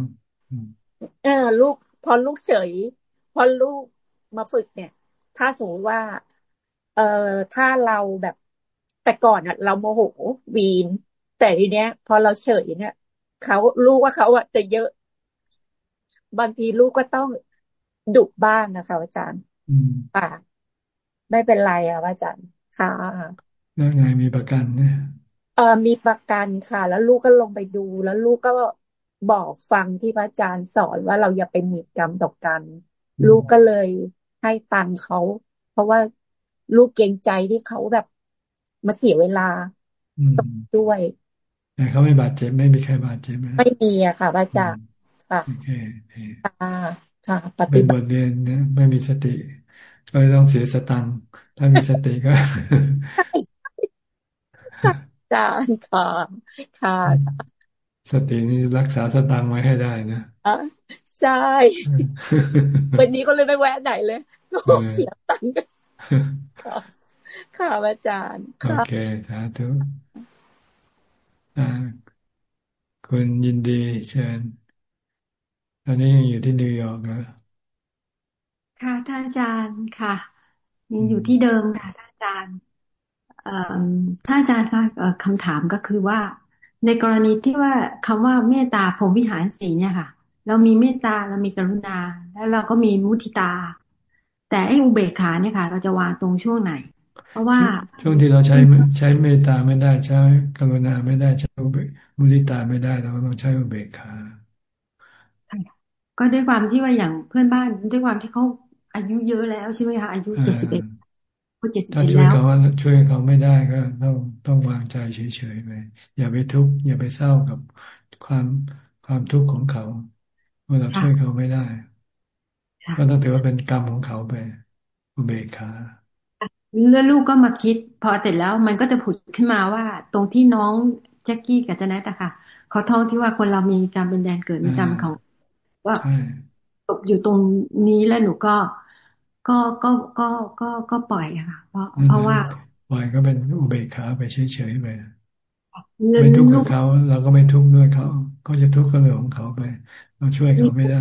เออ ลูกพอลูกเฉย พอลูกมาฝึกเนี่ย ถ้าสมมติว่า เอ่อถ้าเราแบบแต่ก่อนอะ เราโมโหวีน แต่ทีเนี้ย พอเราเฉยเนี่ยเขาลูกว่าเขาอะจะเยอะ บางทีลูกก็ต้องดุบ้างนะคะอาจารย์ป่าไม่เป็นไรอะอาจารย์ค่ะแล้วไงมีประกันเนี่ยเออมีประกันค่ะ แล้วลูกก็ลงไปดู แล้วลูกก็บอกฟังที่พระอาจารย์สอนว่าเราอย่าไปมีกรรมต่อกัน ลูกก็เลยให้ตังเขา เพราะว่าลูกเกรงใจที่เขาแบบมาเสียเวลาด้วย แต่เขาไม่บาดเจ็บไม่มีใครบาดเจ็บไหมไม่มีอะค่ะอาจารย์ค่ะโอเคค่ะค่ะปฏิบัติเป็นบทเรียนนะไม่มีสติ ก็ต้องเสียสตังค์ถ้ามีสติก็อาจารย์ค่ะค่ะสตินี่รักษาสตังค์ไว้ให้ได้นะใช่ วันนี้ก็เลยไม่แวะไหนเลยเสียตังค์ค่ะค่ะอาจารย์โอเคสาธุ คุณยินดีเชิญตอนนี้ยังอยู่ที่นิวยอร์กเหรอค่ะท่านอาจารย์ค่ะยังอยู่ที่เดิมค่ะท่านอาจารย์ท่านอาจารย์คะคำถามก็คือว่า ในกรณีที่ว่าคำว่าเมตตาผมวิหารสีเนี่ยค่ะ เรามีเมตตาเรามีกรุณา แล้วเราก็มีมุทิตา แต่ไอ้อุเบกขาเนี่ยค่ะ เราจะวางตรงช่วงไหน เพราะว่าช่วงที่เราใช้ใช้เมตตาไม่ได้ใช้กรุณาไม่ได้ใช้มุทิตาไม่ได้เราก็ต้องใช้อุเบกขาก็ด้วยความที่ว่าอย่างเพื่อนบ้านด้วยความที่เขาอายุเยอะแล้วใช่ไหมคะอายุเจ็ดสิบเอ็ดเจ็ดสิบเอ็ดแล้วถ้าช่วยเขาช่วยเขาไม่ได้ก็ต้องต้องวางใจเฉยๆไปอย่าไปทุกข์อย่าไปเศร้ากับความความทุกข์ของเขาเมื่อเราช่วยเขาไม่ได้ ก็ต้องถือว่าเป็นกรรมของเขาไปอุเบกขา แล้วลูกก็มาคิด พอเสร็จแล้วมันก็จะผุดขึ้นมาว่า ตรงที่น้องแจ็คกี้กับเจเนตอะค่ะเขาท้องที่ว่าคนเรามีการเป็นแดนเกิดมีกรรมของ ว่าตกอยู่ตรงนี้แล้วหนูก็ก็ก็ก็ก็ก็ปล่อยค่ะ เพราะเพราะว่าปล่อยก็เป็นอุเบกขาไปเฉยๆไปไม่ทุกข์กับเขาเราก็ไม่ทุกข์ด้วยเขาก็จะทุกข์กับเรื่องของเขาไป เราช่วยเขาไม่ได้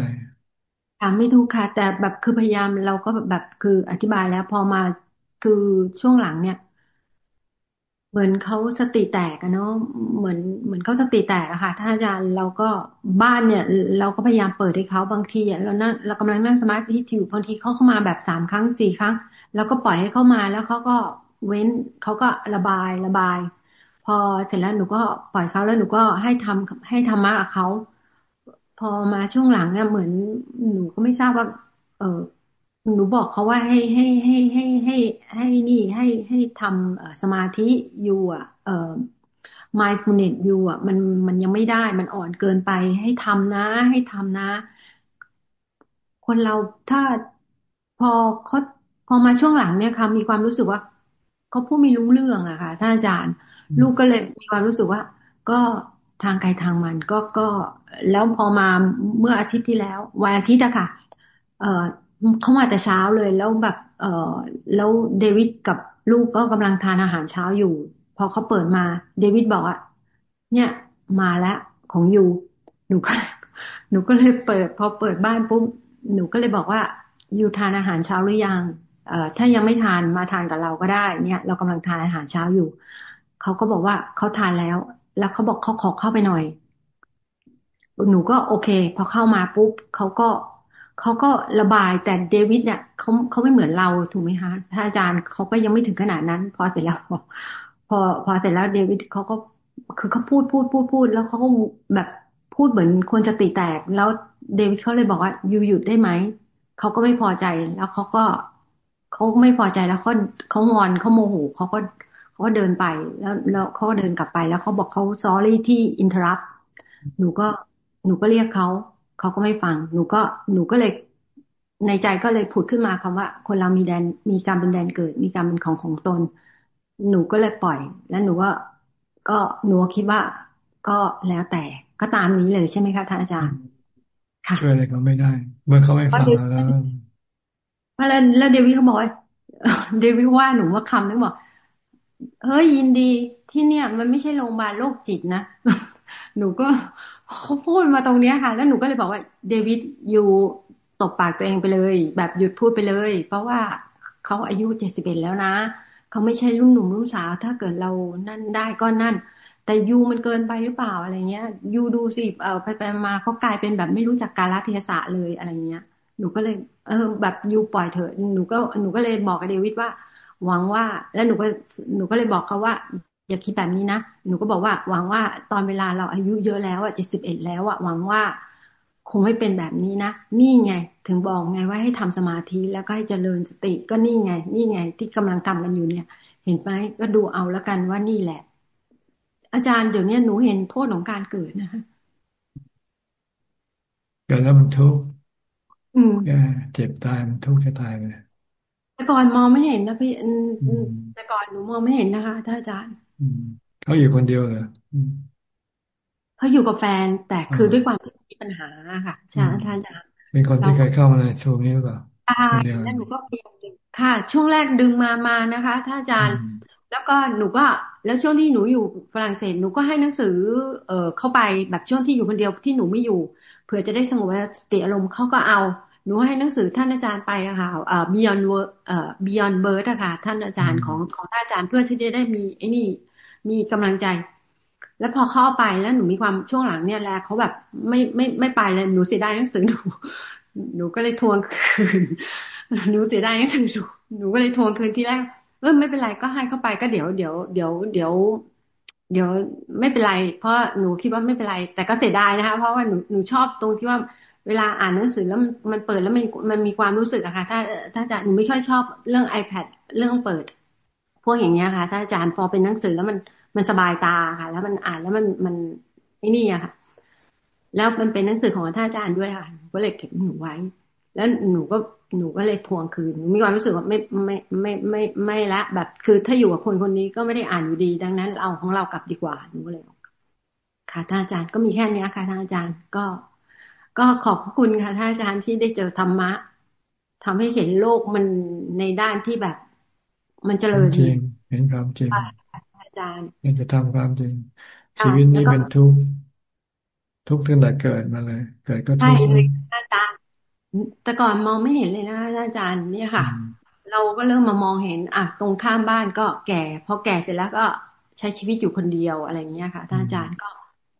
ค่ะไม่ทุกข์ค่ะ แต่แบบคือพยายามเราก็แบบคืออธิบายแล้วพอมา คือช่วงหลังเนี่ย เหมือนเขาสติแตกอะเนาะเหมือนเหมือนเขาสติแตกอะค่ะท่านอาจารย์เราก็บ้านเนี่ย เราก็พยายามเปิดให้เขาบางทีเรานั่งเรากำลังนั่งสมาธิอยู่บางทีเขาเข้ามาแบบสามครั้งสี่ครั้งแล้วก็ปล่อยให้เข้ามาแล้วเขาก็เว้นเขาก็ระบายระบาย พอเสร็จแล้วหนูก็ปล่อยเขาแล้วหนูก็ให้ทำให้ธรรมะกับเขาพอมาช่วงหลังเนี่ยเหมือนหนูก็ไม่ทราบว่า เออ หนูบอกเขาว่าให้ให้ให้ให้ให้ให้นี่ให้ให้ทำสมาธิอยู่อะ เอ่อ mindfulness อยู่อะ มันมันยังไม่ได้ มันอ่อนเกินไป ให้ทำนะ ให้ทำนะ คนเราถ้าพอเขาพอมาช่วงหลังเนี่ยค่ะ มีความรู้สึกว่าเขาพูดไม่รู้เรื่องอะค่ะท่านอาจารย์ ลูกก็เลยมีความรู้สึกว่า ก็ทางใครทางมันก็ก็แล้วพอมาเมื่ออาทิตย์ที่แล้ววันอาทิตย์อะค่ะ เอ่อ เขามาแต่เช้าเลย แล้วแบบ เออแล้วเดวิดกับลูกก็กำลังทานอาหารเช้าอยู่ พอเขาเปิดมา เดวิดบอกอะเนี่ยมาแล้วของยูหนูก็หนูก็เลยเปิด พอเปิดบ้านปุ๊บหนูก็เลยบอกว่ายูทานอาหารเช้าหรือยังเอ่อถ้ายังไม่ทานมาทานกับเราก็ได้ เนี่ย เรากำลังทานอาหารเช้าอยู่เขาก็บอกว่าเขาทานแล้ว แล้วเขาบอกเขาขอเข้าไปหน่อย หนูก็โอเค พอเข้ามาปุ๊บเขาก็ เขาก็ระบายแต่เดวิดเนี่ยเขาเขาไม่เหมือนเราถูกไหมคะถ้าอาจารย์เขาก็ยังไม่ถึงขนาดนั้น พอเสร็จแล้ว พอพอเสร็จแล้วเดวิดเขาก็คือเขาพูดพูดพูดพูด แล้วเขาก็แบบพูดเหมือนคนจะติแตก แล้วเดวิดเขาเลยบอกว่าอยู่หยุดได้ไหมเขาก็ไม่พอใจแล้วเขาก็เขาไม่พอใจแล้วเขาเขางอนเขาโมโหเขาก็เขาก็เดินไปแล้วแล้วเขาก็เดินกลับไป แล้วเขาบอกเขาซอรี่ที่อินทรัพหนูก็หนูก็เรียกเขา เขาก็ไม่ฟัง หนูก็หนูก็เลยในใจก็เลยผุดขึ้นมาคำว่า คนเรามีแดนมีการเป็นแดนเกิด มีการเป็นของของตน หนูก็เลยปล่อย แล้วหนูก็ก็หนูคิดว่าก็แล้วแต่ก็ตามนี้เลยใช่ไหมคะท่านอาจารย์ค่ะช่วยอะไรเขาไม่ได้ เมื่อเขาไม่ฟังแล้วแล้วแล้วเดวิดเขาบอกเดวิดว่าหนูว่าคำนึงบอกเฮ้ยยินดีที่เนี่ย มันไม่ใช่โรงพยาบาลโรคจิตนะหนูก็ เขาพูดมาตรงเนี้ยค่ะ แล้วหนูก็เลยบอกว่า เดวิดอยู่ตบปากตัวเองไปเลย แบบหยุดพูดไปเลย เพราะว่าเขาอายุเจ็ดสิบเอ็ดแล้วนะเขาไม่ใช่รุ่นหนุ่มรุ่นสาว ถ้าเกิดเรานั่นได้ก็นั่น แต่ยูมันเกินไปหรือเปล่าอะไรเงี้ยยูดูสิเออไปไปมาเขากลายเป็นแบบไม่รู้จักกาลเทศะเลยอะไรเงี้ย หนูก็เลย เออ แบบยูปล่อยเถอะหนูก็หนูก็เลยบอกกับเดวิดว่าหวังว่า แล้วหนูก็หนูก็เลยบอกเขาว่า อย่าคิดแบบนี้นะหนูก็บอกว่าหวังว่าตอนเวลาเราอายุเยอะแล้วอะเจ็ดสิบเอ็ดแล้วอะหวังว่าคงไม่เป็นแบบนี้นะนี่ไง ถึงบอกไงว่าให้ทำสมาธิแล้วก็ให้เจริญสติก็นี่ไง นี่ไง ที่กำลังทำกันอยู่เนี่ย เห็นไหมก็ดูเอาแล้วกันว่านี่แหละ อาจารย์เดี๋ยวนี้หนูเห็นโทษของการเกิดนะคะเกิดแล้วมันทุกข์แก่เจ็บตายมันทุกข์จะตายเลยแต่ก่อนมองไม่เห็นนะพี่แต่ก่อนหนูมองไม่เห็นนะคะท่านอาจารย์ เขาอยู่คนเดียวเหรอเขาอยู่กับแฟน แต่คือด้วยความที่มีปัญหาค่ะใช่ท่านอาจารย์เป็นคนที่เคยเข้ามาในช่วงนี้หรือเปล่าใช่แล้วหนูก็พยายามดึงค่ะ ช่วงแรกดึงมามานะคะท่านอาจารย์ แล้วก็หนูก็ แล้วช่วงที่หนูอยู่ฝรั่งเศสหนูก็ให้หนังสือ เอ่อเข้าไปแบบช่วงที่อยู่คนเดียวที่หนูไม่อยู่ เผื่อจะได้สงบสติอารมณ์เขาก็เอาหนูให้หนังสือท่านอาจารย์ไปอะค่ะเอ่อ Beyond เอ่อ Beyond Bird อะค่ะ ท่านอาจารย์ของของท่านอาจารย์เพื่อที่จะได้มีไอ้นี่ มีกำลังใจ แล้วพอเข้าไปแล้วหนูมีความช่วงหลังเนี่ยแลเขาแบบไม่ไม่ไม่ไปเลยหนูเสียดายหนังสือหนูหนูก็เลยทวงคืนหนูเสียดายหนังสือหนูหนูก็เลยทวงคืนที่แรกเออไม่เป็นไรก็ให้เข้าไปก็เดี๋ยวเดี๋ยวเดี๋ยวเดี๋ยวเดี๋ยวไม่เป็นไร เพราะหนูคิดว่าไม่เป็นไร แต่ก็เสียดายนะคะ เพราะว่าหนูหนูชอบตรงที่ว่าเวลาอ่านหนังสือแล้วมันเปิดแล้วมันมันมีความรู้สึกอะค่ะถ้าถ้าอาจารย์หนูไม่ค่อยชอบเรื่อง iPad เรื่องเปิด พวกอย่างเงี้ยค่ะ ถ้าอาจารย์พอเป็นหนังสือแล้วมัน มันสบายตาค่ะ แล้วมันอ่านแล้วมันมันไม่นี่อะค่ะ แล้วมันเป็นหนังสือของท่านอาจารย์ด้วยค่ะก็เลยเก็บหนูไว้ แล้วหนูก็หนูก็เลยทวงคืนมีความรู้สึกว่าไม่ไม่ไม่ไม่ไม่ละแบบ คือถ้าอยู่กับคนคนนี้ก็ไม่ได้อ่านอยู่ดี ดังนั้นเอาของเรากลับดีกว่าหนูก็เลยค่ะท่านอาจารย์ก็มีแค่นี้ค่ะท่านอาจารย์ก็ ก็ขอบคุณค่ะท่านอาจารย์ที่ได้เจอธรรมะทำให้เห็นโลกมันในด้านที่แบบ มันเจริญจริงเห็นความจริง จารย์มันจะทำความจริง ชีวิตนี้เป็นทุกข์ทุกข์ตั้งแต่เกิดมาเลย เกิดก็ทุกข์ใช่เลยอาจารย์แต่ก่อนมองไม่เห็นเลยนะอาจารย์เนี่ยค่ะ เราก็เริ่มมามองเห็นอะตรงข้ามบ้านก็แก่พอแก่เสร็จแล้วก็ใช้ชีวิตอยู่คนเดียวอะไรเงี้ยค่ะท่านอาจารย์ก็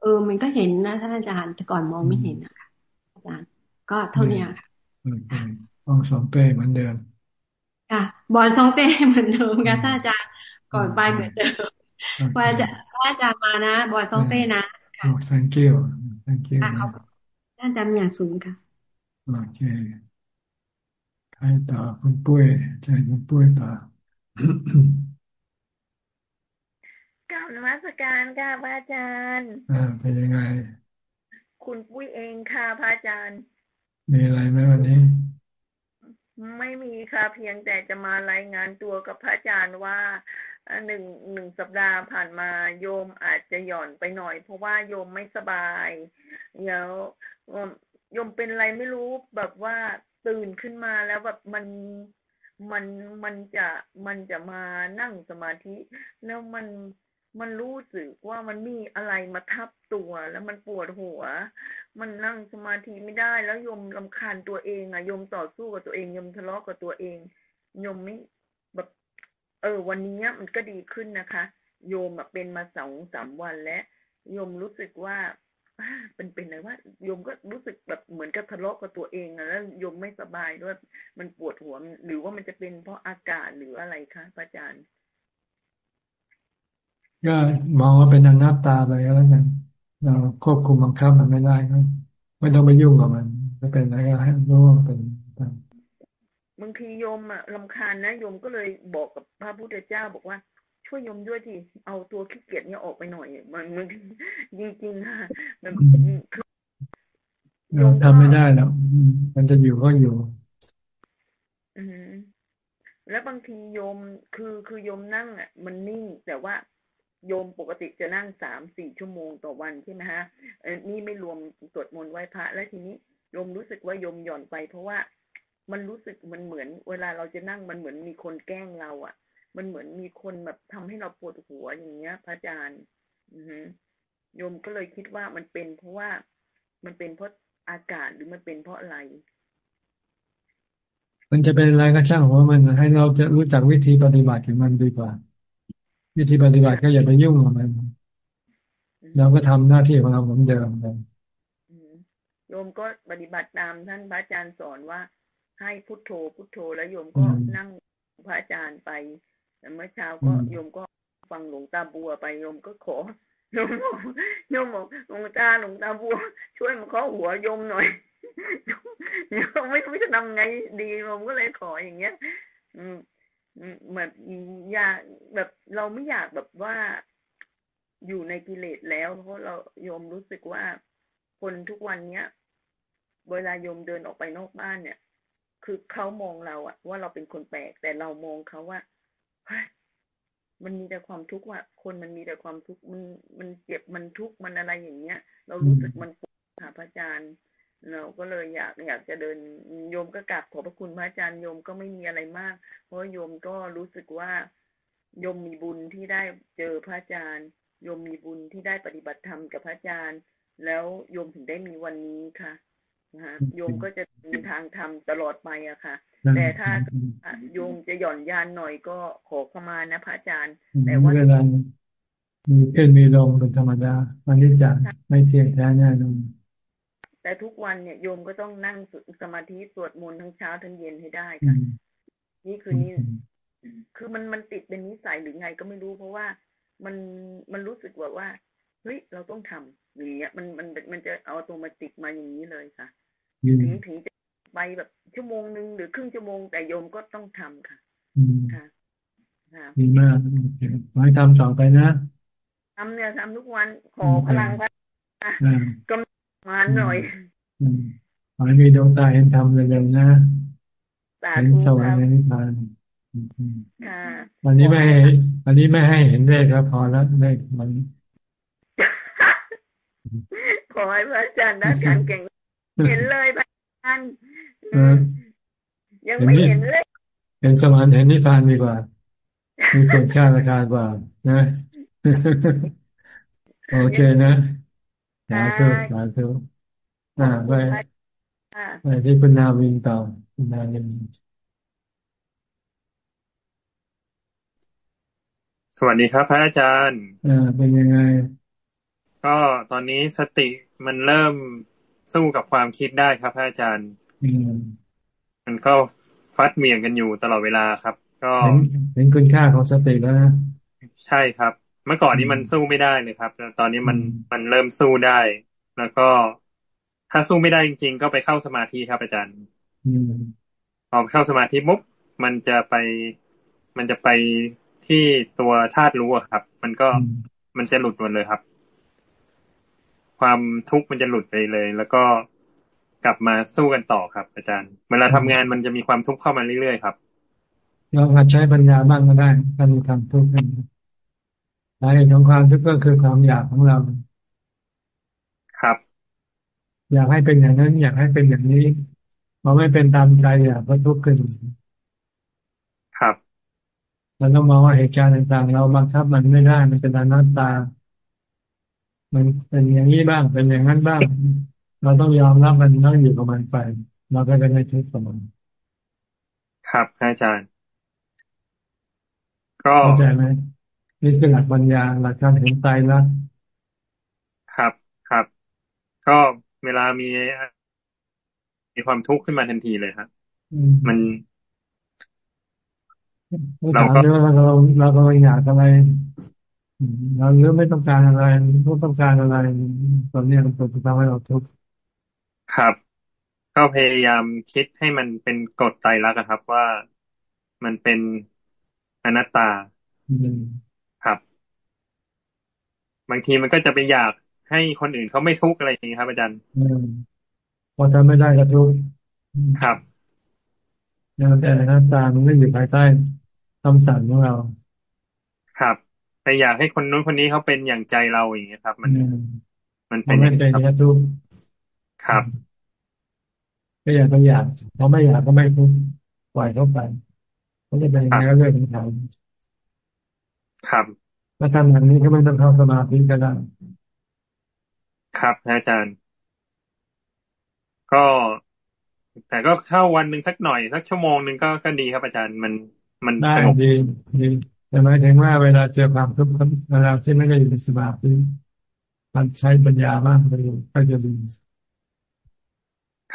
เออ มันก็เห็นนะท่านอาจารย์แต่ก่อนมองไม่เห็นนะคะจารย์ ก็เท่านี้ค่ะบองสองเต้เหมือนเดิมค่ะบอลสองเต้เหมือนเดิมค่ะท่านอาจารย์ก่อนไปเหมือนเดิม ว่าจะว่าอาจารย์มานะบอลสองเต้นะค่ะ thank you thank you ค่ะท่านอาจารย์อย่างสูงค่ะโอเคใครต่อคุณปุ้ยใจคุณปุ้ยต่อก่าวนมัสการค่ะพระอาจารย์อ่าเป็นยังไง คุณปุ้ยเองค่ะพระอาจารย์ มีอะไรไหมวันนี้ ไม่มีค่ะ เพียงแต่จะมารายงานตัวกับพระอาจารย์ว่า หนึ่งหนึ่งสัปดาห์ผ่านมาโยมอาจจะหย่อนไปหน่อย เพราะว่าโยมไม่สบายเดี๋ยวโยมเป็นอะไรไม่รู้แบบว่าตื่นขึ้นมาแล้วแบบมันมันมันจะมันจะมานั่งสมาธิ แล้วมันมันรู้สึกว่ามันมีอะไรมาทับตัว แล้วมันปวดหัว มันนั่งสมาธิไม่ได้ แล้วยมลำคาญตัวเองอะยมต่อสู้กับตัวเองยมทะเลาะกับตัวเองยมไม่ เออ วันนี้มันก็ดีขึ้นนะคะ โยมเป็นมาสองสามวันแล้วโยมรู้สึกว่าเป็นเป็นอะไรว่าโยมก็รู้สึกแบบเหมือนกับทะเลาะกับตัวเองแล้วโยมไม่สบายด้วยมันปวดหัวหรือว่ามันจะเป็นเพราะอากาศหรืออะไรคะพระอาจารย์ ก็มองว่าเป็นอนัตตาไปแล้วกันเราควบคุมบังคับมันไม่ได้ก็ไม่ต้องไปยุ่งกับมันจะเป็นอะไรก็ให้รู้ว่าเป็น บางทีโยมอะลำคาญนะโยมก็เลยบอกกับพระพุทธเจ้าบอกว่าช่วยโยมด้วยที่เอาตัวขี้เกียจเนี่ยออกไปหน่อย มันมันจริงๆค่ะมันคือเราทำไม่ได้แล้วมันจะอยู่ก็อยู่อืมแล้วบางทีโยมคือคือโยมนั่งอะ มันนิ่งแต่ว่าโยมปกติจะนั่งสามสี่ชั่วโมงต่อวันใช่ไหมฮะนี่ไม่รวมสวดมนต์ไหว้พระ แล้วทีนี้โยมรู้สึกว่าโยมหย่อนไปเพราะว่า มันรู้สึกมันเหมือน เวลาเราจะนั่งมันเหมือนมีคนแกล้งเราอะ่ะ มันเหมือนมีคนแบบทำให้เราปวดหัวอย่างเงี้ย พระอาจารย์ อือโยมก็เลยคิดว่ามันเป็นเพราะว่ามันเป็นเพราะอากาศหรือมันเป็นเพราะอะไร มันจะเป็นอะไรก็ช่างว่ามันให้เราจะรู้จักวิธีปฏิบัติของมันดีกว่า วิธีปฏิบัติก็อย่าไปยุ่งกับมันเราก็ทำหน้าที่ของเราเหมือนเดิมเลยโยมก็ปฏิบัติตามท่านพระอาจารย์สอนว่า ให้พุทโธพุทโธแล้วโยมก็นั่งพระอาจารย์ไปเมื่อเช้าก็โยมก็ฟังหลวงตาบัวไปโยมก็ขอโยมโยมบอกหลวงตาหลวงตาบัว ช่วยมาเคาะหัวโยมหน่อยโยมไม่รู้จะทำไงดีโยมก็เลยขออย่างเงี้ย อืมแบบอยากแบบเราไม่อยากแบบว่าอยู่ในกิเลสแล้ว เพราะเราโยมรู้สึกว่าคนทุกวันเนี้ยเวลาโยมเดินออกไปนอกบ้านเนี่ย คือเขามองเราอะว่าเราเป็นคนแปลก แต่เรามองเขาว่ามันมีแต่ความทุกข์ว่าคนมันมีแต่ความทุกข์มันมันเจ็บมันทุกข์มันอะไรอย่างเงี้ย เรารู้สึกมันปวดค่ะพระอาจารย์ เราก็เลยอยากอยากจะเดินโยมก็กราบขอบพระคุณพระอาจารย์โยมก็ไม่มีอะไรมาก เพราะโยมก็รู้สึกว่าโยมมีบุญที่ได้เจอพระอาจารย์โยมมีบุญที่ได้ปฏิบัติธรรมกับพระอาจารย์ แล้วโยมถึงได้มีวันนี้ค่ะ นะโยมก็จะมีทางธรรมตลอดไปอะค่ะ แต่ถ้าโยมจะหย่อนยานหน่อยก็ขอเข้ามานะพระอาจารย์ แต่ว่าเวลามีขึ้นมีลงเป็นธรรมดาวันนี้จะไม่เที่ยงแท้แน่นอนแต่ทุกวันเนี่ยโยมก็ต้องนั่งสมาธิสวดมนต์ทั้งเช้าทั้งเย็นให้ได้ค่ะ นี่คือนี่คือมันมันติดเป็นนิสัยหรือไงก็ไม่รู้เพราะว่ามันมันรู้สึกว่าว่าเฮ้ยเราต้องทำอย่างเงี้ยมันมันมันจะเอาตัวมาติดมาอย่างนี้เลยค่ะ ถึงถึงจะไปแบบชั่วโมงหนึ่งหรือครึ่งชั่วโมงแต่โยมก็ต้องทำค่ะค่ะดีมากขอให้ทำต่อไปนะทำเนี่ยทำทุกวันขอพลังว่าก็มาหน่อยขอให้มีดวงตาเห็นธรรมเร็วๆนะเห็นสวรรค์ในนิพพานวันนี้ไม่ให้วันนี้ไม่ให้เห็นเลขครับพอแล้วเลขมันขอให้พระอาจารย์ได้การเก่ง เห็นเลยพระอาจารย์ยังไม่เห็นเลย เห็นสมานเห็นนิพพานดีกว่า มีส่วนค่าราคากว่า นะโอเคนะสาธุสาธุอ่าไปไปที่คุณนาวินต่อคุณนาวินสวัสดีครับพระอาจารย์อ่าเป็นยังไง ก็ตอนนี้สติมันเริ่ม สู้กับความคิดได้ครับพระอาจารย์มันก็ฟัดเมียงกันอยู่ตลอดเวลาครับ ก็เห็นคุณค่าของสติแล้วนะใช่ครับ เมื่อก่อนนี้มันสู้ไม่ได้เลยครับตอนนี้มันมันเริ่มสู้ได้ แล้วก็ถ้าสู้ไม่ได้จริง ๆ ก็ไปเข้าสมาธิครับอาจารย์พอเข้าสมาธิปุ๊บมันจะไป มันจะไปที่ตัวธาตุรู้อะครับ มันก็มันจะหลุดหมดเลยครับ ความทุกข์มันจะหลุดไปเลย แล้วก็กลับมาสู้กันต่อครับ อาจารย์ เวลาทำงานมันจะมีความทุกข์เข้ามาเรื่อยๆครับเราหัดใช้ปัญญาบ้างก็ได้การมีความทุกข์กันสาเหตุของความทุกข์ก็คือความอยากของเรา ครับ อยากให้เป็นอย่างนั้น อยากให้เป็นอย่างนี้พอไม่เป็นตามใจอยากก็ทุกข์ขึ้นครับเราต้องมองว่าเหตุการณ์ต่างๆ เราบังคับมันไม่ได้ มันเป็นอนัตตา มันเป็นอย่างนี้บ้าง เป็นอย่างนั้นบ้าง เราต้องยอมรับมันต้องอยู่กับมันไป เราก็จะได้ทุกข์กับมันครับอาจารย์ ก็เข้าใจไหมนี่คือหลักปัญญาหลักการเห็นใจรักครับครับ ก็เวลามี มีความทุกข์ขึ้นมาทันทีเลยครับมันเราก็เราเราก็อยากอะไร เราเรื่องไม่ต้องการอะไรไม่ต้องการอะไร ตอนนี้มันตัวทำให้เราทุกข์ครับก็พยายามคิดให้มันเป็นกฎใจรักครับ ว่ามันเป็นอนัตตาครับ บางทีมันก็จะไปอยากให้คนอื่นเขาไม่ทุกข์อะไรอย่างนี้ครับ อาจารย์พอทำไม่ได้ก็ทุกข์ครับแต่อนัตตามันไม่อยู่ภายใต้คำสั่งของเรา ครับ แต่อยากให้คนนู้นคนนี้เขาเป็นอย่างใจเราอย่างเงี้ยครับ มัน มันเป็นอย่างนี้ครับทุกครับ ก็อยากก็อยากเขาไม่อยากก็ไม่ทุกปล่อยเข้าไปเขาจะเป็นยังไงก็เรื่องของเขาครับถ้าทำอย่างนี้ก็ไม่ต้องเข้าสมาธิก็ได้ครับอาจารย์ ก็ แต่ก็เข้าวันหนึ่งสักหน่อยสักชั่วโมงหนึ่งก็ก็ดีครับอาจารย์มันมันได้ดีดี แต่หมายถึงว่าเวลาเจอความทุกข์เวลาที่ไม่ได้อยู่ในสมาธิมันใช้ปัญญามากไปก็จะดี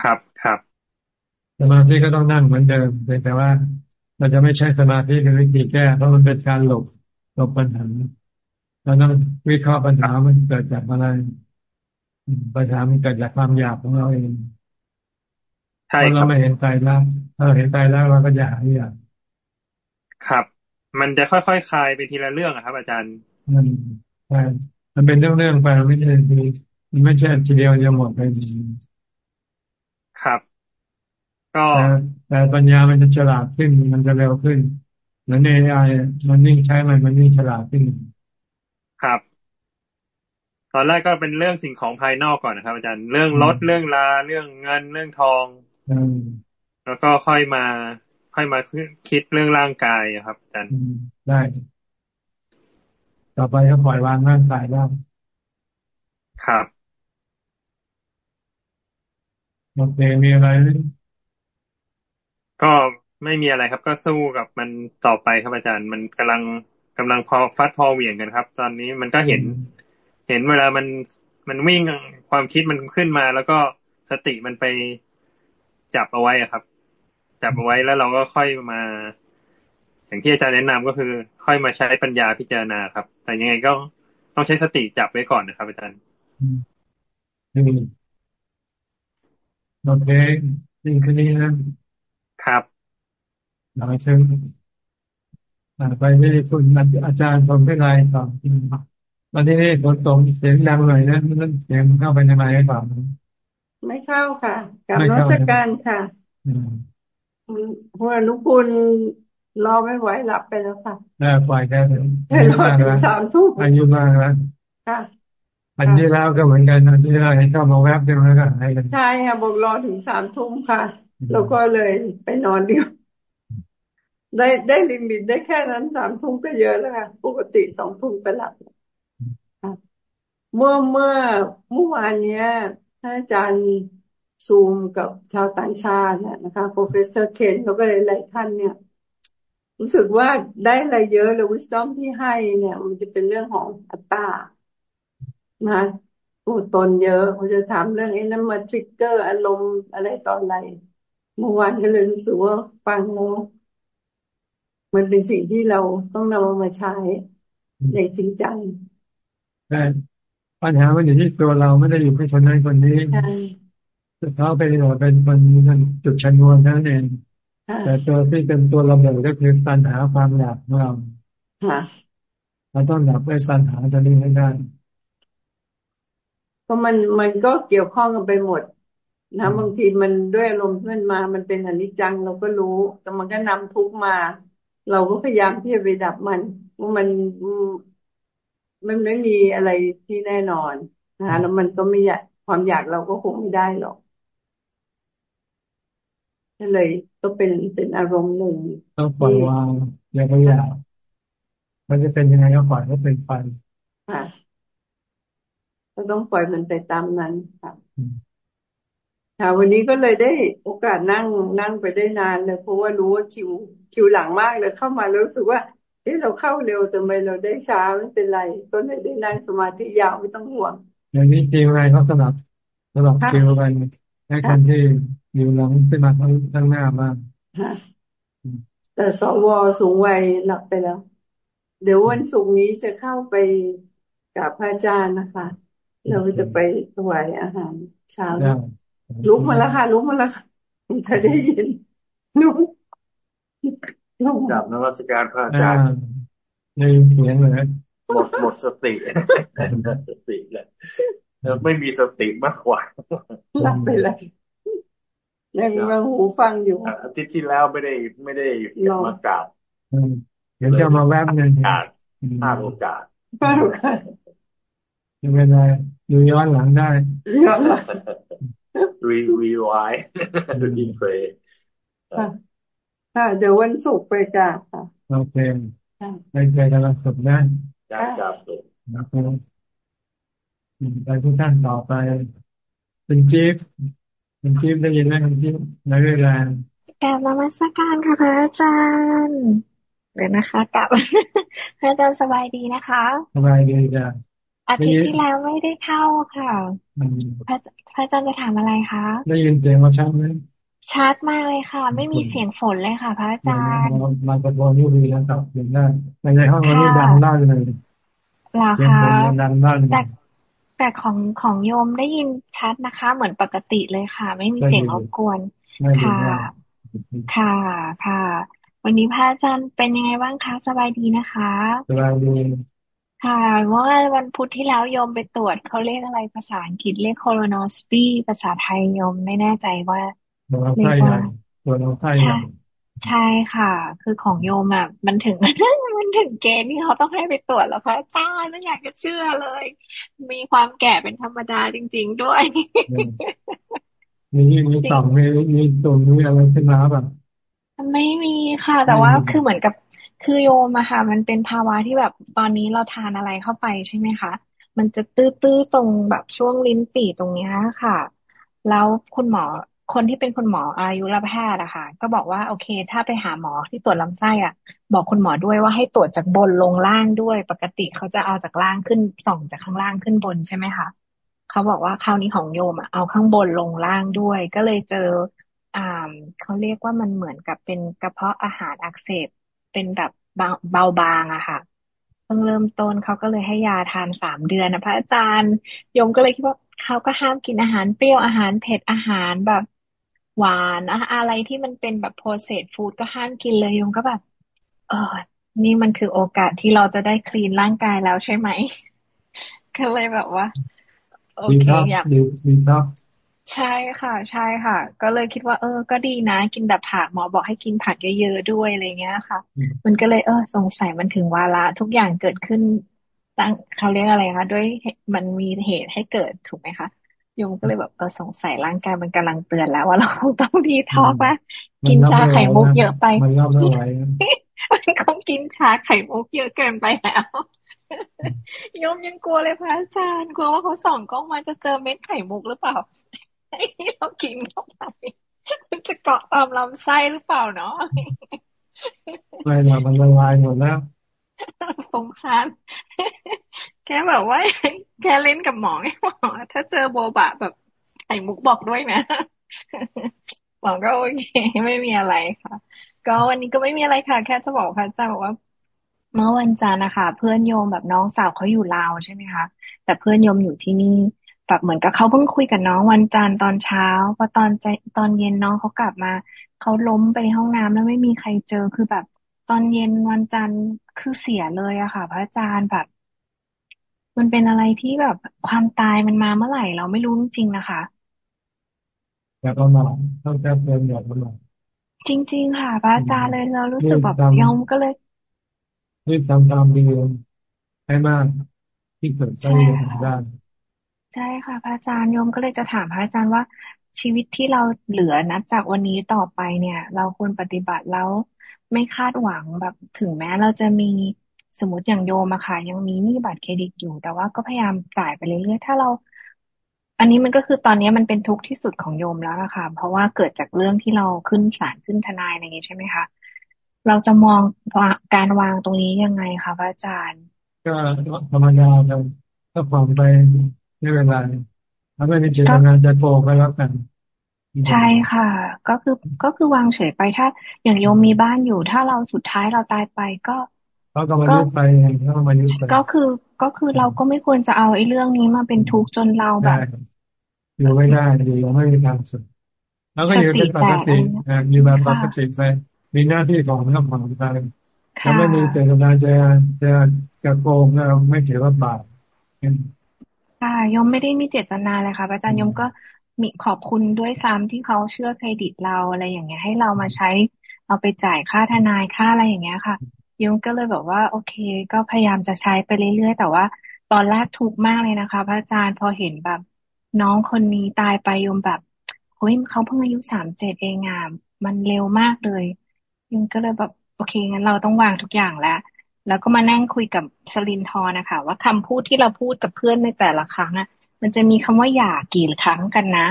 ครับครับสมาธิก็ต้องนั่งเหมือนเดิมแต่ว่า เราจะไม่ใช้สมาธิเป็นวิธีแก้ เพราะมันเป็นการหลบหลบปัญหาเราต้องวิเคราะห์ปัญหามันเกิดจากอะไรปัญหามันเกิดจากความอยากของเราเองใช่เราไม่เห็นใจแล้วถ้าเราเห็นใจแล้วเราก็อยากอยากครับ มันจะค่อยๆคคลายไปทีละเรื่องครับ อาจารย์ใช่มันเป็นเรื่องๆไปไม่ใช่มันไม่ใช่ทีเดียวจะหมดไปครับ ก็แต่ปัญญามันจะฉลาดขึ้นมันจะเร็วขึ้นเหมือนเอไอมันยิ่งใช้มันมันยิ่งฉลาดขึ้นครับตอนแรกก็เป็นเรื่องสิ่งของภายนอกก่อนนะครับ อาจารย์เรื่องรถเรื่องลาเรื่องเงินเรื่องทองแล้วก็ค่อยมา ค่อยมาคิดเรื่องร่างกายครับอาจารย์ได้ ต่อไปก็ปล่อยวางร่างกายได้ครับโอเคมีอะไร ก็ไม่มีอะไรครับ ก็สู้กับมันต่อไปครับอาจารย์ มันกำลังกำลังพอฟัดพอเหวี่ยงกันครับ ตอนนี้มันก็เห็น เห็นเวลามันมันวิ่งความคิดมันขึ้นมา แล้วก็สติมันไปจับเอาไว้อะครับ จับเอาไว้แล้วเราก็ค่อยมา อย่างที่อาจารย์แนะนำก็คือ ค่อยมาใช้ปัญญาพิจารณาครับ แต่ยังไงก็ต้องใช้สติจับไว้ก่อนนะครับ อาจารย์โอเคสิ่งคืนนี้นะครับเราเชิญไปไม่ได้คุณอาจารย์ผมไม่ไรต่อตอนนี้นี่ฝนตกเสียงดังหน่อยนะนั่นเสียงเข้าไปในไมค์ให้ฟังไม่เข้าค่ะกับนักการค่ะ หัวนุคุณรอไม่ไหวหลับไปแล้วค่ะได้ปล่อยแค่อายุมากแล้วสามทุ่มอายุมากแล้วค่ะอันที่แล้วก็เหมือนกันอันที่แล้วเข้ามาแวบเดียวแล้วก็ให้กันใช่ค่ะบอกรอถึงสามทุ่มค่ะ แล้วก็เลยไปนอนเดียวได้ได้ลิมิตได้แค่นั้นสามทุ่มก็เยอะแล้วค่ะปกติสองทุ่มไปหลับเมื่อเมื่อเมื่อวานเนี้ยท่านอาจารย์ ซูมกับชาวต่างชาติเนี่ยนะคะ professor Ken แล้วก็หลายท่านเนี่ย รู้สึกว่าได้อะไรเยอะเลย wisdom ที่ให้เนี่ย มันจะเป็นเรื่องของอัตตานะผู้ตนเยอะเขาจะถามเรื่องไอ้นั้นมาทริกเกอร์อารมณ์อะไรตอนไหนเมื่อวานก็เลยรู้สึกว่าฟังแล้วมันเป็นสิ่งที่เราต้องนำมาใช้อย่างจริงจังใช่ปัญหามันอยู่ที่ตัวเราไม่ได้อยู่ที่คนนั้นคนนี้ เขาเป็นหน่เป็นคนจุดชนวนนั่นเองแต่ตัวที่เป็นตัวระเบิดก็คือปัญหาความอยากของเราเราต้องดับด้วยปัญหาตัวนี้ให้ได้เพราะมันมันก็เกี่ยวข้องกันไปหมดนะบางทีมันด้วยอารมณ์ที่มันมา มันเป็นอนิจจังเราก็รู้ แต่มันก็นำทุกมา เราก็พยายามที่จะไปดับมันว่ามันมันไม่มีอะไรที่แน่นอนนะคะแล้วมันก็ไม่อยากความอยากเราก็คงไม่ได้หรอก ก็เลยก็เป็นเป็นอารมณ์หนึ่งต้องปล่อยวางอย่าไปอยากมันจะเป็นยังไงก็ปล่อยให้เป็นไปค่ะก็ต้องปล่อยมันไปตามนั้นค่ะค่ะวันนี้ก็เลยได้โอกาสนั่งนั่งไปได้นานเลยเพราะว่ารู้ว่าคิวคิวหลังมากเลยเข้ามาแล้วรู้สึกว่าเฮ้เราเข้าเร็วแต่ไม่เราได้ช้าไม่เป็นไรก็เลยได้นั่งสมาธิยาวไม่ต้องห่วงอย่างนี้คิวอะไรเขาสลับสลับคิวกัน ให้คนที่อยู่หลังขึ้นมาทั้งทั้งหน้าบ้างแต่สวสูงวัยหลับไปแล้ว เดี๋ยววันศุกร์นี้จะเข้าไปกับพระอาจารย์นะคะ เราจะไปถวายอาหารเช้าลุกมาแล้วค่ะลุกมาแล้วค่ะถ้าได้ยินลุกลุกกับนวัตการพระอาจารย์ในเสียงเลยหมดหมดสติหมดสติเลย ไม่มีสติมากกว่าหลับไปเลยยังมาหูฟังอยู่อาทิตย์ที่แล้วไม่ได้ไม่ได้มากราบเดี๋ยวจะมาแวบเงินพลาดโอกาสพลาดโอกาสไม่เป็นไรดูย้อนหลังได้ย้อนหลังรีวีไวดูดีเฟรค่ะเดี๋ยววันศุกร์ไปจ้าค่ะโอเคไปเจอกันวันศุกร์นะจ้าจ้านะครับ ไปทุกท่านต่อไปเป็นจิ๊บเป็นจิ๊บได้ยินไหมเป็นจิ๊บในเวลากลับมามาสักการค่ะพระอาจารย์เดี๋ยวนะคะกลับพระอาจารย์สบายดีนะคะสบายดีจ้ะอาทิตย์ที่แล้วไม่ได้เข้าค่ะพระพระอาจารย์จะถามอะไรคะได้ยินเสียงมาชัดไหมชัดมากเลยค่ะ ไม่มีเสียงฝนเลยค่ะ พระอาจารย์มาตะโกนยูดีแล้วครับเสียงได้ในห้องนี้ดังได้เลยหรอคะดังได้แต่ แต่ของของโยมได้ยินชัดนะคะ เหมือนปกติเลยค่ะ ไม่มีเสียงรบกวนค่ะ ค่ะค่ะ วันนี้พระอาจารย์เป็นยังไงบ้างคะสบายดีนะคะสบายดีค่ะว่าวันพุธที่แล้วโยมไปตรวจเขาเรียกอะไรภาษาอังกฤษเรียกโคโรนอสปีภาษาไทยโยมไม่แน่ใจว่าเรียกว่าตัวเราไส้ใช่ ใช่ค่ะ คือของโยมอะมันถึง มันถึงเกณฑ์ที่เขาต้องให้ไปตรวจแล้วพระอาจารย์ไม่อยากจะเชื่อเลย มีความแก่เป็นธรรมดาจริง ๆ ด้วยมีมีสองมีมีตุ่มมีอะไรขึ้นมาแบบไม่มีค่ะ แต่ว่าคือเหมือนกับคือโยมอะค่ะ มันเป็นภาวะที่แบบตอนนี้เราทานอะไรเข้าไปใช่ไหมคะ มันจะตื้อๆตรงแบบช่วงลิ้นปี่ตรงนี้ค่ะ แล้วคุณหมอ คนที่เป็นคุณหมออายุรแพทย์อะค่ะ ก็บอกว่าโอเค ถ้าไปหาหมอที่ตรวจลำไส้อะบอกคุณหมอด้วยว่าให้ตรวจจากบนลงล่างด้วย ปกติเขาจะเอาจากล่างขึ้นส่องจากข้างล่างขึ้นบนใช่ไหมคะเขาบอกว่าคราวนี้ของโยมอะเอาข้างบนลงล่างด้วย ก็เลยเจออ่าเขาเรียกว่ามันเหมือนกับเป็นกระเพาะอาหารอักเสบเป็นแบบเบาบางอะค่ะเพิ่งเริ่มต้นเขาก็เลยให้ยาทานสามเดือนนะพระอาจารย์โยมก็เลยคิดว่าเขาก็ห้ามกินอาหารเปรี้ยวอาหารเผ็ดอาหารแบบ หวานอะไรที่มันเป็นแบบโปรเซสฟู้ดก็ห้ามกินเลยโยมก็แบบ เออนี่มันคือโอกาสที่เราจะได้คลีนร่างกายแล้วใช่ไหม ก็เลยแบบว่า โอเคอยากดีครับใช่ค่ะ ใช่ค่ะ ก็เลยคิดว่า เออ ก็ดีนะ กินแบบผักหมอบอกให้กินผักเยอะๆด้วยอะไรเงี้ยค่ะ มันก็เลยเออสงสัยมันถึงวาระทุกอย่างเกิดขึ้นตั้งเขาเรียกอะไรคะด้วยมันมีเหตุให้เกิดถูกไหมคะ โยมก็เลยแบบเออสงสัยร่างกายมันกำลังเตือนแล้วว่าเราต้องดีท้อกว่ากินชาไข่มุกเยอะไปมันรับไม่ไหวมันคงกินชาไข่มุกเยอะเกินไปแล้วโยมยังกลัวเลยพระอาจารย์กลัวว่าเขาส่องกล้องมาจะเจอเม็ดไข่มุกหรือเปล่าไอ้ที่เรากินเข้าไปมันจะเกาะตามลำไส้หรือเปล่าเนาะไม่หรอกมันละลายหมดแล้ว สงสารแค่แบบว่า แค่เล่นกับหมอไงหมอถ้าเจอโบบะแบบไข่มุกบอกด้วยนะหมอก็โอเคไม่มีอะไรค่ะ ก็วันนี้ก็ไม่มีอะไรค่ะ แค่จะบอกพระอาจารย์บอกว่าเมื่อวันจันทร์นะคะเพื่อนโยมแบบน้องสาวเขาอยู่ลาวใช่ไหมคะแต่เพื่อนโยมอยู่ที่นี่แบบเหมือนกับเขาเพิ่งคุยกับน้องวันจันทร์ตอนเช้าพอตอนใจตอนเย็นน้องเขากลับมาเขาล้มไปในห้องน้ำแล้วไม่มีใครเจอคือแบบ ตอนเย็นวันจันทร์คือเสียเลยอะค่ะ พระอาจารย์แบบ มันเป็นอะไรที่แบบความตายมันมาเมื่อไหร่ เราไม่รู้จริงๆนะคะอยากเอามาต้องแก้เพื่อนอยากมาจริง ๆ ค่ะพระอาจารย์เลยเรารู้สึกแบบยอมก็เลยนี่ทำตามดีให้มากที่เกิดได้ได้ใช่ค่ะ พระอาจารย์โยมก็เลยจะถามพระอาจารย์ว่าชีวิตที่เราเหลือนับจากวันนี้ต่อไปเนี่ย เราควรปฏิบัติแล้ว ไม่คาดหวังแบบถึงแม้เราจะมีสมมติอย่างโยมอะค่ะยังมีหนี้บัตรเครดิตอยู่ แต่ว่าก็พยายามจ่ายไปเรื่อยๆถ้าเรา อันนี้มันก็คือตอนนี้มันเป็นทุกข์ที่สุดของโยมแล้วนะคะเพราะว่าเกิดจากเรื่องที่เราขึ้นศาลขึ้นทนายอะไรอย่างนี้ใช่ไหมคะเราจะมองการวางตรงนี้ยังไงคะพระอาจารย์ก็ธรรมดาเราถ้าความไปไม่เป็นไรถ้าไม่มีเจตนาจะโกงก็แล้วกัน ใช่ค่ะ ก็คือก็คือวางเฉยไปถ้า อย่างโยมมีบ้านอยู่ ถ้าเราสุดท้ายเราตายไปก็ก็ก็มายึดไปก็มายึดไปก็คือก็คือเราก็ไม่ควรจะเอาไอ้เรื่องนี้มาเป็นทุกข์จนเราแบบอยู่ไม่ได้อยู่ไม่มีทางสุดแล้วก็อยู่เป็นปกติอยู่แบบปกติไปมีหน้าที่ของนักผ่อนไปถ้าไม่มีเจตนาจะจะจะโกงเราไม่ถือว่าบาปค่ะยมไม่ได้มีเจตนาเลยค่ะอาจารย์ยมก็ มีขอบคุณด้วยซ้ำที่เขาเชื่อเครดิตเราอะไรอย่างเงี้ย ให้เรามาใช้เอาไปจ่ายค่าทนายค่าอะไรอย่างเงี้ยค่ะยมก็เลยแบบว่า โอเค ก็พยายามจะใช้ไปเรื่อยๆ แต่ว่าตอนแรกทุกข์มากเลยนะคะพระอาจารย์พอเห็นแบบ น้องคนนี้ตายไปยมแบบเฮ้ยเขาเพิ่งอายุสามเจ็ดเองอะมันเร็วมากเลยยมก็เลยแบบโอเคงั้นเราต้องวางทุกอย่างแล้วแล้วก็มานั่งคุยกับสลินทอนะคะว่าคำพูดที่เราพูดกับเพื่อนในแต่ละครั้งอะ มันจะมีคำว่าอยากกี่ครั้งกันนะ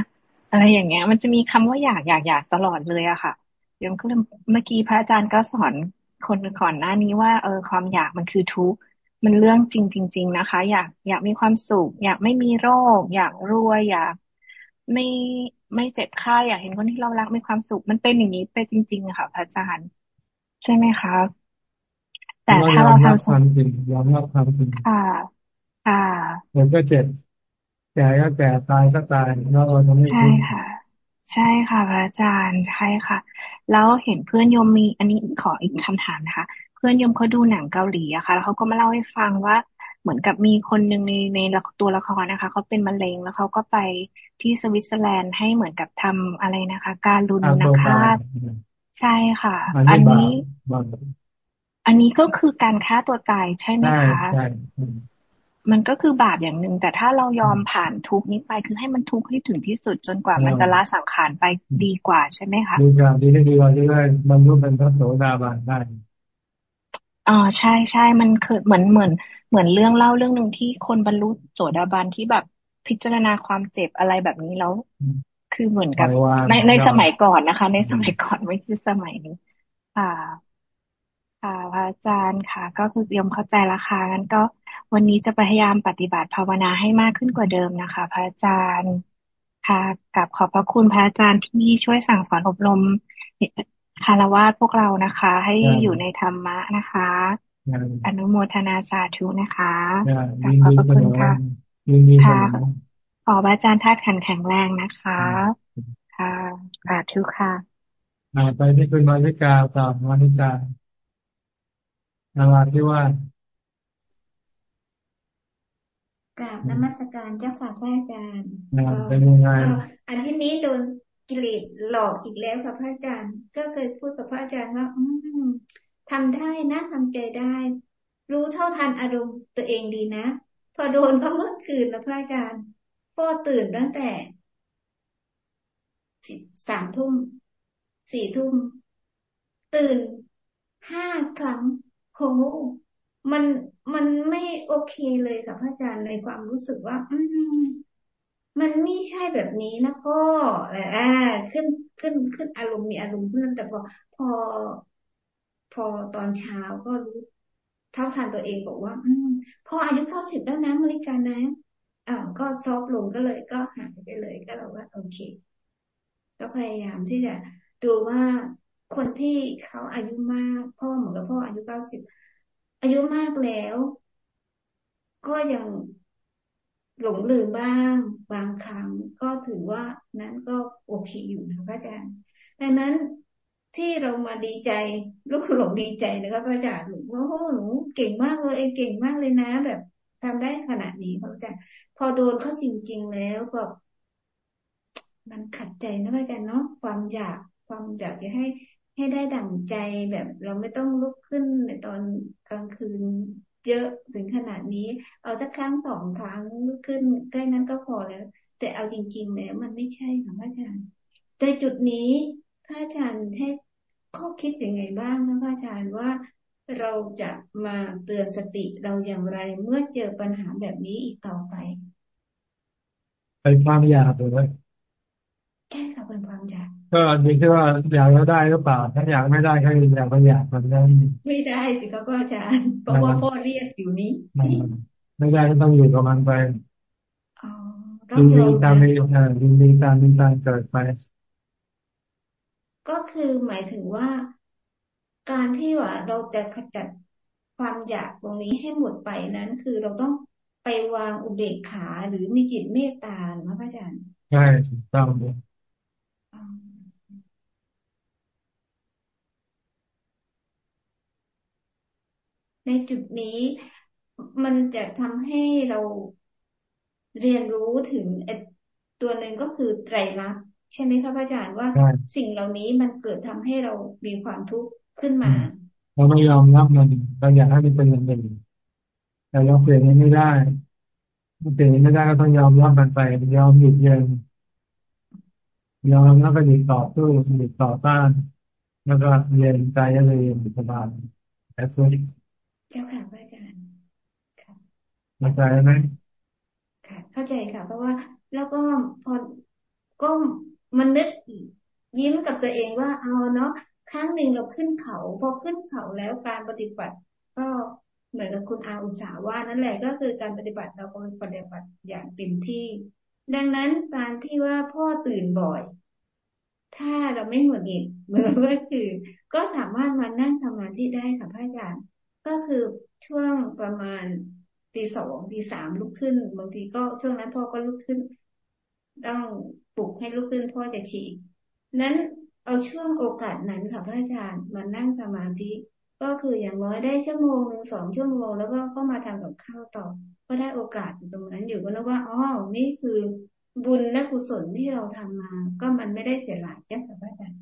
อะไรอย่างเงี้ย มันจะมีคำว่าอยากอยากอยากตลอดเลยอะค่ะโยมก็เลยเมื่อกี้พระอาจารย์ก็สอนคนก่อนหน้านี้ว่า เออความอยากมันคือทุกข์มันเรื่องจริงจริง ๆ นะคะ อยากอยากมีความสุข อยากไม่มีโรค อยากรวยอยากไม่ไม่เจ็บไข้อยากเห็นคนที่เรารักมีความสุข มันเป็นอย่างนี้ไปจริงๆค่ะพระอาจารย์ใช่ไหมคะแต่ถ้าเราทำความจริงยอมรับความจริงค่ะค่ะเดี๋ยวก็เจ็บ แก่ก็แก่ตายก็ตายแล้วเราจะไม่ใช่ค่ะ ใช่ค่ะพระอาจารย์ใช่ค่ะ แล้วเห็นเพื่อนโยมมี อันนี้ขออีกคำถามนะคะ เพื่อนโยมเขาดูหนังเกาหลีอะค่ะ แล้วเขาก็มาเล่าให้ฟังว่าเหมือนกับมีคนหนึ่งในในตัวละครนะคะเขาเป็นมะเร็งแล้วเขาก็ไปที่สวิตเซอร์แลนด์ให้เหมือนกับทำอะไรนะคะ การรุนนะคะใช่ค่ะ อันนี้ อันนี้ก็คือการฆ่าตัวตายใช่ไหมคะ มันก็คือบาปอย่างหนึ่งแต่ถ้าเรายอมผ่านทุกนี้ไป คือให้มันทุกข์ให้ถึงที่สุดจนกว่ามันจะละสังขารไปดีกว่าใช่ไหมคะดีกว่าดีได้ดีกว่าที่ได้บรรลุเป็นพระโสดาบันได้อ๋อใช่ใช่มันเกิดเหมือนเหมือนเหมือนเรื่องเล่าเรื่องหนึ่งที่คนบรรลุโสดาบันที่แบบพิจารณาความเจ็บอะไรแบบนี้แล้ว คือเหมือนกับในในสมัยก่อนนะคะ ในสมัยก่อนไม่ใช่สมัยนี้ค่ะ ค่ะพระอาจารย์ค่ะ ก็คือยมเข้าใจราคางั้นก็วันนี้จะพยายามปฏิบัติภาวนาให้มากขึ้นกว่าเดิมนะคะ พระอาจารย์ค่ะกับขอบพระคุณพระอาจารย์ที่ช่วยสั่งสอนอบรมคารวะพวกเรานะคะ ให้อยู่ในธรรมะนะคะ อนุโมทนาสาธุนะคะขอบพระคุณค่ะค่ะขออาจารย์ธาตุขันแข็งแรงนะคะ ค่ะสาธุค่ะไปที่คุณมาริกาต่อมาริกา นาราที่ว่ากราบนมัสการเจ้าค่ะพระอาจารย์เป็นยังไงอันที่นี้โดนกิเลสหลอกอีกแล้วค่ะพระอาจารย์ ก็เคยพูดกับพระอาจารย์ว่า อืมทำได้นะทำใจได้ รู้เท่าทันอารมณ์ตัวเองดีนะ พอโดนก็เมื่อคืนนะพระอาจารย์พ่อตื่นตั้งแต่สามทุ่มสี่ทุ่ม ตื่นห้าครั้ง โหมันมันไม่โอเคเลยค่ะพระอาจารย์ในความรู้สึกว่า อืมมันไม่ใช่แบบนี้นะพ่อแหละขึ้นขึ้นขึ้นอารมณ์มีอารมณ์ขึ้นแต่พอพอพอตอนเช้าก็รู้เท่าทันตัวเองบอกว่า อืมพออายุเข้าสิบแล้วนะมริการนะอ่าก็ซอฟลงก็เลยก็หายไปเลยก็เราว่า โอเค ก็พยายามที่จะดูว่า คนที่เขาอายุมาก พ่อเหมือนกับพ่ออายุเก้าสิบอายุมากแล้ว ก็ยังหลงลืมบ้าง บางครั้งก็ถือว่านั้นก็โอเคอยู่นะพระอาจารย์ดังนั้นที่เรามาดีใจลูกหลงดีใจนะครับพระอาจารย์หนูว่าโอ้หนูเก่งมากเลยเองเก่งมากเลยนะ แบบทำได้ขนาดนี้พระอาจารย์พอโดนเขาจริง ๆ แล้วก็มันขัดใจนะพระอาจารย์เนาะความอยากความอยากจะให้ ให้ได้ดั่งใจแบบเราไม่ต้องลุกขึ้นในตอนกลางคืนเยอะถึงขนาดนี้ เอาสักครั้งสองครั้งลุกขึ้นใกล้นั้นก็พอแล้ว แต่เอาจริง ๆ แล้วมันไม่ใช่ค่ะพระอาจารย์ในจุดนี้พระอาจารย์ให้ข้อคิดยังไงบ้างคะพระอาจารย์ว่าเราจะมาเตือนสติเราอย่างไรเมื่อเจอปัญหาแบบนี้อีกต่อไปไปความอยากเลยใช่ค่ะเป็นความอยาก ก็ดีที่ว่าอยากแล้วได้หรือเปล่า ถ้าอยากไม่ได้ก็อยากก็อยากมันได้ไม่ได้สิครับอาจารย์เพราะว่าพ่อเรียกอยู่นี้ ไม่ได้ก็ต้องอยู่กับมันไปยินดีตามมียินดีตามมีตามเกิดไป ก็คือหมายถึงว่า การที่ว่าเราจะขจัดความอยากตรงนี้ให้หมดไปนั้น คือเราต้องไปวางอุเบกขาหรือมีจิตเมตตาพระอาจารย์ใช่ถูกต้องเลย ในจุดนี้มันจะทำให้เราเรียนรู้ถึงตัวหนึ่งก็คือไตรลักษณ์ใช่ไหมคะพระอาจารย์ว่าสิ่งเหล่านี้มันเกิดทำให้เรามีความทุกข์ขึ้นมา เราไม่ยอมรับมันเราอยากให้มันเป็นอย่างอื่นแต่เราเปลี่ยนไม่ได้เปลี่ยนไม่ได้ก็ต้องยอมรับมันไปยอมหยุดเย็นยอมแล้วก็หยุดต่อสู้หยุดต่อต้าน แล้วก็เย็นใจเลยเย็นสบายแต่ส่วน เจ้าค่ะพระอาจารย์ค่ะเข้าใจไหมค่ะ เข้าใจค่ะ เพราะว่า แล้วก็พอก็มันนึกยิ้มกับตัวเองว่าเอาเนาะครั้งหนึ่งเราขึ้นเขาพอขึ้นเขาแล้วการปฏิบัติ ก็เหมือนกับคุณอาอุตสาว่านั่นแหละก็คือการปฏิบัติเราก็ปฏิบัติอย่างเต็มที่ ดังนั้นการที่ว่าพ่อตื่นบ่อย ถ้าเราไม่หงุดหงิดเมื่อก็คือ ก็สามารถมานั่งสมาธิได้ค่ะพระอาจารย์ ก็คือช่วงประมาณตีสองตีสามลุกขึ้น บางทีก็ช่วงนั้นพ่อก็ลุกขึ้น ต้องปลุกให้ลุกขึ้นพ่อจะฉี่นั้นเอาช่วงโอกาสนั้นค่ะพระอาจารย์มานั่งสมาธิ ก็คืออย่างน้อยได้ชั่วโมงหนึ่งสองชั่วโมง แล้วก็ก็มาทำกับข้าวต่อ ก็ได้โอกาสตรงนั้นอยู่ก็นึกว่าอ๋อนี่คือบุญและกุศลที่เราทำมา ก็มันไม่ได้เสียหลายจ้ะค่ะพระอาจารย์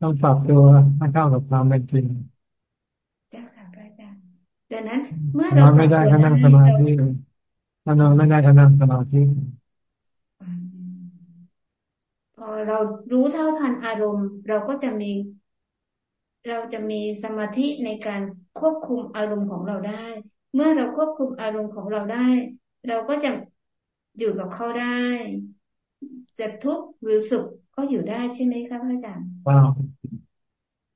ต้องปรับตัวให้เข้ากับความเป็นจริงจ้ะค่ะพระอาจารย์ดังนั้น เมื่อเราไม่ได้ก็นั่งสมาธิถ้านอนไม่ได้ก็นั่งสมาธิพอเรารู้เท่าทันอารมณ์ เราก็จะมี เราจะมีสมาธิในการควบคุมอารมณ์ของเราได้ เมื่อเราควบคุมอารมณ์ของเราได้ เราก็จะอยู่กับเขาได้จะทุกข์หรือสุข ก็อยู่ได้ใช่ไหมคะพระอาจารย์ว้าว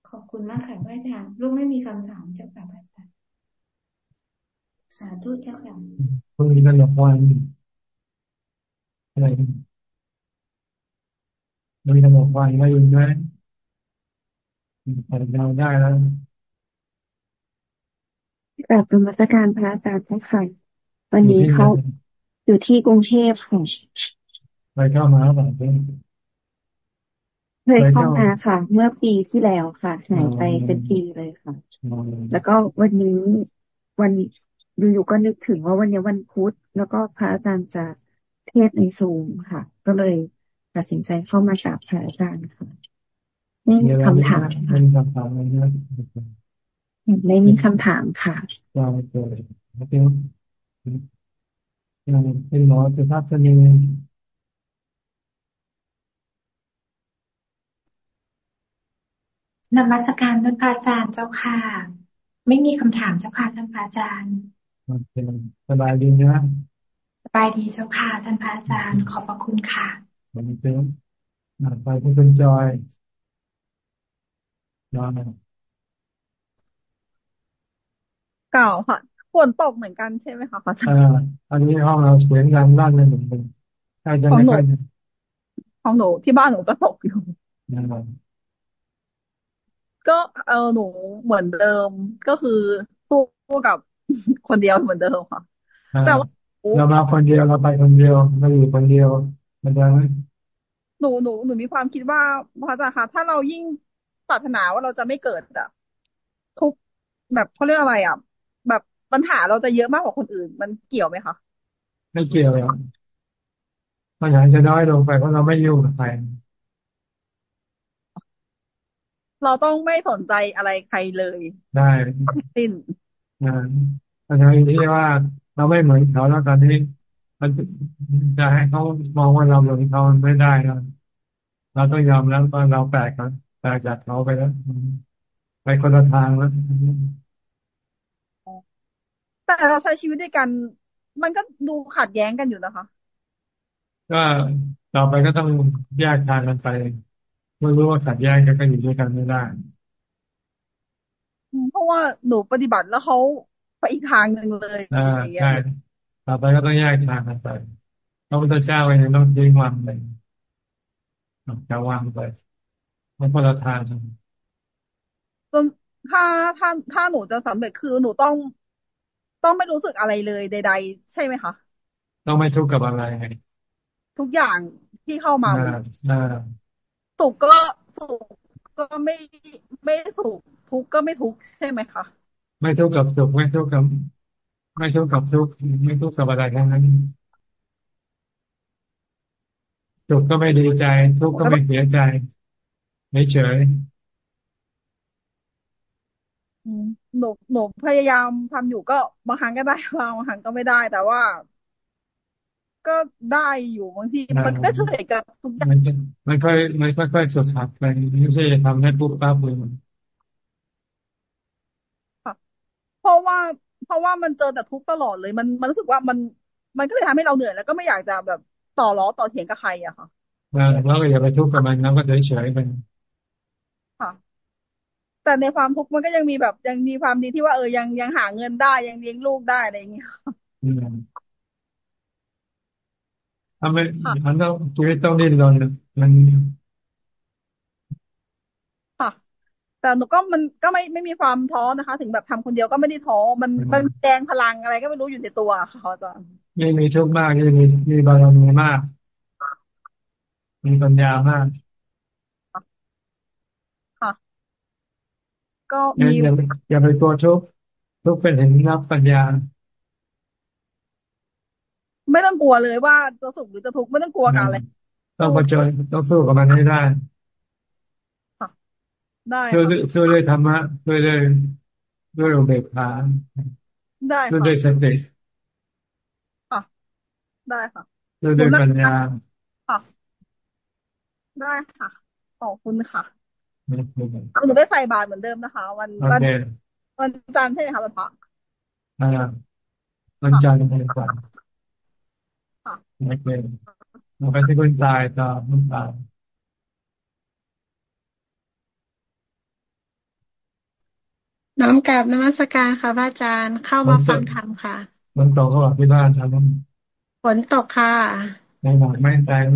ขอบคุณมากค่ะพระอาจารย์ลูกไม่มีคำถามจากพระอาจารย์สาธุเจ้าค่ะพรุ่งนี้ก็หลบวันอะไรมีระบบไฟมาอยู่ไหมเปิดดาวได้แล้วกลับเป็นมาตรการพระอาจารย์ค่ะวันนี้เขาอยู่ที่กรุงเทพค่ะไปเข้ามาแบบนี้ เคยเข้ามาค่ะ เมื่อปีที่แล้วค่ะหายไปเป็นปีเลยค่ะ แล้วก็วันนี้วันอยู่ๆก็นึกถึงว่าวันนี้วันพุธแล้วก็พระอาจารย์จะเทศในซูมค่ะ ก็เลยตัดสินใจเข้ามากราบพระอาจารย์ค่ะไม่มีคำถามค่ะไม่มีคำถามเลยนะไม่มีคำถามค่ะเราเกิดเป็นเป็นหมอจะทัศนี นมัสการท่านพระอาจารย์เจ้าค่ะ ไม่มีคำถามเจ้าค่ะท่านพระอาจารย์สบายดีนะสบายดีเจ้าค่ะ ท่านพระอาจารย์ ขอบพระคุณค่ะมันเป็นไปที่เป็นจอยนอนเก่าค่ะฝนตกเหมือนกันใช่ไหมคะขออาอันนี้ห้องเราเสียงดังลั่นเลยเหมือนกันใช่จะไม่ค่อยของหนูที่บ้านหนูก็ตกอยู่ ก็เออหนูเหมือนเดิมก็คือสู้กับคนเดียวเหมือนเดิมค่ะแต่ว่าเรามาคนเดียวเราไปคนเดียวเราอยู่คนเดียวมันจะไม่หนูหนูหนูมีความคิดว่าพระอาจารย์คะถ้าเรายิ่งปรารถนาว่าเราจะไม่เกิดอะทุกแบบเขาเรียกอะไรอะ แบบปัญหาเราจะเยอะมากกว่าคนอื่น มันเกี่ยวไหมคะไม่เกี่ยวครับปัญหาจะน้อยลงไปเพราะเราไม่ยุ่งกับใคร เราต้องไม่สนใจอะไรใครเลยได้สิ้นนะปัญหาที่ว่าเราไม่เหมือนเขาแล้วตอนนี้มันจะให้เขามองว่าเราเหมือนเขาไม่ได้นะเราต้องยอมแล้วว่าเราแปลกกันแปลกจากเขาไปแล้ว ไปคนละทางแล้วแต่เราใช้ชีวิตด้วยกัน มันก็ดูขัดแย้งกันอยู่นะคะก็ต่อไปก็ต้องแยกทางกันไป ไม่รู้ว่าขัดแย้งกันก็อยู่ด้วยกันไม่ได้เพราะว่าหนูปฏิบัติแล้วเขาไปอีกทางหนึ่งเลยอย่างเงี้ยต่อไปก็ต้องแยกทางกันไปพระพุทธเจ้าเองต้องดิ้งวางไปจะวางไปมันคนละทางจนถ้าถ้าถ้าหนูจะสำเร็จคือหนูต้องต้องไม่รู้สึกอะไรเลยใด ๆ ใช่ไหมคะ ต้องไม่ทุกข์กับอะไรทุกอย่างที่เข้ามาอ่า สุขก็สุขก็ไม่ไม่สุขทุกข์ก็ไม่ทุกข์ใช่ไหมคะไม่ทุกข์กับสุขไม่ทุกข์กับไม่ทุกข์กับทุกข์ไม่ทุกข์กับอะไรทั้งนั้นสุขก็ไม่ดีใจ ทุกข์ก็ไม่เสียใจไม่เฉยหนูหนูพยายามทำอยู่ก็บางครั้งก็ได้บางครั้งก็ไม่ได้ แต่ว่า ก็ได้อยู่บางทีมันก็ช่วยกับทุกอย่างมันค่อยมันค่อยๆสดสัดไปไม่ใช่ทำให้ปุ๊บปั๊บเลยเพราะว่า เพราะว่ามันเจอแต่ทุกตลอดเลย มันมันรู้สึกว่ามัน มันก็เลยทำให้เราเหนื่อยแล้วก็ไม่อยากจะแบบต่อล้อต่อเถียงกับใครอะค่ะแล้วก็อย่าไปทุกข์กับมันแล้วก็เฉยๆไปค่ะแต่ในความทุกข์มันก็ยังมีแบบยังมีความดีที่ว่าเออยังยังหาเงินได้ยังเลี้ยงลูกได้อะไรอย่างเงี้ย ทำไมมันต้องชีวิตต้องดิ้นรนมันค่ะแต่หนูก็มันก็ไม่ไม่มีความท้อนะคะ ถึงแบบทำคนเดียวก็ไม่ได้ท้อมันมันแดงพลังอะไรก็ไม่รู้อยู่ในตัวค่ะอาจารย์ไม่มีทุกข์มากไม่มีมีบารมีมาก มีปัญญามากค่ะก็มีอย่าอย่าไปตัวทุกทุกเป็นเห็นนับปัญญา ไม่ต้องกลัวเลยว่าจะสุขหรือจะทุกข์ไม่ต้องกลัวกันเลยต้องประจนต้องสู้กับมันให้ได้ได้ช่วยช่วยด้วยธรรมะช่วยด้วยด้วยอุเบกขาได้ด้วยด้วยสติค่ะได้ค่ะด้วยด้วยปัญญาค่ะได้ค่ะขอบคุณค่ะหนูได้ใส่บาตรเหมือนเดิมนะคะ วันวันวันจันทร์ใช่ไหมคะวันพระอ่าวันจันทร์เป็นก่อ นไม่เป็นเราไปที่คุณตายต่อคุณตายน้อมกราบนมัสการค่ะพระอาจารย์เข้ามาฟังธรรมค่ะฝนตกเขาบอกที่บ้านฉันฝนตกค่ะไม่หนักไม่แรง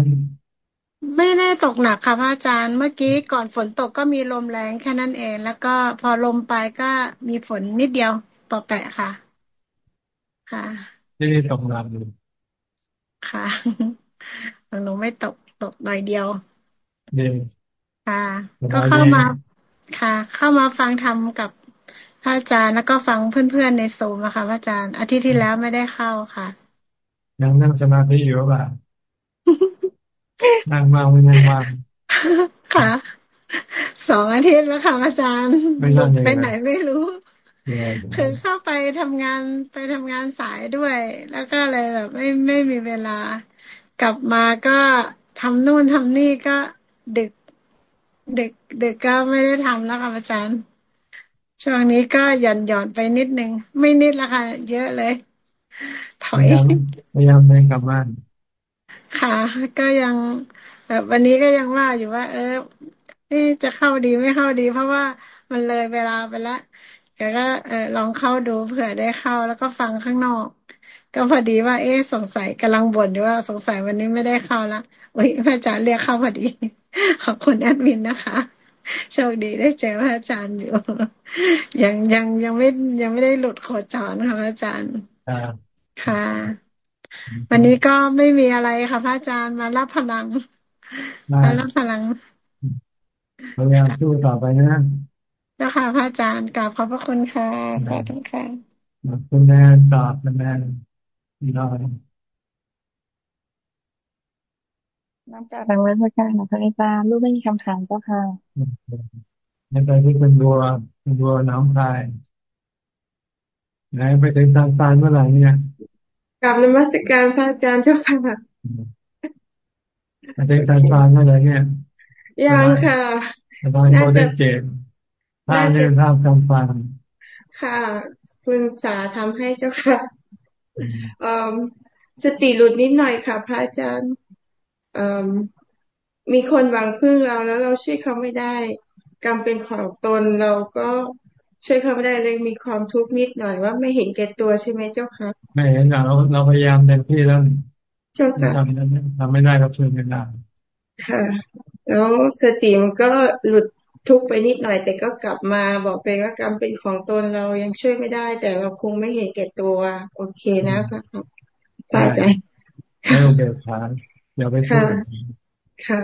ไม่ได้ตกหนักค่ะพระอาจารย์เมื่อกี้ก่อนฝนตกก็มีลมแรงแค่นั้นเอง แล้วก็พอลมไปก็มีฝนนิดเดียวปอแปะค่ะ ค่ะที่นี่ตกหนักอยู่ ค่ะหนูไม่ตกตกหน่อยเดียวดีค่ะ ก็เข้ามาค่ะ เข้ามาฟังธรรมกับพระอาจารย์แล้วก็ฟังเพื่อนๆในโซมอะค่ะพระอาจารย์ อาทิตย์ที่แล้วไม่ได้เข้าค่ะ ยังนั่งสมาธิอยู่หรือเปล่านั่งมาไม่นั่งมาค่ะสองอาทิตย์แล้วค่ะอาจารย์ไปไหนไม่รู้ คือเข้าไปทำงานไปทำงานสายด้วย แล้วก็เลยแบบไม่ไม่มีเวลากลับมาก็ทำนู่นทำนี่ก็ดึกดึกดึกก็ไม่ได้ทำแล้วค่ะอาจารย์ ช่วงนี้ก็หย่อนหย่อนไปนิดนึง ไม่นิดละค่ะ เยอะเลย ถอยพยายามเดินกลับบ้านค่ะ ก็ยังแบบวันนี้ก็ยังว่าอยู่ว่า เออนี่จะเข้าดีไม่เข้าดี เพราะว่ามันเลยเวลาไปแล้ว แต่ก็เออลองเข้าดูเผื่อได้เข้าแล้วก็ฟังข้างนอก ก็พอดีว่า เอ๊สงสัยกำลังบ่นอยู่ว่าสงสัยวันนี้ไม่ได้เข้าละอุ้ยพระอาจารย์เรียกเข้าพอดี ขอบคุณแอดมินนะคะโชคดีได้เจอพระอาจารย์อยู่ ยังยังยังไม่ยังไม่ได้หลุดโคจรค่ะพระอาจารย์ค่ะ วันนี้ก็ไม่มีอะไรค่ะพระอาจารย์มารับพลัง มารับพลังพยายามสู้ต่อไปนะ เจ้าค่ะพระอาจารย์กราบขอบพระคุณค่ะขอบคุณค่ะคุณแม่ตอบคุณแม่รอยน้ำจากทางเว็บพระอานะพระอาจารย์ลูกไม่มีคำถามเจ้าค่ะในตอนที่เป็นบัวเป็นบัวน้องชายไหนไปถึงทางตานเมื่อไหร่เนี่ยกลับนมัสการพระอาจารย์เจ้าค่ะไปถึงทางตานเมื่อไหร่เนี่ยยังค่ะตอนโมเดลเจน ถ้าเดินทางคำฟังค่ะ คุณสาทำให้เจ้าค่ะสติหลุดนิดหน่อยค่ะ พระอาจารย์มีคนหวังพึ่งเราแล้วเราช่วยเขาไม่ได้ กรรมเป็นของตนเราก็ช่วยเขาไม่ได้เลยมีความทุกข์นิดหน่อยว่าไม่เห็นแก่ตัวใช่ไหมเจ้าค่ะไม่เห็นเราเราพยายามเต็มที่แล้วเจ้าค่ะทำไม่ได้เราช่วยไม่ได้ค่ะแล้วสติมันก็หลุด ทุกไปนิดหน่อย แต่ก็กลับมาบอกไปว่ากรรมเป็นของตนเรายังช่วยไม่ได้ แต่เราคงไม่เห็นแก่ตัว โอเคนะครับพอใจไม่โอเคครับอย่าไปค่ะค่ะ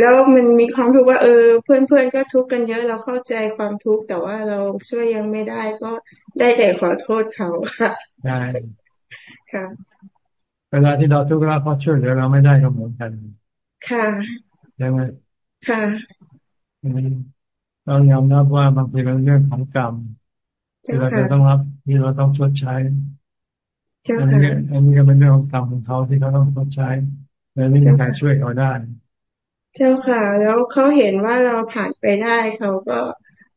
แล้วมันมีความทุกข์ว่าเออ เพื่อนเพื่อนก็ทุกข์กันเยอะเราเข้าใจความทุกข์แต่ว่าเราช่วยยังไม่ได้ก็ได้แต่ขอโทษเขาค่ะใช่ค่ะ เวลาที่เราทุกข์แล้วเขาช่วยเหลือเราไม่ได้ก็เหมือนกัน ค่ะใช่ไหม ค่ะเรายอมรับว่าบางทีเป็นเรื่องของกรรมที่เราจะต้องรับที่เราต้องชดใช้อันนี้อันนี้ก็เป็นเรื่องของกรรมของเขาที่เขาต้องชดใช้และไม่มีใครช่วยเขาได้เจ้าค่ะ แล้วเขาเห็นว่าเราผ่านไปได้เขาก็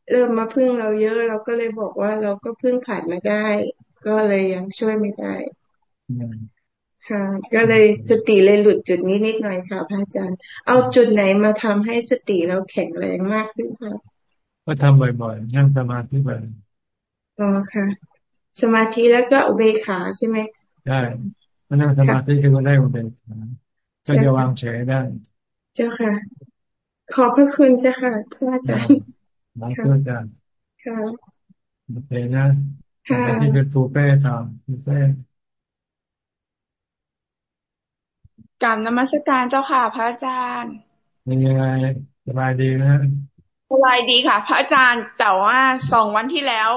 เริ่มมาพึ่งเราเยอะ เราก็เลยบอกว่าเราก็พึ่งผ่านมาได้ ก็เลยยังช่วยไม่ได้ ค่ะ ก็เลยสติเลยหลุดจุดนี้นิดหน่อยค่ะพระอาจารย์ เอาจุดไหนมาทำให้สติเราแข็งแรงมากขึ้นคะก็ทำบ่อยๆ นั่งสมาธิบ่อยอ๋อค่ะ สมาธิแล้วก็อุเบกขาใช่ไหมใช่มานั่งสมาธิคือมาได้อุเบกขาก็จะวางเฉยได้ เจ้าค่ะ ขอบพระคุณเจ้าค่ะพระอาจารย์มาเพื่อจารย์ค่ะโอเคนะที่เป็นตูเป้ตามตูเป้ กรรมนมัสการเจ้าค่ะ พระอาจารย์ยังไงสบายดีนะสบายดีค่ะ พระอาจารย์แต่ว่าสองวันที่แล้ว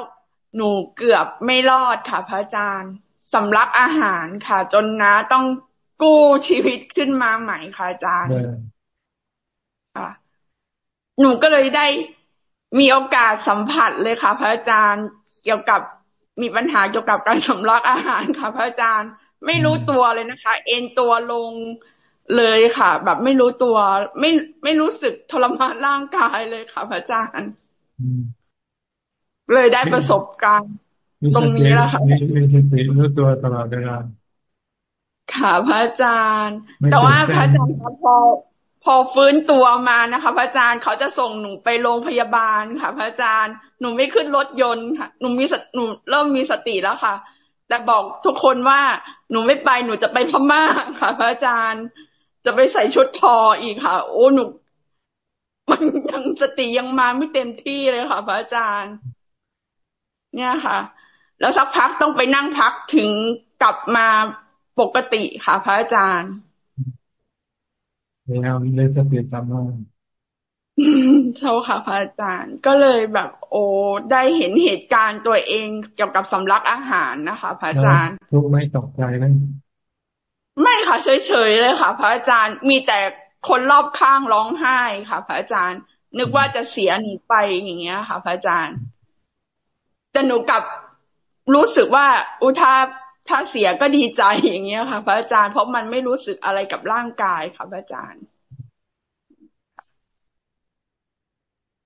หนูเกือบไม่รอดค่ะ พระอาจารย์สำลักอาหารค่ะ จนน้าต้องกู้ชีวิตขึ้นมาใหม่ค่ะอาจารย์ค่ะหนูก็เลยได้มีโอกาสสัมผัสเลยค่ะ พระอาจารย์เกี่ยวกับมีปัญหาเกี่ยวกับการสำลักอาหารค่ะ พระอาจารย์ ไม่รู้ตัวเลยนะคะ เอ็นตัวลงเลยค่ะ แบบไม่รู้ตัว ไม่ไม่รู้สึกทรมานร่างกายเลยค่ะพระอาจารย์เลยได้ประสบการณ์ตรงนี้แล้วค่ะมีสติรู้ตัวตลอดเวลาค่ะพระอาจารย์ แต่ว่าพระอาจารย์พอพอฟื้นตัวมานะคะ พระอาจารย์เขาจะส่งหนูไปโรงพยาบาลค่ะ พระอาจารย์หนูไม่ขึ้นรถยนต์ค่ะหนูมีหนูเริ่มมีสติแล้วค่ะ แต่บอกทุกคนว่า หนูไม่ไปหนูจะไปพม่าค่ะ พระอาจารย์ จะไปใส่ชุดทออีกค่ะ โอ้หนูมันยังสติยังมาไม่เต็มที่เลยค่ะ พระอาจารย์ เนี่ยค่ะ แล้วสักพักต้องไปนั่งพักถึงกลับมาปกติค่ะ พระอาจารย์พยายามเลยสติตามมา เช่าค่ะพระอาจารย์ก็เลยแบบ โอ้ได้เห็นเหตุการณ์ตัวเองเกี่ยวกับสำลักอาหารนะคะ พระอาจารย์ทุกไม่ตกใจไหมไม่ค่ะเฉยๆเลยค่ะ พระอาจารย์มีแต่คนรอบข้างร้องไห้ค่ะ พระอาจารย์ นึกว่าจะเสียหนีไปอย่างเงี้ยค่ะ พระอาจารย์ แต่หนูกลับรู้สึกว่าอุทาถ้าเสียก็ดีใจอย่างเงี้ยค่ะ พระอาจารย์เพราะมันไม่รู้สึกอะไรกับร่างกายค่ะ พระอาจารย์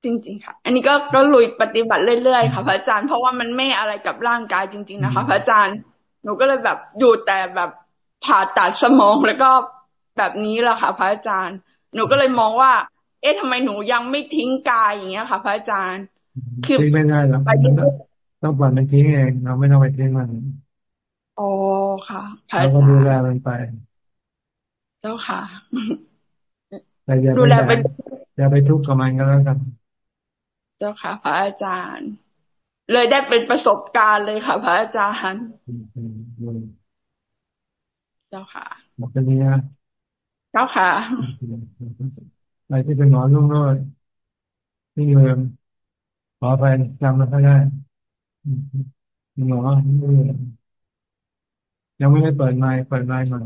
จริง ๆ ค่ะ อันนี้ก็ก็ลุยปฏิบัติเรื่อยๆค่ะพระอาจารย์เพราะว่ามันไม่อะไรกับร่างกายจริง ๆ นะคะ พระอาจารย์หนูก็เลยแบบอยู่แต่แบบผ่าตัดสมองแล้วก็แบบนี้แหละค่ะ พระอาจารย์ หนูก็เลยมองว่า เอ๊ะทำไมหนูยังไม่ทิ้งกายอย่างเงี้ยค่ะ พระอาจารย์ คือไม่ได้หรอกต้องปล่อยมันทิ้งเองเราไม่ต้องไปทิ้งมันโอ้ค่ะเราก็ดูแลมันไปเจ้าค่ะแต่อย่าดูแลไปอย่าไปทุกข์กับมันก็แล้วกัน เจ้าค่ะ พระอาจารย์ เลยได้เป็นประสบการณ์เลยค่ะ พระอาจารย์เจ้าค่ะหมดนี้นะเจ้าค่ะอะไรที่เป็นหมอลุ่งโรดที่เมืองขอไปจำมันก็ได้หมอยังไม่ได้เปิดไมค์เปิดไมค์ก่อน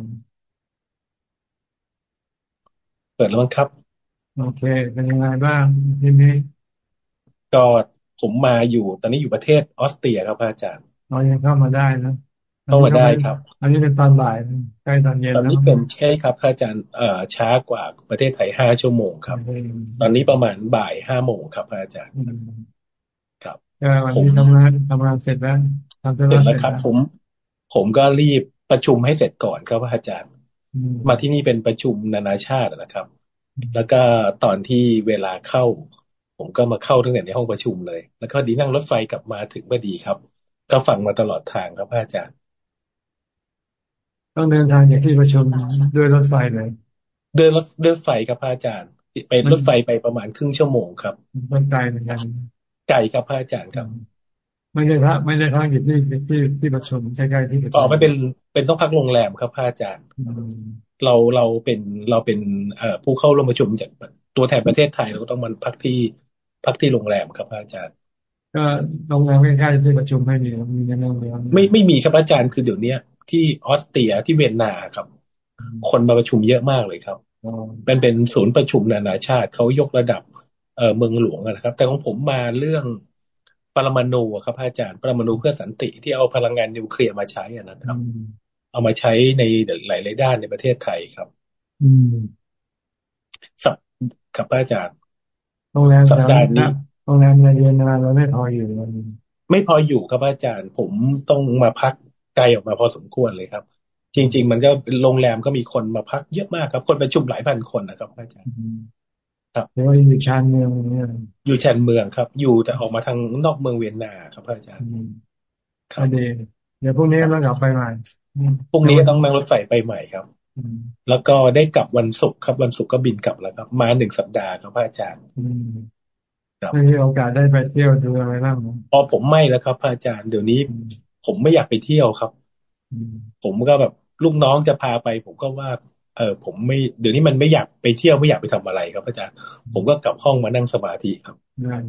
เปิดแล้วครับ โอเค เป็นยังไงบ้างทีนี้ ก็ผมมาอยู่ ตอนนี้อยู่ประเทศออสเตรียครับอาจารย์เรายังเข้ามาได้นะเข้ามาได้ครับ อันนี้เป็นตอนบ่ายใกล้ตอนเย็นตอนนี้เป็นใช่ครับอาจารย์เอ่อช้ากว่าประเทศไทยห้าชั่วโมงครับ ตอนนี้ประมาณบ่ายห้าโมงครับอาจารย์ครับผมทำงานทำงานเสร็จแล้วทำเสร็จแล้วครับ ผม ผมก็รีบประชุมให้เสร็จก่อนครับอาจารย์ มาที่นี่เป็นประชุมนานาชาตินะครับ แล้วก็ตอนที่เวลาเข้า ผมก็มาเข้าตั้งแต่ในห้องประชุมเลย แล้วก็ดีนั่งรถไฟกลับมาถึงพอดีครับ ก็ฟังมาตลอดทางครับอาจารย์ ต้องเดินทางจากที่ประชุมด้วยรถไฟเลยด้วยรถด้วยไฟครับอาจารย์ไปรถไฟไปประมาณครึ่งชั่วโมงครับ มันไกลเหมือนกันไกลครับอาจารย์ครับไม่ได้พักไม่ได้พักอยู่ที่ที่ที่ประชุมใกล้ๆที่ประชุมอ๋อไม่เป็นเป็นต้องพักโรงแรมครับพระอาจารย์ เราเราเป็นเราเป็นเอ่อผู้เข้าร่วมประชุมจากตัวแทนประเทศไทยเราก็ต้องมันพักที่ พักที่โรงแรมครับพระอาจารย์ ก็โรงแรมใกล้ๆที่ประชุมไม่มีมีแน่นอนไม่ไม่มีครับอาจารย์คือเดี๋ยวนี้ที่ออสเตรียที่เวียนนาครับ คนมาประชุมเยอะมากเลยครับมันเป็นศูนย์ประชุมนานาชาติเขายกระดับเอ่อเมืองหลวงนะครับ แต่ของผมมาเรื่องปรมาณูครับอาจารย์ปรมาณูเพื่อสันติที่เอาพลังงานนิวเคลียร์มาใช้นะครับ เอามาใช้ในหลายๆด้านในประเทศไทยครับ อืมสับครับอาจารย์ โรงแรมสัปดาห์นี้โรงแรมในเดือนนาเราไม่พออยู่ไม่พออยู่ครับอาจารย์ ผมต้องมาพักไกลออกมาพอสมควรเลยครับ จริง ๆ มันก็โรงแรมก็มีคนมาพักเยอะมากครับ คนประชุมหลายพันคนนะครับอาจารย์ครับเรียกว่าอยู่ชานเมืองเนี่ยอยู่ชานเมืองครับ อยู่แต่ออกมาทางนอกเมืองเวียนนาครับอาจารย์ครับดีเดี๋ยวพรุ่งนี้ต้องกลับไปใหม่พรุ่งนี้ต้องนั่งรถไฟไปใหม่ครับ แล้วก็ได้กลับวันศุกร์ครับ วันศุกร์ก็บินกลับแล้วครับ มาหนึ่งสัปดาห์ครับอาจารย์ไม่มีโอกาสได้ไปเที่ยวดูอะไรบ้างอ๋อผมไม่แล้วครับอาจารย์เดี๋ยวนี้ ผมไม่อยากไปเที่ยวครับ ผมก็แบบลูกน้องจะพาไป ผมก็ว่า เออผมไม่เดี๋ยวนี้มันไม่อยากไปเที่ยวไม่อยากไปทำอะไรครับอาจารย์ผมก็กลับห้องมานั่งสมาธิครับ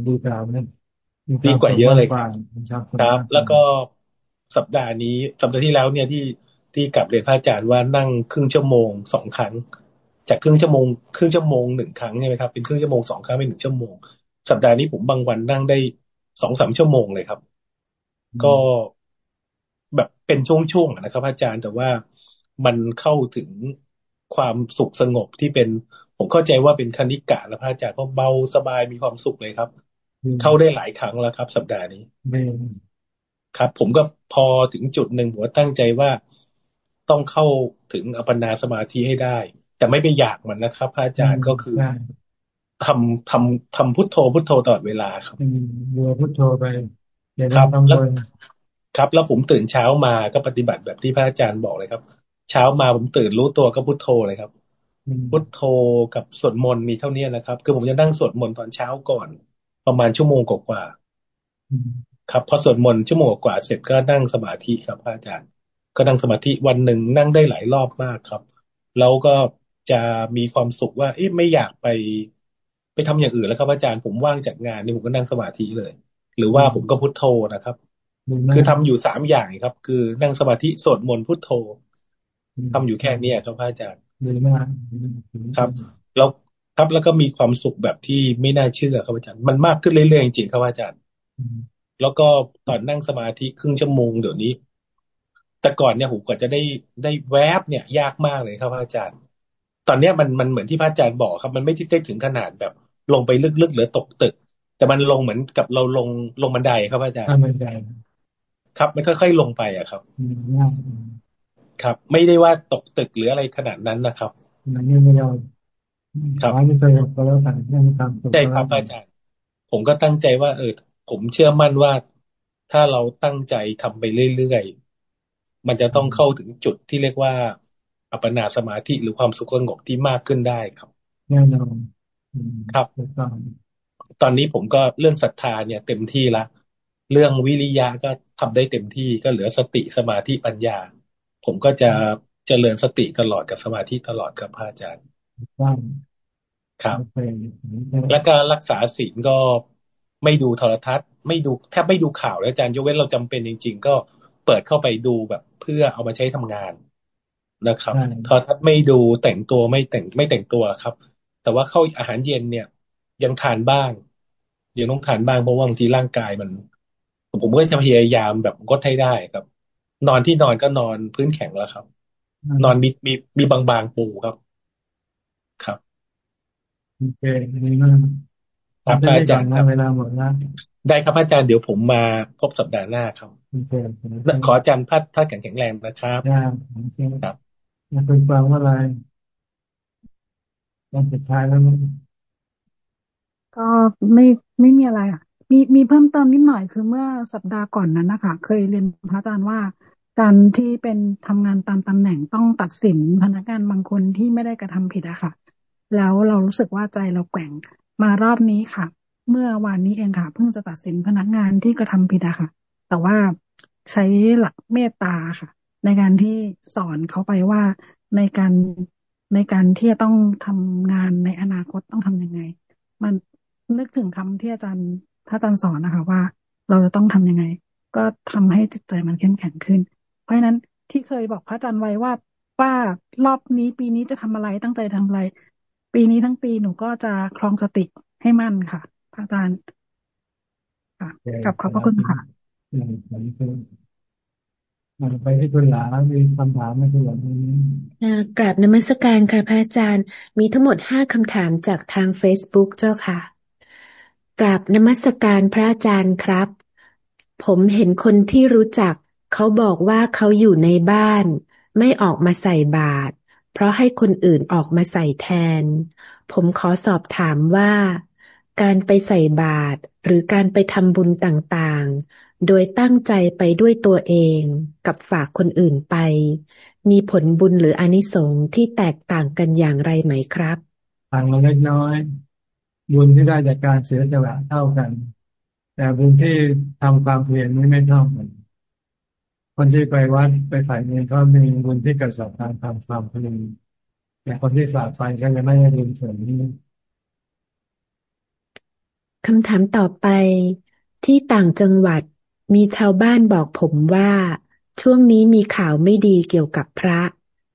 ดีกว่านั่นดีกว่าเยอะเลยครับ แล้วก็สัปดาห์นี้สัปดาห์ที่แล้วเนี่ยที่ ที่กลับเรียนพระอาจารย์ว่านั่งครึ่งชั่วโมงสองครั้ง จากครึ่งชั่วโมงครึ่งชั่วโมงหนึ่งครั้งใช่ไหมครับเป็นครึ่งชั่วโมงสองครั้งเป็นหนึ่งชั่วโมง สัปดาห์นี้ผมบางวันนั่งได้สองสามชั่วโมงเลยครับ ก็แบบเป็นช่วงๆนะครับ อาจารย์แต่ว่ามันเข้าถึงความสุขสงบที่เป็น ผมเข้าใจว่าเป็นคณิกะแล้วพระอาจารย์ก็เบาสบายมีความสุขเลยครับ เข้าได้หลายครั้งแล้วครับ สัปดาห์นี้ครับ ผมก็พอถึงจุดหนึ่งผมตั้งใจว่า ต้องเข้าถึงอัปปนาสมาธิให้ได้ แต่ไม่ไปอยากมันนะครับพระอาจารย์ก็คือทำทำทำพุทโธพุทโธตลอดเวลาครับดูพุทโธไปครับแล้วครับ แล้วผมตื่นเช้ามาก็ปฏิบัติแบบที่พระอาจารย์บอกเลยครับ เช้ามาผมตื่นรู้ตัวก็พุทโธเลยครับพุทโธกับสวดมนต์มีเท่านี้นะครับ คือผมจะนั่งสวดมนต์ตอนเช้าก่อน ประมาณชั่วโมงกว่าครับพอสวดมนต์ชั่วโมงกว่าเสร็จก็นั่งสมาธิครับพระอาจารย์ ก็นั่งสมาธิวันหนึ่งนั่งได้หลายรอบมากครับ แล้วก็จะมีความสุขว่า เอ๊ะไม่อยากไป ไปทำอย่างอื่นแล้วครับอาจารย์ผมว่างจากงานนี่ผมก็นั่งสมาธิเลย หรือว่าผมก็พุทโธนะครับ คือทำอยู่สามอย่างครับ คือนั่งสมาธิสวดมนต์พุทโธทำอยู่แค่นี้ครับพระอาจารย์ดีมากครับ แล้วครับแล้วก็มีความสุขแบบที่ไม่น่าเชื่อครับอาจารย์ มันมากขึ้นเรื่อยๆจริงๆครับอาจารย์ แล้วก็ตอนนั่งสมาธิครึ่งชั่วโมงเดี๋ยวนี้ แต่ก่อนเนี่ยผมกว่าจะได้ได้แวบเนี่ย ยากมากเลยครับอาจารย์ ตอนเนี้ยมันมันเหมือนที่พระอาจารย์บอกครับ มันไม่ได้ถึงขนาดแบบ ลงไปลึกๆหรือตกตึก แต่มันลงเหมือนกับเราลงลงบันไดครับอาจารย์บันไดครับ มันค่อยๆลงไปอะครับครับ ไม่ได้ว่าตกตึกหรืออะไรขนาดนั้นนะครับนี่ไม่ยอมครับไม่ใช่ก็แล้วกันใช่ครับอาจารย์ ผมก็ตั้งใจว่า เออ ผมเชื่อมั่นว่าถ้าเราตั้งใจทำไปเรื่อยๆ มันจะต้องเข้าถึงจุดที่เรียกว่า อัปปนาสมาธิหรือความสุขสงบที่มากขึ้นได้ครับแน่นอนครับตอนนี้ผมก็เรื่องศรัทธาเนี่ย เต็มที่ละเรื่องวิริยะก็ทำได้เต็มที่ก็เหลือสติสมาธิปัญญา ผมก็จะเจริญสติตลอดกับสมาธิตลอดกับพระอาจารย์ครับ แล้วก็รักษาศีลก็ไม่ดูโทรทัศน์ ไม่ดูแทบไม่ดูข่าวแล้วอาจารย์ยกเว้นเราจำเป็นจริง ๆ ก็ เปิดเข้าไปดูแบบเพื่อเอามาใช้ทำงานนะครับโทรทัศน์ไม่ดูแต่งตัวไม่แต่งไม่แต่งตัวครับ แต่ว่าเข้าอาหารเย็นเนี่ย ยังทานบ้างยังต้องทานบ้างเพราะว่าบางทีร่างกายมัน ผมก็จะพยายามแบบกดให้ได้ครับ นอนที่นอนก็นอนพื้นแข็งแล้วครับ นอนมีมีมีบางๆปูครับ ครับโอเคดีมากครับอาจารย์ครับเวลาหมดแล้ว ได้ครับอาจารย์เดี๋ยวผมมาพบสัปดาห์หน้าครับขออาจารย์พัดท่าแข็งแข็งแรงนะครับครับอยากเป็นฟังว่าอะไรต้องสุดท้ายแล้วก็ไม่ไม่มีอะไรอะ มีมีเพิ่มเติมนิดหน่อยคือเมื่อสัปดาห์ก่อนนั้นนะคะเคยเรียนพระอาจารย์ว่า การที่เป็นทำงานตามตำแหน่งต้องตัดสินพนักงานบางคนที่ไม่ได้กระทำผิดอะค่ะ แล้วเรารู้สึกว่าใจเราแกว่งมารอบนี้ค่ะ เมื่อวานนี้เองค่ะ เพิ่งจะตัดสินพนักงานที่กระทำผิดอะค่ะ แต่ว่าใช้หลักเมตตาค่ะ ในการที่สอนเขาไปว่าในการในการที่จะต้องทำงานในอนาคตต้องทํำยังไง มันนึกถึงคำที่อาจารย์พระอาจารย์สอนนะคะ ว่าเราจะต้องทํำยังไง ก็ทำให้จิตใจมันเข้มแข็งขึ้น เพราะฉะนั้นที่เคยบอกพระอาจารย์ไว้ว่าว่ารอบนี้ปีนี้จะทำอะไรตั้งใจทำอะไร ปีนี้ทั้งปีหนูก็จะครองสติให้มั่นค่ะ พระอาจารย์ค่ะกับขอบพระคุณค่ะไปที่คุณหลามีคำถามไหมคุณหลากราบนมัสการค่ะพระอาจารย์ มีทั้งหมดห้าคำถามจากทาง Facebook เจ้าค่ะ กราบนมัสการพระอาจารย์ครับ ผมเห็นคนที่รู้จัก เขาบอกว่าเขาอยู่ในบ้าน ไม่ออกมาใส่บาตรเพราะให้คนอื่นออกมาใส่แทน ผมขอสอบถามว่า การไปใส่บาตรหรือการไปทำบุญต่างๆ โดยตั้งใจไปด้วยตัวเองกับฝากคนอื่นไป มีผลบุญหรืออนิสงส์ที่แตกต่างกันอย่างไรไหมครับ ต่างกันเล็กน้อย บุญที่ได้จากการเสียสละเท่ากัน แต่บุญที่ทำความเพียรไม่ไม่เท่ากันคนที่ไปวัดไปฝ่ายเงินเขามีบุญที่เกิดจากการทำความเพียรแต่คนที่ฝากไปก็จะไม่ได้ยินส่วนนี้ คำถามต่อไปที่ต่างจังหวัดมีชาวบ้านบอกผมว่า ช่วงนี้มีข่าวไม่ดีเกี่ยวกับพระ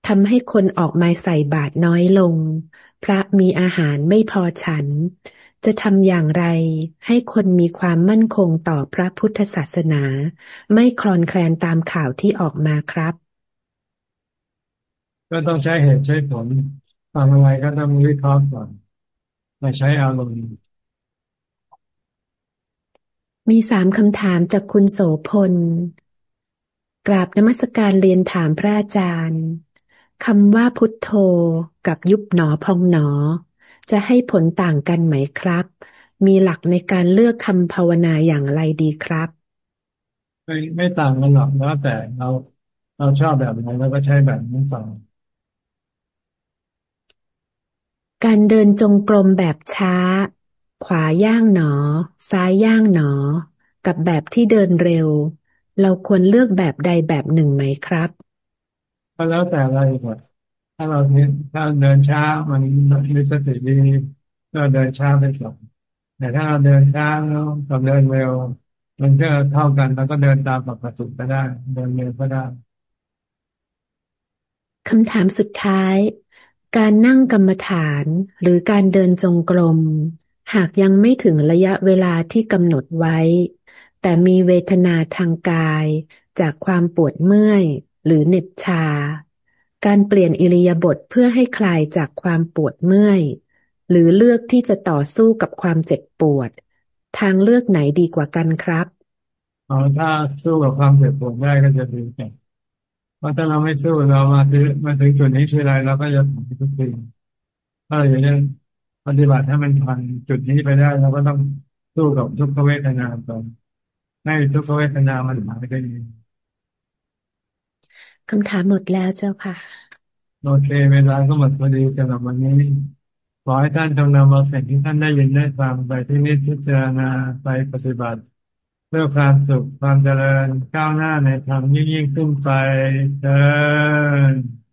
ทำให้คนออกมาใส่บาตรน้อยลง พระมีอาหารไม่พอฉัน จะทำอย่างไร ให้คนมีความมั่นคงต่อพระพุทธศาสนา ไม่คลอนแคลนตามข่าวที่ออกมาครับ ก็ต้องใช้เหตุใช้ผลฟังอะไรก็ต้องวิเคราะห์ก่อนไม่ใช้อารมณ์ มีสามคำถามจากคุณโสพล กราบนมัสการเรียนถามพระอาจารย์คำว่าพุทโธกับยุบหนอพองหนอ จะให้ผลต่างกันไหมครับ มีหลักในการเลือกคำภาวนาอย่างไรดีครับ ไม่ไม่ต่างกันหรอกแล้วแต่เราเราชอบแบบไหนเราก็ใช้แบบนั้นฟังการเดินจงกรมแบบช้า ขวาย่างหนอ ซ้ายย่างหนอ กับแบบที่เดินเร็ว เราควรเลือกแบบใดแบบหนึ่งไหมครับก็แล้วแต่อะไรก่อนถ้าเราถ้าเดินช้ามันมีสติดีก็เดินช้าไปก่อนแต่ถ้าเราเดินช้าแล้วกับเดินเร็ว มันก็เท่ากันแล้วก็เดินตามปกติก็ได้ เดินเร็วก็ได้คำถามสุดท้าย การนั่งกรรมฐานหรือการเดินจงกรม หากยังไม่ถึงระยะเวลาที่กำหนดไว้ แต่มีเวทนาทางกายจากความปวดเมื่อยหรือเหน็บชา การเปลี่ยนอิริยาบถเพื่อให้คลายจากความปวดเมื่อย หรือเลือกที่จะต่อสู้กับความเจ็บปวด ทางเลือกไหนดีกว่ากันครับอ๋อถ้าสู้กับความเจ็บปวดได้ก็จะดีแต่เพราะถ้าเราไม่สู้เรามาถึงมาถึงจุดนี้ทีไรเราก็จะถึงทุกทีถ้าเราอยากจะ ปฏิบัติให้มันผ่านจุดนี้ไปได้เราก็ต้องสู้กับทุกขเวทนาก่อนให้ทุกขเวทนามันหายไปเองคำถามหมดแล้วเจ้าค่ะโอเคเวลาก็หมดพอดีสำหรับวันนี้ขอให้ท่านจงนำเอาสิ่งที่ท่านได้ยินได้ฟังไปที่นิพพิจารณาไปปฏิบัติ เพื่อความสุขความเจริญก้าวหน้าในธรรมยิ่งยิ่งขึ้นไปเถิด